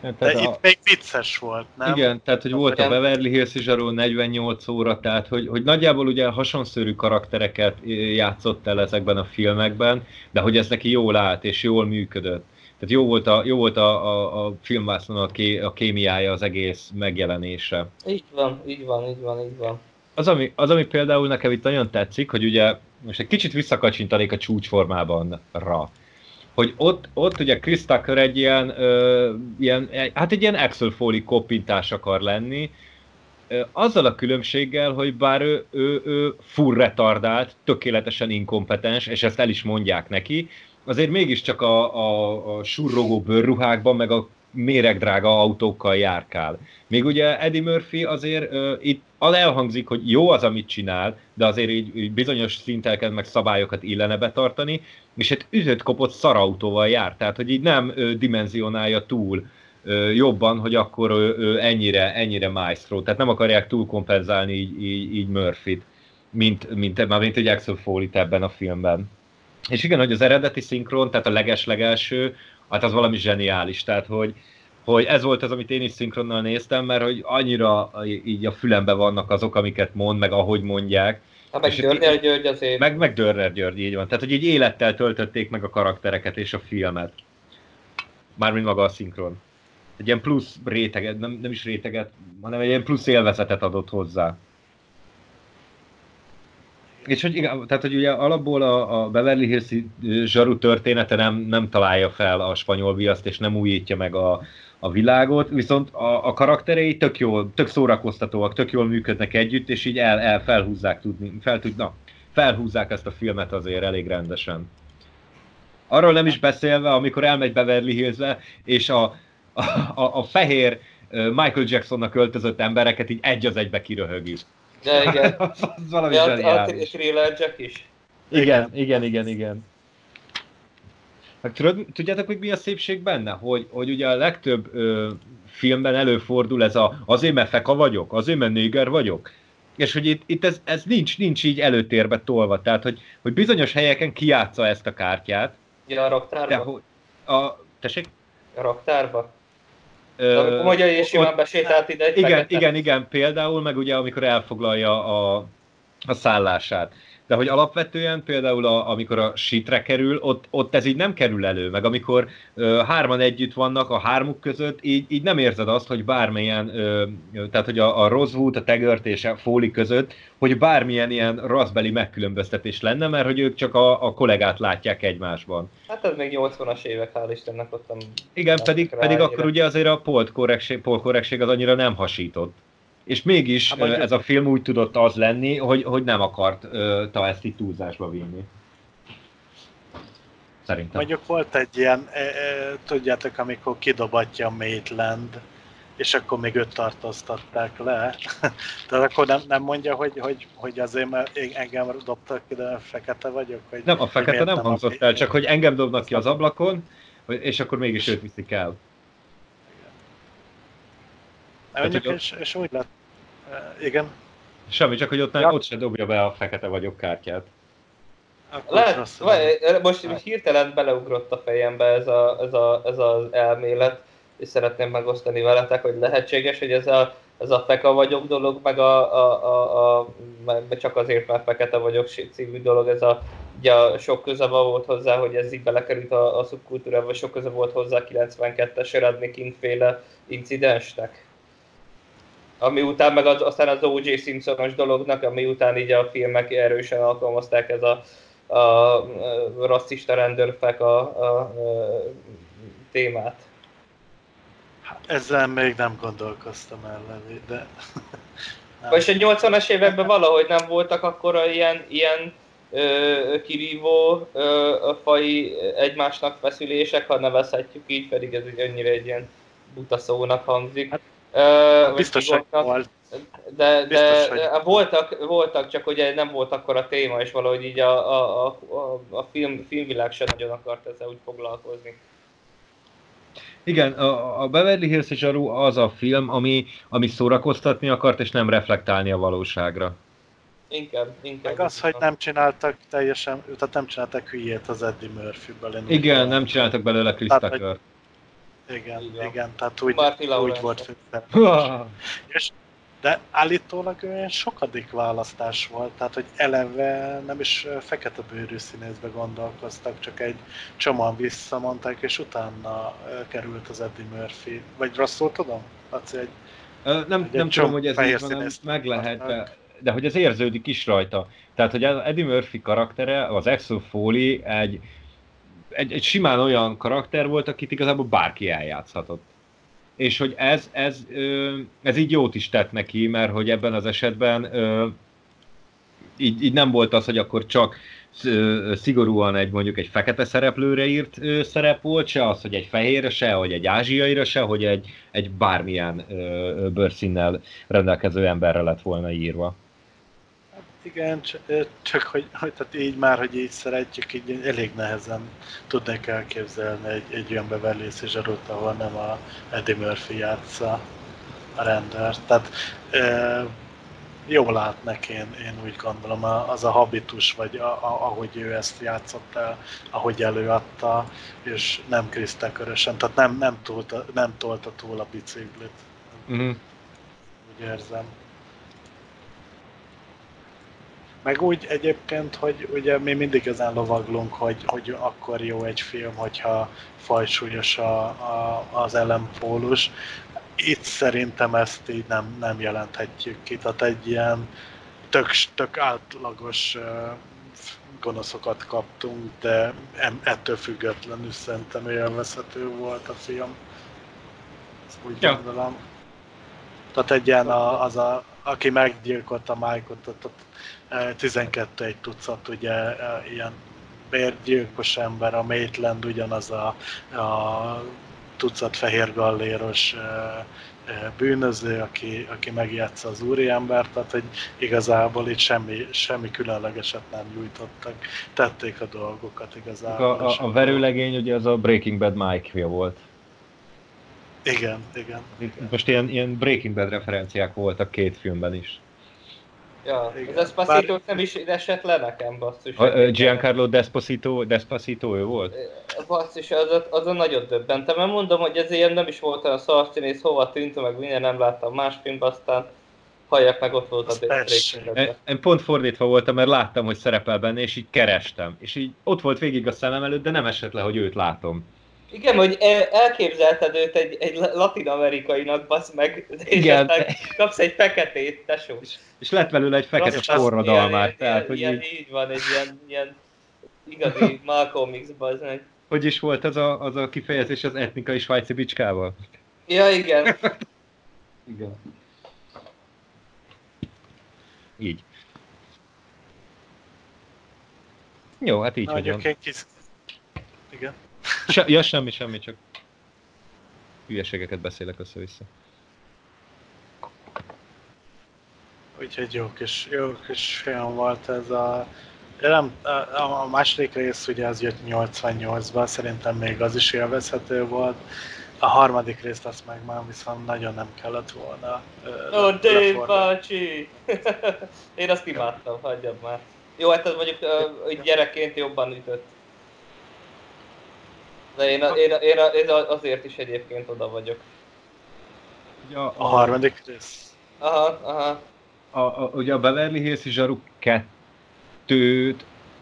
Tehát De a... itt még vicces volt, nem? Igen, tehát hogy volt a Beverly Hills is arról 48 óra, tehát hogy, hogy nagyjából ugye hasonszörű karaktereket játszott el ezekben a filmekben, de hogy ez neki jól állt és jól működött. Tehát jó volt a, jó volt a, a, a filmvászon a, ké, a kémiája, az egész megjelenése. Így van, így van, így van, így van. Az ami, az, ami például nekem itt nagyon tetszik, hogy ugye most egy kicsit visszakacsintanék a csúcsformában ra hogy ott, ott ugye Chris Tucker egy ilyen, ö, ilyen, hát egy ilyen Axel Foley koppintás akar lenni, ö, azzal a különbséggel, hogy bár ő, ő, ő full retardált, tökéletesen inkompetens, és ezt el is mondják neki, azért mégiscsak a, a, a surrogó bőrruhákban, meg a méregdrága autókkal járkál. Még ugye Eddie Murphy azért uh, itt az elhangzik, hogy jó az, amit csinál, de azért így, így bizonyos szinteket meg szabályokat illene betartani, és egy ütött kopott szarautóval jár, tehát hogy így nem uh, dimenzionálja túl uh, jobban, hogy akkor uh, uh, ennyire, ennyire maestro, tehát nem akarják túl kompenzálni így, így, így Murphy-t, mint, mint, mint, mint egy Axel foley ebben a filmben. És igen, hogy az eredeti szinkron, tehát a leges-legelső, hát az valami zseniális, tehát hogy, hogy ez volt az, amit én is szinkronnal néztem, mert hogy annyira így a fülembe vannak azok, amiket mond, meg ahogy mondják. Hát meg Dörner György azért. Meg, meg Dörner György, így van. Tehát, hogy így élettel töltötték meg a karaktereket és a filmet. Mármint maga a szinkron. egy ilyen plusz réteget, nem, nem is réteget, hanem egy ilyen plusz élvezetet adott hozzá. És hogy igen, tehát hogy ugye alapból a, a Beverly Hills zsaru története nem, nem találja fel a spanyol viaszt, és nem újítja meg a, a világot, viszont a, a karakterei tök jól, tök szórakoztatóak, tök jól működnek együtt, és így el, el felhúzzák tudni, fel, tud, na, felhúzzák ezt a filmet azért elég rendesen. Arról nem is beszélve, amikor elmegy Beverly Hillsbe, és a, a, a, a fehér Michael Jacksonnak öltözött embereket így egy az egybe kiröhögi. De igen. *laughs* az valami Ja, a, a zseniális. Thriller Jack is. Igen, igen, igen, igen. Meg tudod, tudjátok, hogy mi a szépség benne? Hogy, hogy ugye a legtöbb ö, filmben előfordul ez a azért, mert feka vagyok, azért, mert néger vagyok. És hogy itt, itt ez, ez nincs, nincs így előtérbe tolva. Tehát, hogy, hogy bizonyos helyeken kiátsza ezt a kártyát. Ja, a De raktárba. hogy, a, tessék? A raktárba. De amikor magyar és simán besétált ide egy Igen, fekete. igen, igen, például, meg ugye amikor elfoglalja a, a szállását. De hogy alapvetően például a, amikor a sitre kerül, ott, ott ez így nem kerül elő, meg amikor ö, hárman együtt vannak a hármuk között, így, így nem érzed azt, hogy bármilyen, ö, tehát hogy a, a Rosewood, a Taggart és a Foley között, hogy bármilyen ilyen rasszbeli megkülönböztetés lenne, mert hogy ők csak a, a kollégát látják egymásban. Hát ez még 80-as évek, hál' Istennek ott. Igen, pedig, pedig akkor ugye azért a poltkorrektség, poltkorrektség az annyira nem hasított. És mégis mondjuk- ez a film úgy tudott az lenni, hogy, hogy nem akart ö, ta ezt itt túlzásba vinni. Szerintem. Mondjuk volt egy ilyen, e, e, tudjátok, amikor kidobatja Maitland, és akkor még őt tartóztatták le. *laughs* Tehát akkor nem, nem mondja, hogy, hogy, hogy azért, mert én- engem dobtak ki, de fekete vagyok? Hogy, Nem, a fekete nem a- hangzott el, csak hogy engem dobnak ki az ablakon, és akkor mégis őt viszik el. Mondjuk, hogy ott- és, és úgy lett. E, Igen. Semmi, csak hogy ott, nem, Ja. ott se dobja be a fekete vagyok kártyát. Akkor Lehet, most hirtelen beleugrott a fejembe ez, a, ez, a, ez az elmélet, és szeretném megosztani veletek, hogy lehetséges, hogy ez a, ez a feka vagyok dolog, meg a, a, a, a meg csak azért, mert fekete vagyok című dolog, ez a, ugye a sok köze volt hozzá, hogy ez így belekerült a, a szubkultúrába, vagy sok köze volt hozzá a 92-es Rodney King féle incidensnek. Ami után meg az, aztán az O.J. Simpsonos dolognak, ami után így a filmek erősen alkalmazták ez a, a, a rasszista rendőrfek a, a, a témát. Hát Ezzel még nem gondolkoztam el, de... Nem. *laughs* Vagyis a 80-as években valahogy nem voltak akkor ilyen, ilyen ö, kirívó ö, a fai egymásnak feszülések, ha nevezhetjük így, pedig ez egy annyira egy ilyen buta szónak hangzik. Hát, Vagy Biztos, hogy volt. De, de Biztos, hogy- voltak, voltak, csak ugye nem volt akkor a téma, és valahogy így a, a, a, a, a film, filmvilág sem nagyon akart ezzel úgy foglalkozni. Igen, a, a Beverly Hills és Zsaru az a film, ami, ami szórakoztatni akart, és nem reflektálni a valóságra. Inkább, inkább. Meg az, hogy nem csináltak teljesen, tehát nem csináltak hülyét az Eddie Murphy-ből. Igen, nem csináltak belőle Chris Tucker. Igen, van. igen, tehát úgy, Marty úgy volt főszereplés. *laughs* És, de állítólag olyan sokadik választás volt, tehát hogy eleve nem is fekete bőrű színészbe gondolkoztak, csak egy csomóan visszamondták, és utána került az Eddie Murphy. Vagy rosszul tudom? Laci, egy, Ö, Nem, Egy nem tudom, hogy ez így van, nem, meg lehet, de, de hogy ez érződik is rajta. Tehát, hogy az Eddie Murphy karaktere, az Axel Foley egy, egy, egy simán olyan karakter volt, akit igazából bárki eljátszhatott. És hogy ez, ez, ez így jót is tett neki, mert hogy ebben az esetben így, így nem volt az, hogy akkor csak szigorúan egy mondjuk egy fekete szereplőre írt szerep volt, se az, hogy egy fehérre, se, hogy egy ázsiaira, se, hogy egy, egy bármilyen ö, bőrszínnel rendelkező emberre lett volna írva. Igen, csak, csak hogy, hogy tehát így már, hogy így szeretjük, így elég nehezen tudnék elképzelni egy, egy olyan Beverly zsarút, ahol nem a Eddie Murphy játsza a rendőrt. Tehát ö, jól lát neki, én, én úgy gondolom, az a habitus, vagy a, a, ahogy ő ezt játszott el, ahogy előadta, és nem Chris Tucker-ösen, tehát nem, nem, tolta, nem tolta túl a biciklit, Uh-huh. úgy érzem. Meg úgy egyébként, hogy ugye mi mindig ezen lovaglunk, hogy, hogy akkor jó egy film, hogyha fajsúlyos a, a, az ellenpólus. Itt szerintem ezt így nem, nem jelenthetjük ki. Tehát egy ilyen tök, tök átlagos gonoszokat kaptunk, de ettől függetlenül szerintem élvezhető volt a film. Ezt úgy ja. gondolom. Tehát egy ilyen a, az a, aki meggyilkolta Mike-ot, 12 egy tucat ugye ilyen bérgyilkos ember, a Maitland ugyanaz a, a tucat fehér galléros bűnöző, aki, aki megjátsza az úriembert, tehát hogy igazából itt semmi, semmi különlegeset nem nyújtottak. Tették a dolgokat igazából. A, a, a verőlegény ugye az a Breaking Bad Mike-ja volt. Igen, igen. Most ilyen, ilyen Breaking Bad referenciák voltak két filmben is. Ja, Igen. az Despacito Bár... nem is esett le nekem, basszus. A, a Giancarlo Despacito, Despacito ő volt? Basszus, az, az a nagyon döbbentem, mert mondom, hogy ez ilyen nem is volt olyan szarszínész, hova tűnt, meg minden nem láttam más filmben, aztán halljak meg ott volt a én, én pont fordítva voltam, mert láttam, hogy szerepel benne, és így kerestem. És így ott volt végig a szemem előtt, de nem esett le, hogy őt látom. Igen, hogy elképzelted őt egy, egy latin-amerikainak, basz meg, és Igen. kapsz egy feketét, tesó. És, és lett belőle egy fekete forradalmát. Tehát, hogy ilyen, így... így van, egy ilyen, ilyen igazi *laughs* Malcolm X, bazd meg. Hogy is volt az a, az a kifejezés az etnikai svájci bicskával? Ja, igen. *laughs* igen. Így. Jó, hát így vagyok. Igen. Se, ja, semmi, semmi, csak hülyeségeket beszélek össze-vissza. Úgyhogy jó kis, jó kis film volt ez a... Nem, a második rész ugye az jött 88-ban, szerintem még az is élvezhető volt. A harmadik részt azt meg már viszont nagyon nem kellett volna. Ó, oh, Dave bácsi! *laughs* Én azt imádtam, hagyjad már. Jó, hát ez mondjuk gyerekként jobban ütött. De én, én, én, én azért is egyébként oda vagyok. Ugye a, a harmadik rész. Aha, aha. A, a, ugye a Beverly Hills Zsaru 2-t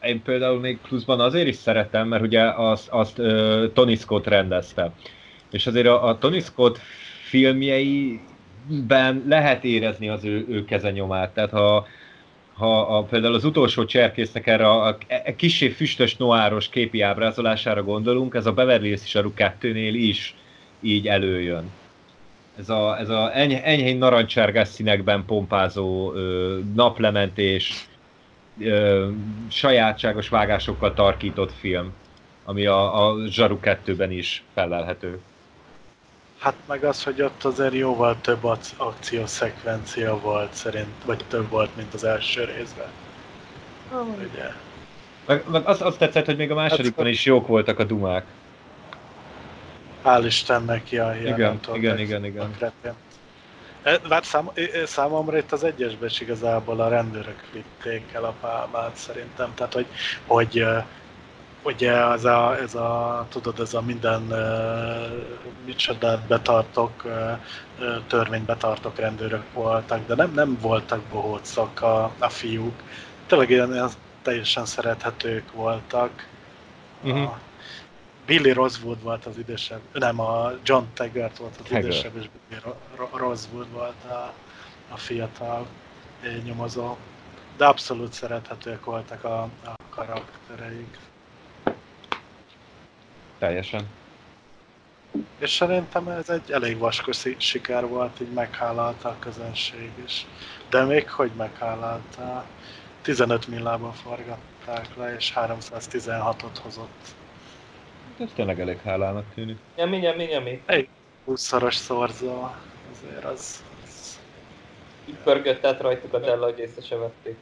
én például még pluszban azért is szeretem, mert ugye azt, azt uh, Tony Scott rendezte. És azért a, a Tony Scott filmjeiben lehet érezni az ő, ő kezenyomát. Tehát ha, ha a, például az utolsó cserkésznek erre a, a, a kisé füstös noáros képi ábrázolására gondolunk, ez a Beverly Hills 2-nél is így előjön. Ez a, ez a eny, enyhén narancsárgás színekben pompázó ö, naplementés, ö, sajátságos vágásokkal tarkított film, ami a, a Zsaru 2-ben is felelhető. Hát meg az, hogy ott azért jóval több akciószekvencia volt szerint, vagy több volt, mint az első részben. Oh. Ugye? Meg, meg azt, azt tetszett, hogy még a másodikban hát, is jók voltak a dumák. Hál' Istennek, ja, igen, igen, igen, igen, igen. Hát szám, számomra itt az egyesben is igazából a rendőrök vitték el a pálmát szerintem, tehát hogy, hogy ugye ez a, ez a, tudod, ez a minden uh, micsodát betartok, uh, törvényt betartok rendőrök voltak, de nem, nem voltak bohócok a, a fiúk. Tényleg ilyen, teljesen szerethetők voltak. Uh-huh. A Billy Rosewood volt az idősebb, nem, a John Taggart volt az Taggart. idősebb, és Billy Rosewood volt a, a fiatal nyomozó. De abszolút szerethetőek voltak a, a karaktereik. Teljesen. És szerintem ez egy elég vaskos siker volt, így meghálálta a közönség is. De még hogy meghálálta? 15 millában forgatták le, és 316-ot hozott. Ez tényleg elég hálának tűnik. Nyami, nyami, nyami. Egy 20-szoros szorzó, azért az... az... Így pörgött rajtuk a Della, hogy észre se vették.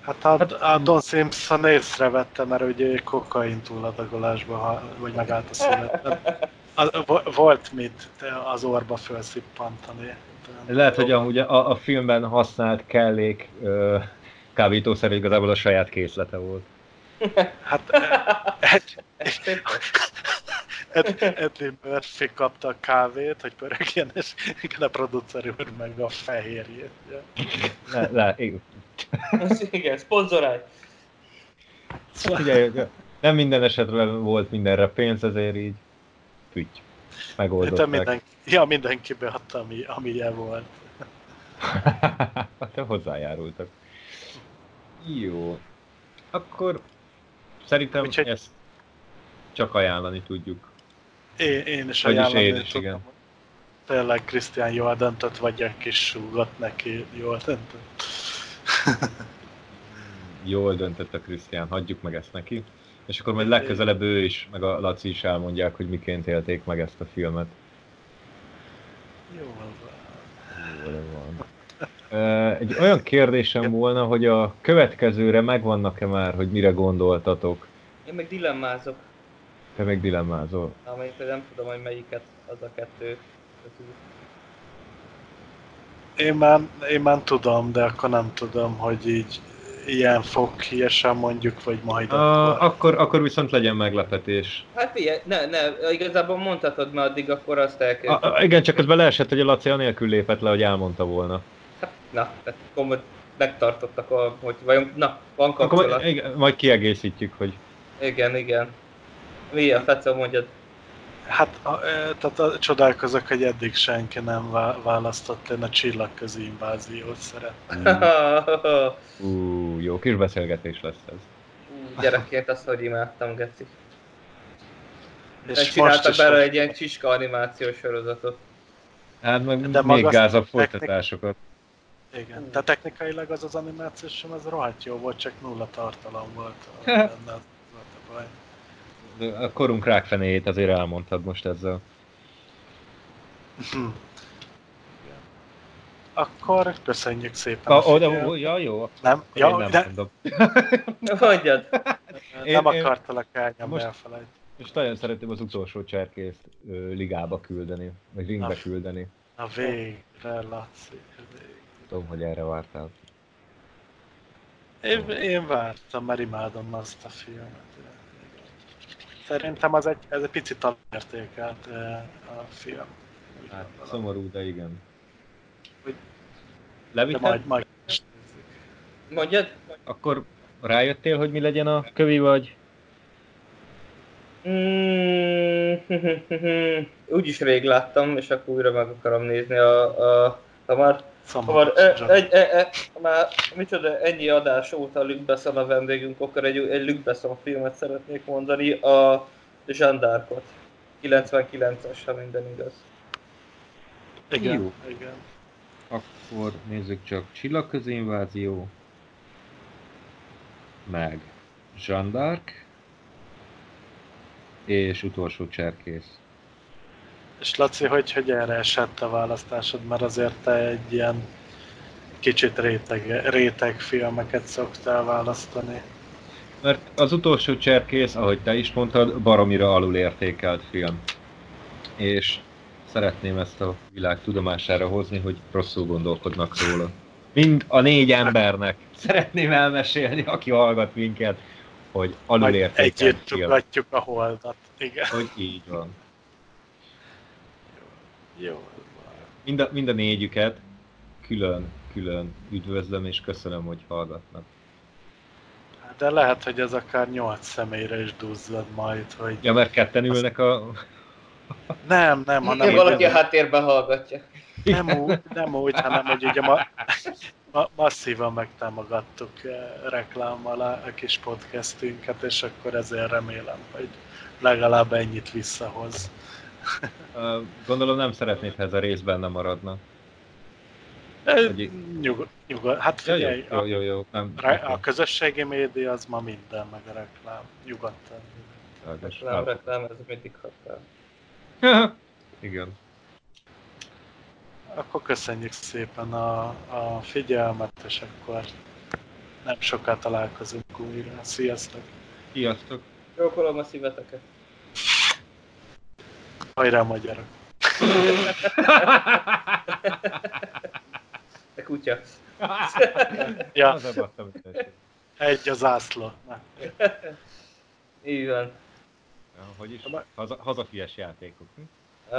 Hát a, hát, a Don Simpson észrevette, mert ugye kokain túladagolásban, vagy megállt a szület. Volt mit az orba felszippantani. Lehet, hogy amúgy a, a filmben használt kellék ö, kábítószer igazából a saját készlete volt. Hát egy, egy, Eddie Murphy kapta a kávét, hogy pörögjen, és igen, a producer úr meg a fehérjét. Ja. Le, le, igen. igen, szponzorálj. Figyelj, nem minden esetben volt mindenre pénz, ezért így fügy. Megoldották. mindenki, ja, mindenki beadta, ami, amilyen volt. *laughs* Te hozzájárultak. Jó. Akkor szerintem Úgyhogy- ezt csak ajánlani tudjuk. Én, én is Vagyis ajánlani én is, igen. Tényleg Krisztián jól döntött, vagy egy kis súgott neki jól döntött. *laughs* Jól döntött a Krisztián, hagyjuk meg ezt neki. És akkor majd legközelebb ő is, meg a Laci is elmondják, hogy miként élték meg ezt a filmet. Jól van. Jól van. Egy olyan kérdésem volna, hogy a következőre megvannak-e már, hogy mire gondoltatok? Én meg dilemmázok, Te meg dilemmázol. amelyik nem tudom, hogy melyiket az a kettő közül. Én már, én már tudom, de akkor nem tudom, hogy így ilyen foghíjesen mondjuk, vagy majd A, akkor. akkor, akkor viszont legyen meglepetés. Hát figyelj, ne, ne, igazából mondhatod, mert addig akkor azt. A, a, igen, csak közben leesett, hogy a Laci anélkül lépett le, hogy elmondta volna. Hát, na, tehát akkor majd megtartottak, a, hogy vajon, na, van Akkor kapcsolat. majd, igen, majd kiegészítjük, hogy Igen, igen. Mi a Fecó mondjad? Hát a, e, tehát a, csodálkozok, hogy eddig senki nem vá- választott, én a csillagközi inváziót szeretném. ú, jó kis beszélgetés lesz ez. Ú, Gyerekként azt, hogy imádtam, Geci. És most csináltak belőle egy ilyen csiska animációs sorozatot. Hát meg De még gázabb technik- folytatásokat. Igen, de technikailag az az animációs sem, az rohadt jó volt, csak nulla tartalom volt *laughs* benne, az volt a baj. A korunk rákfenéjét azért elmondtad most ezzel. Hm. Akkor köszönjük szépen. A, a oda, ó, ja, jó, nem, akkor én ja, nem de mondom. *laughs* Mondjad! Én- nem akartalak elnyomni most- elfelejt. És nagyon szeretném az utolsó cserkészt ö, ligába küldeni, vagy ringbe Na. küldeni. Na végre, Laci. végre. Tudom, hogy erre vártál. Én, én vártam, mert imádom azt a filmet. Szerintem az egy, ez egy picit alértékelt a film. Úgy Hát gondolom. szomorú, de igen. Hogy- De Levitted? majd, majd is. Mondjad? Akkor rájöttél, hogy mi legyen a kövi, vagy? Mm, *laughs* úgyis rég láttam, és akkor újra meg akarom nézni a, a ha már, Szomorú. e, egy, e, e, már micsoda ennyi adás óta Luc Besson a vendégünk, akkor egy, egy Luc Besson filmet szeretnék mondani, a Jean d'Arc-ot. 99-es, ha minden igaz. Igen, Jó. igen. Akkor nézzük csak Csillagközi invázió, meg Jean d'Arc, és utolsó cserkész. És Laci, hogy, hogy erre esett a választásod, mert azért te egy ilyen kicsit réteg, réteg filmeket szoktál választani. Mert az utolsó cserkész, ahogy te is mondtad, baromira alulértékelt film. És szeretném ezt a világ tudomására hozni, hogy rosszul gondolkodnak róla. Mind a négy embernek szeretném elmesélni, aki hallgat minket, hogy alulértékelt együtt film. csugatjuk a holdat. Igen. Hogy így van. Jó. Mind a, mind a négyüket külön, külön üdvözlöm és köszönöm, hogy hallgatnak. De lehet, hogy ez akár nyolc személyre is duzzad majd, hogy... Ja, mert ketten ülnek a... Nem, nem, hanem Igen, valaki a háttérben hallgatja. nem, úgy, nem úgy, hanem hogy ugye ma, ma, masszívan megtámogattuk eh, reklámmal a, a kis podcastünket, és akkor ezért remélem, hogy legalább ennyit visszahoz. Gondolom nem szeretnéd, ha ez a rész benne maradna. Hogy- Nyugod, nyugod, hát Ja, figyelj, jó, jó, jó, jó. Nem, a, a közösségi média az ma minden, meg a reklám. Nyugodtan. Reklám, reklám, ez mindig határ. *laughs* Igen. Akkor köszönjük szépen a, a figyelmet, és akkor nem soká találkozunk újra. Sziasztok! Sziasztok! Jókolom a szíveteket. Hajrá magyarok! *laughs* Te kutya. Ja, egy az zászló. Na. Így van. Hogy is? Haza, hazafias játékok. Hm? *laughs*